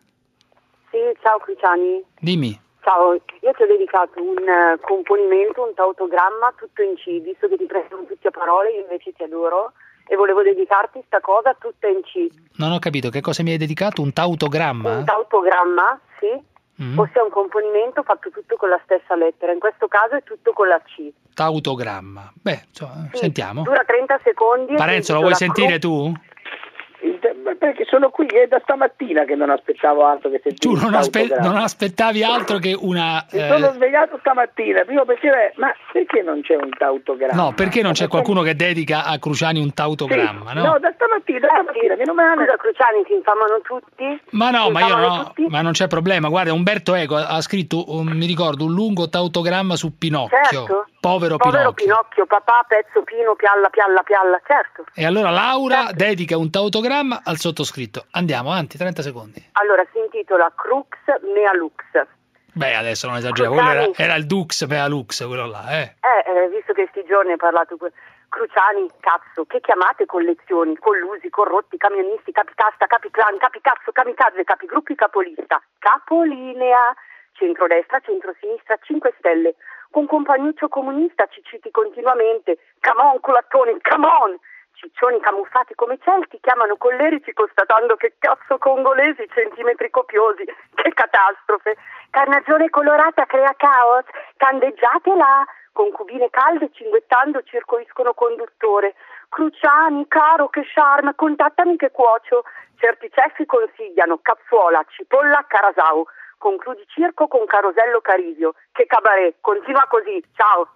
Sì, ciao Cruciani. Dimmi. Ciao, io ti ho dedicato un eh, componimento, un tautogramma tutto in C, visto che ti prendono tutti a parole, io invece ti adoro e volevo dedicarti sta cosa tutta in C. Non ho capito che cosa mi hai dedicato, un tautogramma? Un tautogramma, sì, Mm. ossia un componimento fatto tutto con la stessa lettera, in questo caso è tutto con la C. Tautogramma. Beh, insomma, sentiamo. Dura 30 secondi. Parenzo, lo vuoi sentire tu? Perché sono qui, è da stamattina che non aspettavo altro che sentire Tu non, aspe- non aspettavi altro che una... Mi eh, sono svegliato stamattina, primo pensiero è, ma perché non c'è un tautogramma? No, perché non c'è qualcuno che dedica a Cruciani un tautogramma, no? No, da stamattina, da stamattina, meno male. Scusa Cruciani, ti infamano tutti? Ma no, ma io no, tutti? ma non c'è problema. Guarda, Umberto Eco ha scritto, um, mi ricordo, un lungo tautogramma su Pinocchio. Certo. Povero, Povero Pinocchio. Pinocchio, papà, pezzo pino, pialla, pialla, pialla, certo. E allora Laura Certo. dedica un tautogramma al sottoscritto. Andiamo avanti, 30 secondi. Allora, si intitola Crux Mea Lux. Beh, adesso non esagero, quello era, era il Dux Mea Lux, quello là, eh. Eh, eh, visto che sti giorni hai parlato Cruciani, cazzo, che chiamate collezioni, collusi, corrotti, camionisti, capicasta, capiclan, capicazzo, kamikaze, capigruppi, capolista, capolinea, centrodestra, centrosinistra, 5 stelle, con compagnuccio comunista ci citi continuamente, come on culattoni, come on, ciccioni camuffati come celti chiamano collerici constatando che cazzo congolesi, centimetri copiosi, che catastrofe, carnagione colorata crea caos, candeggiatela, concubine calde cinguettando circoiscono conduttore, Cruciani, caro, che charme, contattami che cuocio, certi ceffi consigliano, cazzuola, cipolla, carasau, concludi circo con carosello carisio, che cabaret, continua così, ciao.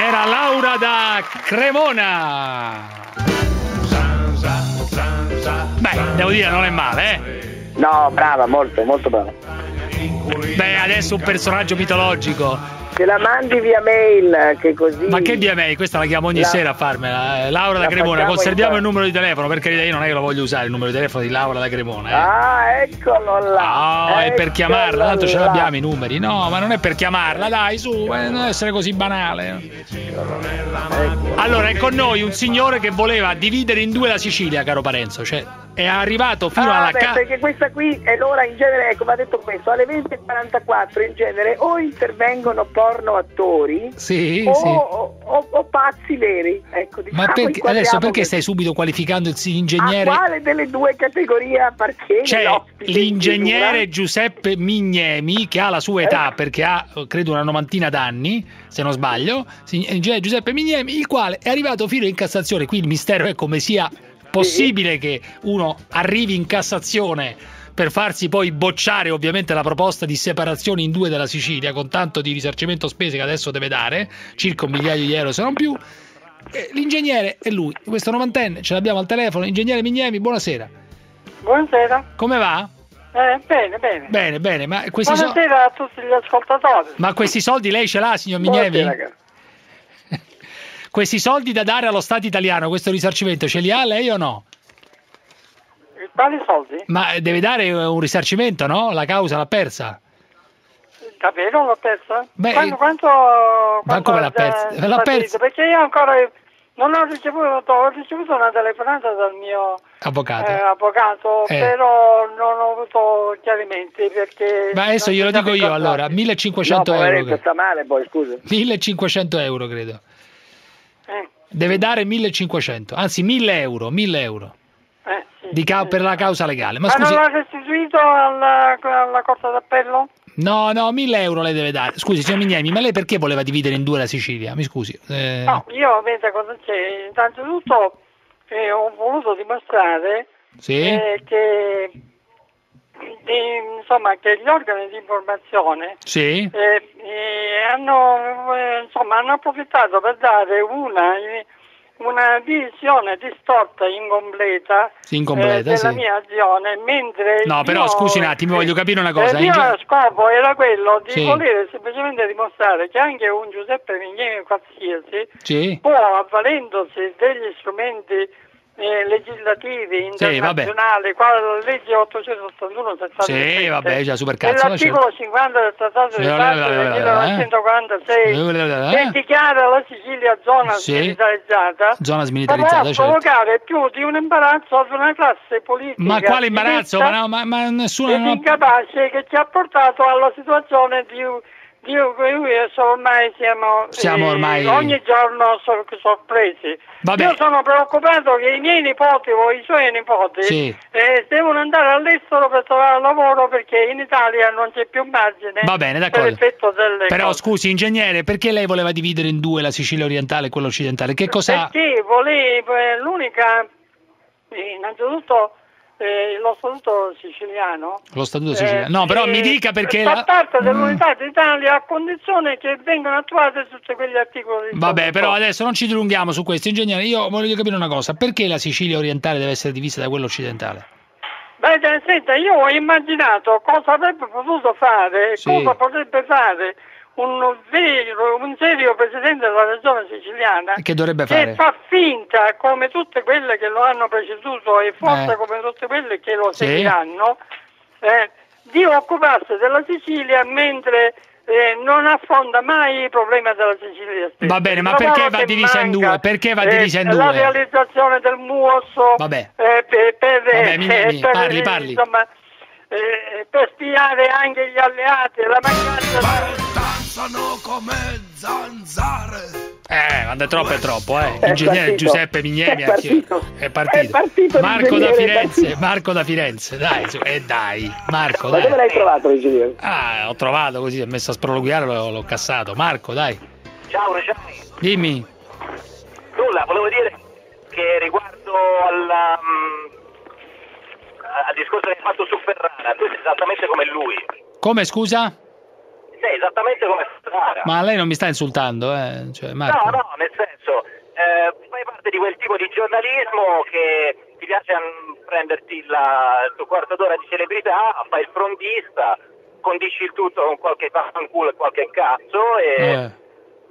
Era Laura da Cremona. Beh, devo dire, non è male, eh. No, brava, molto, molto brava. Beh, adesso un personaggio mitologico. Se la mandi via mail, che così... Ma che via me? Questa la chiamo ogni La- sera a farmela. eh. Laura da La Cremona, facciamo conserviamo in- il numero di telefono, per carità, io non è che lo voglio usare il numero di telefono di Laura da Cremona. Eh. Ah, eccolo là. No, è per chiamarla, tanto ce Eccolo l'abbiamo i numeri. No, ma non è per chiamarla, dai, su, eh, non essere così banale. Allora, è con noi un signore che voleva dividere in due la Sicilia, caro Parenzo. Cioè, è arrivato fino Ah, alla beh, ca- perché questa qui è l'ora in genere, ecco, mi ha detto questo, alle 20.44 in genere o intervengono porno attori Sì, o, sì. o- o- o pazzi veri. Ecco, diciamo, Ma perché, adesso perché così. stai subito qualificando il A ingegnere? quale delle due categorie appartiene C'è in l'ingegnere? Giuseppe Mignemi che ha la sua età perché ha eh, credo una novantina d'anni, se non sbaglio, sì, l'ingegnere Giuseppe Mignemi, il quale è arrivato fino in Cassazione. Qui il mistero è come sia possibile che uno arrivi in Cassazione per farsi poi bocciare ovviamente la proposta di separazione in due della Sicilia con tanto di risarcimento spese che adesso deve dare, circa un migliaio di euro se non più. L'ingegnere è lui, questo novantenne, ce l'abbiamo al telefono. Ingegnere Mignemi, buonasera. Buonasera. Come va? Eh, bene, bene. Bene, bene, ma questi, so- Buonasera a tutti gli ascoltatori. ma questi soldi lei ce l'ha, signor Mignemi? Buonasera, questi soldi da dare allo Stato italiano, questo risarcimento, ce li ha lei o no? Quali soldi? Ma deve dare un risarcimento, no? La causa l'ha persa. Davvero l'ho persa? Beh, quanto, quanto, Ma quanto come l'ha persa? L'ha persa? Perché io ancora Non ho ricevuto, ho ricevuto una telefonata dal mio Avvocato. eh, avvocato, Eh. però non ho avuto chiarimenti perché... Ma adesso glielo dico io allora, 1500 no, euro. sta male poi, scusa. 1500 euro credo. Eh, Deve dare 1500, anzi 1000 euro, 1000 euro. Di ca- per la causa legale. Ma Ma scusi, non l'ha restituito alla, alla Corte d'Appello? no, no, 1000 euro lei deve dare. Scusi, signor Mignemi, ma lei perché voleva dividere in due la Sicilia? Mi scusi. eh, No, io vedete cosa c'è. Innanzitutto eh, ho voluto dimostrare Sì? eh, che, di- insomma, che gli organi di informazione Sì? eh, eh, hanno, eh, insomma, hanno approfittato per dare una, una visione distorta, incompleta, Sì, incompleta, eh, della sì. mia azione, mentre No, il però mio- scusi un attimo, voglio capire una cosa. il in mio scopo era quello di Sì. voler semplicemente dimostrare che anche un Giuseppe Mignemi qualsiasi può, avvalendosi degli strumenti eh, legislativi Sì, internazionali, quale la legge 881 77 Sì, vabbè, già super cazzo. l'articolo 50 del Trattato Sì, di eh, Pace eh, del eh, 1946 eh, che dichiara la Sicilia zona Sì. smilitarizzata Zona smilitarizzata, certo. provocare più di un imbarazzo ad una classe politica Ma quale imbarazzo? Ma, no, ma, ma nessuno... ed no- incapace che ci ha portato alla situazione di, di cui adesso ormai siamo, Siamo eh, ormai- ogni giorno sor- sorpresi. Vabbè. Io sono preoccupato che i miei nipoti o i suoi nipoti Sì. eh, devono andare all'estero per trovare lavoro perché in Italia non c'è più margine Va bene, per d'accordo. delle Però cose. scusi, ingegnere, perché lei voleva dividere in due la Sicilia orientale e quella occidentale? Che cosa... Perché volevo, eh, l'unica, eh, innanzitutto eh, lo statuto siciliano Lo statuto siciliano. No, però mi dica perché... fa la- parte Mm. dell'unità d'Italia a condizione che vengano attuate tutti quegli articoli Vabbè, però adesso non ci dilunghiamo su questo. Ingegnere, io voglio capire una cosa. Perché la Sicilia orientale deve essere divisa da quella occidentale? Beh, eh, senta, io ho immaginato cosa avrebbe potuto fare, Sì. cosa potrebbe fare vero, un serio presidente della regione siciliana Che dovrebbe che fa finta, come tutte quelle che lo hanno preceduto e forse Eh. come tutte quelle che lo Sì. seguiranno, eh, di occuparsi della Sicilia mentre eh, non affronta mai i problemi della Sicilia stessa. Va bene, ma perché va divisa in due? Perché va eh, divisa in La due? realizzazione del MUOS Vabbè. eh, per, per, Vabbè, mi- eh, mi- per, parli, parli. insomma, eh, per spiare anche gli alleati, la mancanza Danzano come zanzare. Eh, quando è troppo è troppo, eh. Ingegnere partito. Giuseppe Mignemi È partito. è partito. È partito Marco da Firenze. Marco da Firenze, dai, su, e dai, Marco, Ma dai. dove l'hai trovato l'ingegnere? Ah, ho trovato così, è messo a sproloquiare, l'ho, l'ho cassato. Marco, dai, Ciao Reciani. dimmi. Nulla, volevo dire che riguardo alla, mm, al discorso che hai fatto su Ferrara, tu sei esattamente come lui. Come, scusa? Sei esattamente come Ferrara. Ma lei non mi sta insultando, eh? Cioè, Marco. No, no, nel senso, eh, fai parte di quel tipo di giornalismo che ti piace mm, prenderti la- il tuo quarto d'ora di celebrità, fai il frontista, condisci il tutto con qualche fanculo e qualche cazzo e Eh,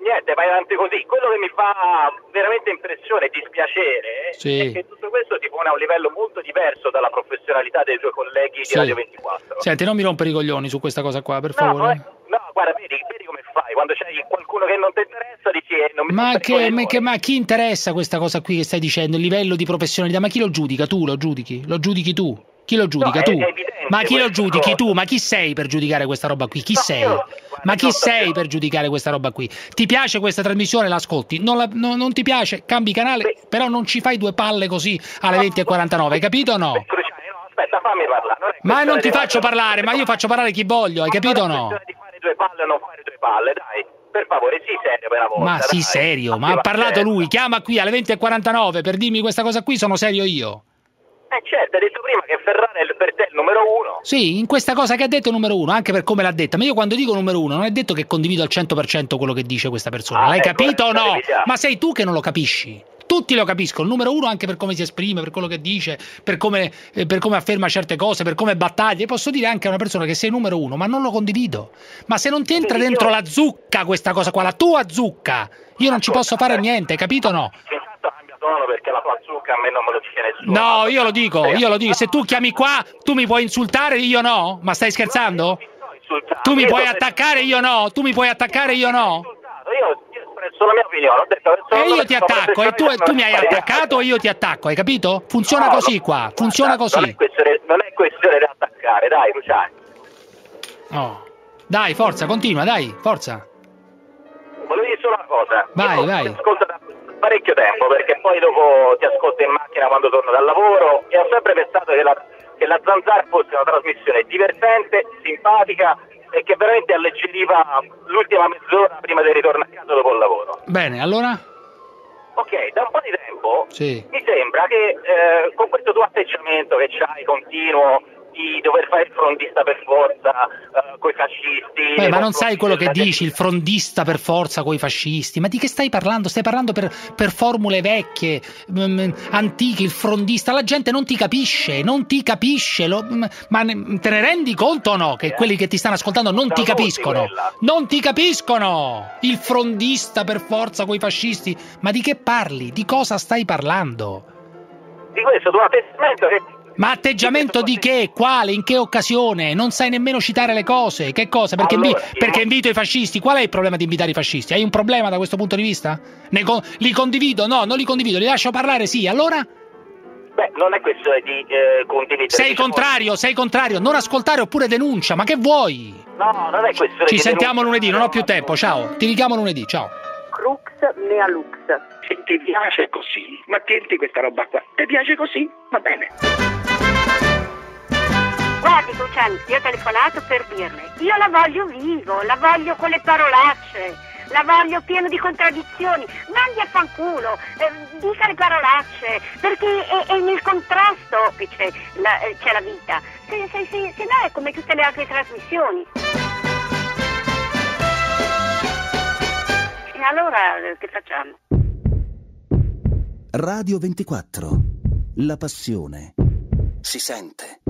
niente, vai avanti così. Quello che mi fa veramente impressione e dispiacere Sì. è che tutto questo ti pone a un livello molto diverso dalla professionalità dei tuoi colleghi Sì. di Radio 24. Senti, non mi rompere i coglioni su questa cosa qua, per No, favore. eh, no, guarda, vedi, vedi come fai, quando c'è qualcuno che non ti interessa dici eh, non mi Ma, che, ma, che- ma chi interessa questa cosa qui che stai dicendo? Il livello di professionalità? Ma chi lo giudica? Tu lo giudichi? Lo giudichi tu? Chi lo giudica? è- tu? ma chi lo giudichi? cosa. Tu? Ma chi sei per giudicare questa roba qui? Chi sei? io- ma chi sei per giudicare questa roba qui? Ti piace questa trasmissione? L'ascolti? Non, la- no- non ti piace? Cambi canale? Però non ci fai due palle così alle 20.49, hai capito o no? No, aspetta, fammi parlare. Non Ma non ti faccio parlare, ma io faccio parlare chi voglio, hai capito o no? Di fare due palle o non fare due palle, dai. Per favore, sii serio per una volta. Ma sì, dai. serio, ma ha parlato lui, chiama qui alle 20.49 per dirmi questa cosa qui, sono serio io. Eh certo, hai detto prima che Ferrara è per te il numero uno. Sì, in questa cosa che ha detto numero uno, anche per come l'ha detta, ma io quando dico numero uno non è detto che condivido al 100% quello che dice questa persona, Ah, l'hai ecco, capito o no? Ma sei tu che non lo capisci. Tutti lo capiscono, il numero uno anche per come si esprime, per quello che dice, per come, eh, per come afferma certe cose, per come battaglia. E posso dire anche a una persona che sei numero uno, ma non lo condivido. Ma se non ti entra dentro la zucca questa cosa qua, la tua zucca, io non ci posso fare niente, capito o no? Tono perché la tua zucca a me non me lo dice nessuno. No, io lo dico, io lo dico. Se tu chiami qua, tu mi puoi insultare, io no? Ma stai scherzando? Tu mi puoi attaccare, io no? Tu mi puoi attaccare, io no? Io, espresso la mia opinione. Ho detto E io ti attacco, e tu, tu mi hai attaccato e io ti attacco, hai capito? Funziona No, così no, qua, funziona Non è così. questione, non è questione di attaccare, dai, Luciani. Oh. Dai, forza, continua, dai, forza. Volevo dire solo una cosa. Vai, vai. Da parecchio tempo, perché poi dopo ti ascolto in macchina quando torno dal lavoro e ho sempre pensato che la, che la Zanzara fosse una trasmissione divertente, simpatica e che veramente alleggeriva l'ultima mezz'ora prima del ritorno a casa dopo il lavoro. Bene, allora? Ok, da un po' di tempo Sì. mi sembra che eh, con questo tuo atteggiamento che c'hai continuo di dover fare il frontista per forza eh, coi fascisti. Beh, ma non sai quello che dici, il frondista per forza coi fascisti. Ma di che stai parlando? Stai parlando per, per formule vecchie, mm, antiche, il frondista. La gente non ti capisce, non ti capisce. lo- mm, ma ne- te ne rendi conto o no? Che quelli che ti stanno ascoltando non ti capiscono? Non ti capiscono! Il frondista per forza coi fascisti. Ma di che parli? Di cosa stai parlando? Di questo tuo atteggiamento che Ma atteggiamento di che? Quale? In che occasione? Non sai nemmeno citare le cose. Che cosa? Perché, invi- Allora, io- perché invito i fascisti? Qual è il problema di invitare i fascisti? Hai un problema da questo punto di vista? Con- li condivido? No, non li condivido. Li lascio parlare? Sì. Allora? Beh, non è questione di eh, condividere. Sei diciamo- contrario? Sei contrario? Non ascoltare oppure denuncia? Ma che vuoi? No, non è questione Ci sentiamo lunedì, non ho più tempo. Ciao. Ti richiamo lunedì. Ciao. Crux mea lux. Se ti piace così, ma tienti questa roba qua. Ti piace così? Va bene. Guardi Luciani, io ho telefonato per dirle, io la voglio vivo, la voglio con le parolacce, la voglio pieno di contraddizioni, mandi a fanculo, eh, dica le parolacce, perché è, è nel contrasto che c'è la, eh, c'è la vita, se, se- se- se no è come tutte le altre trasmissioni. E allora eh, che facciamo? Radio 24. La passione. Si sente.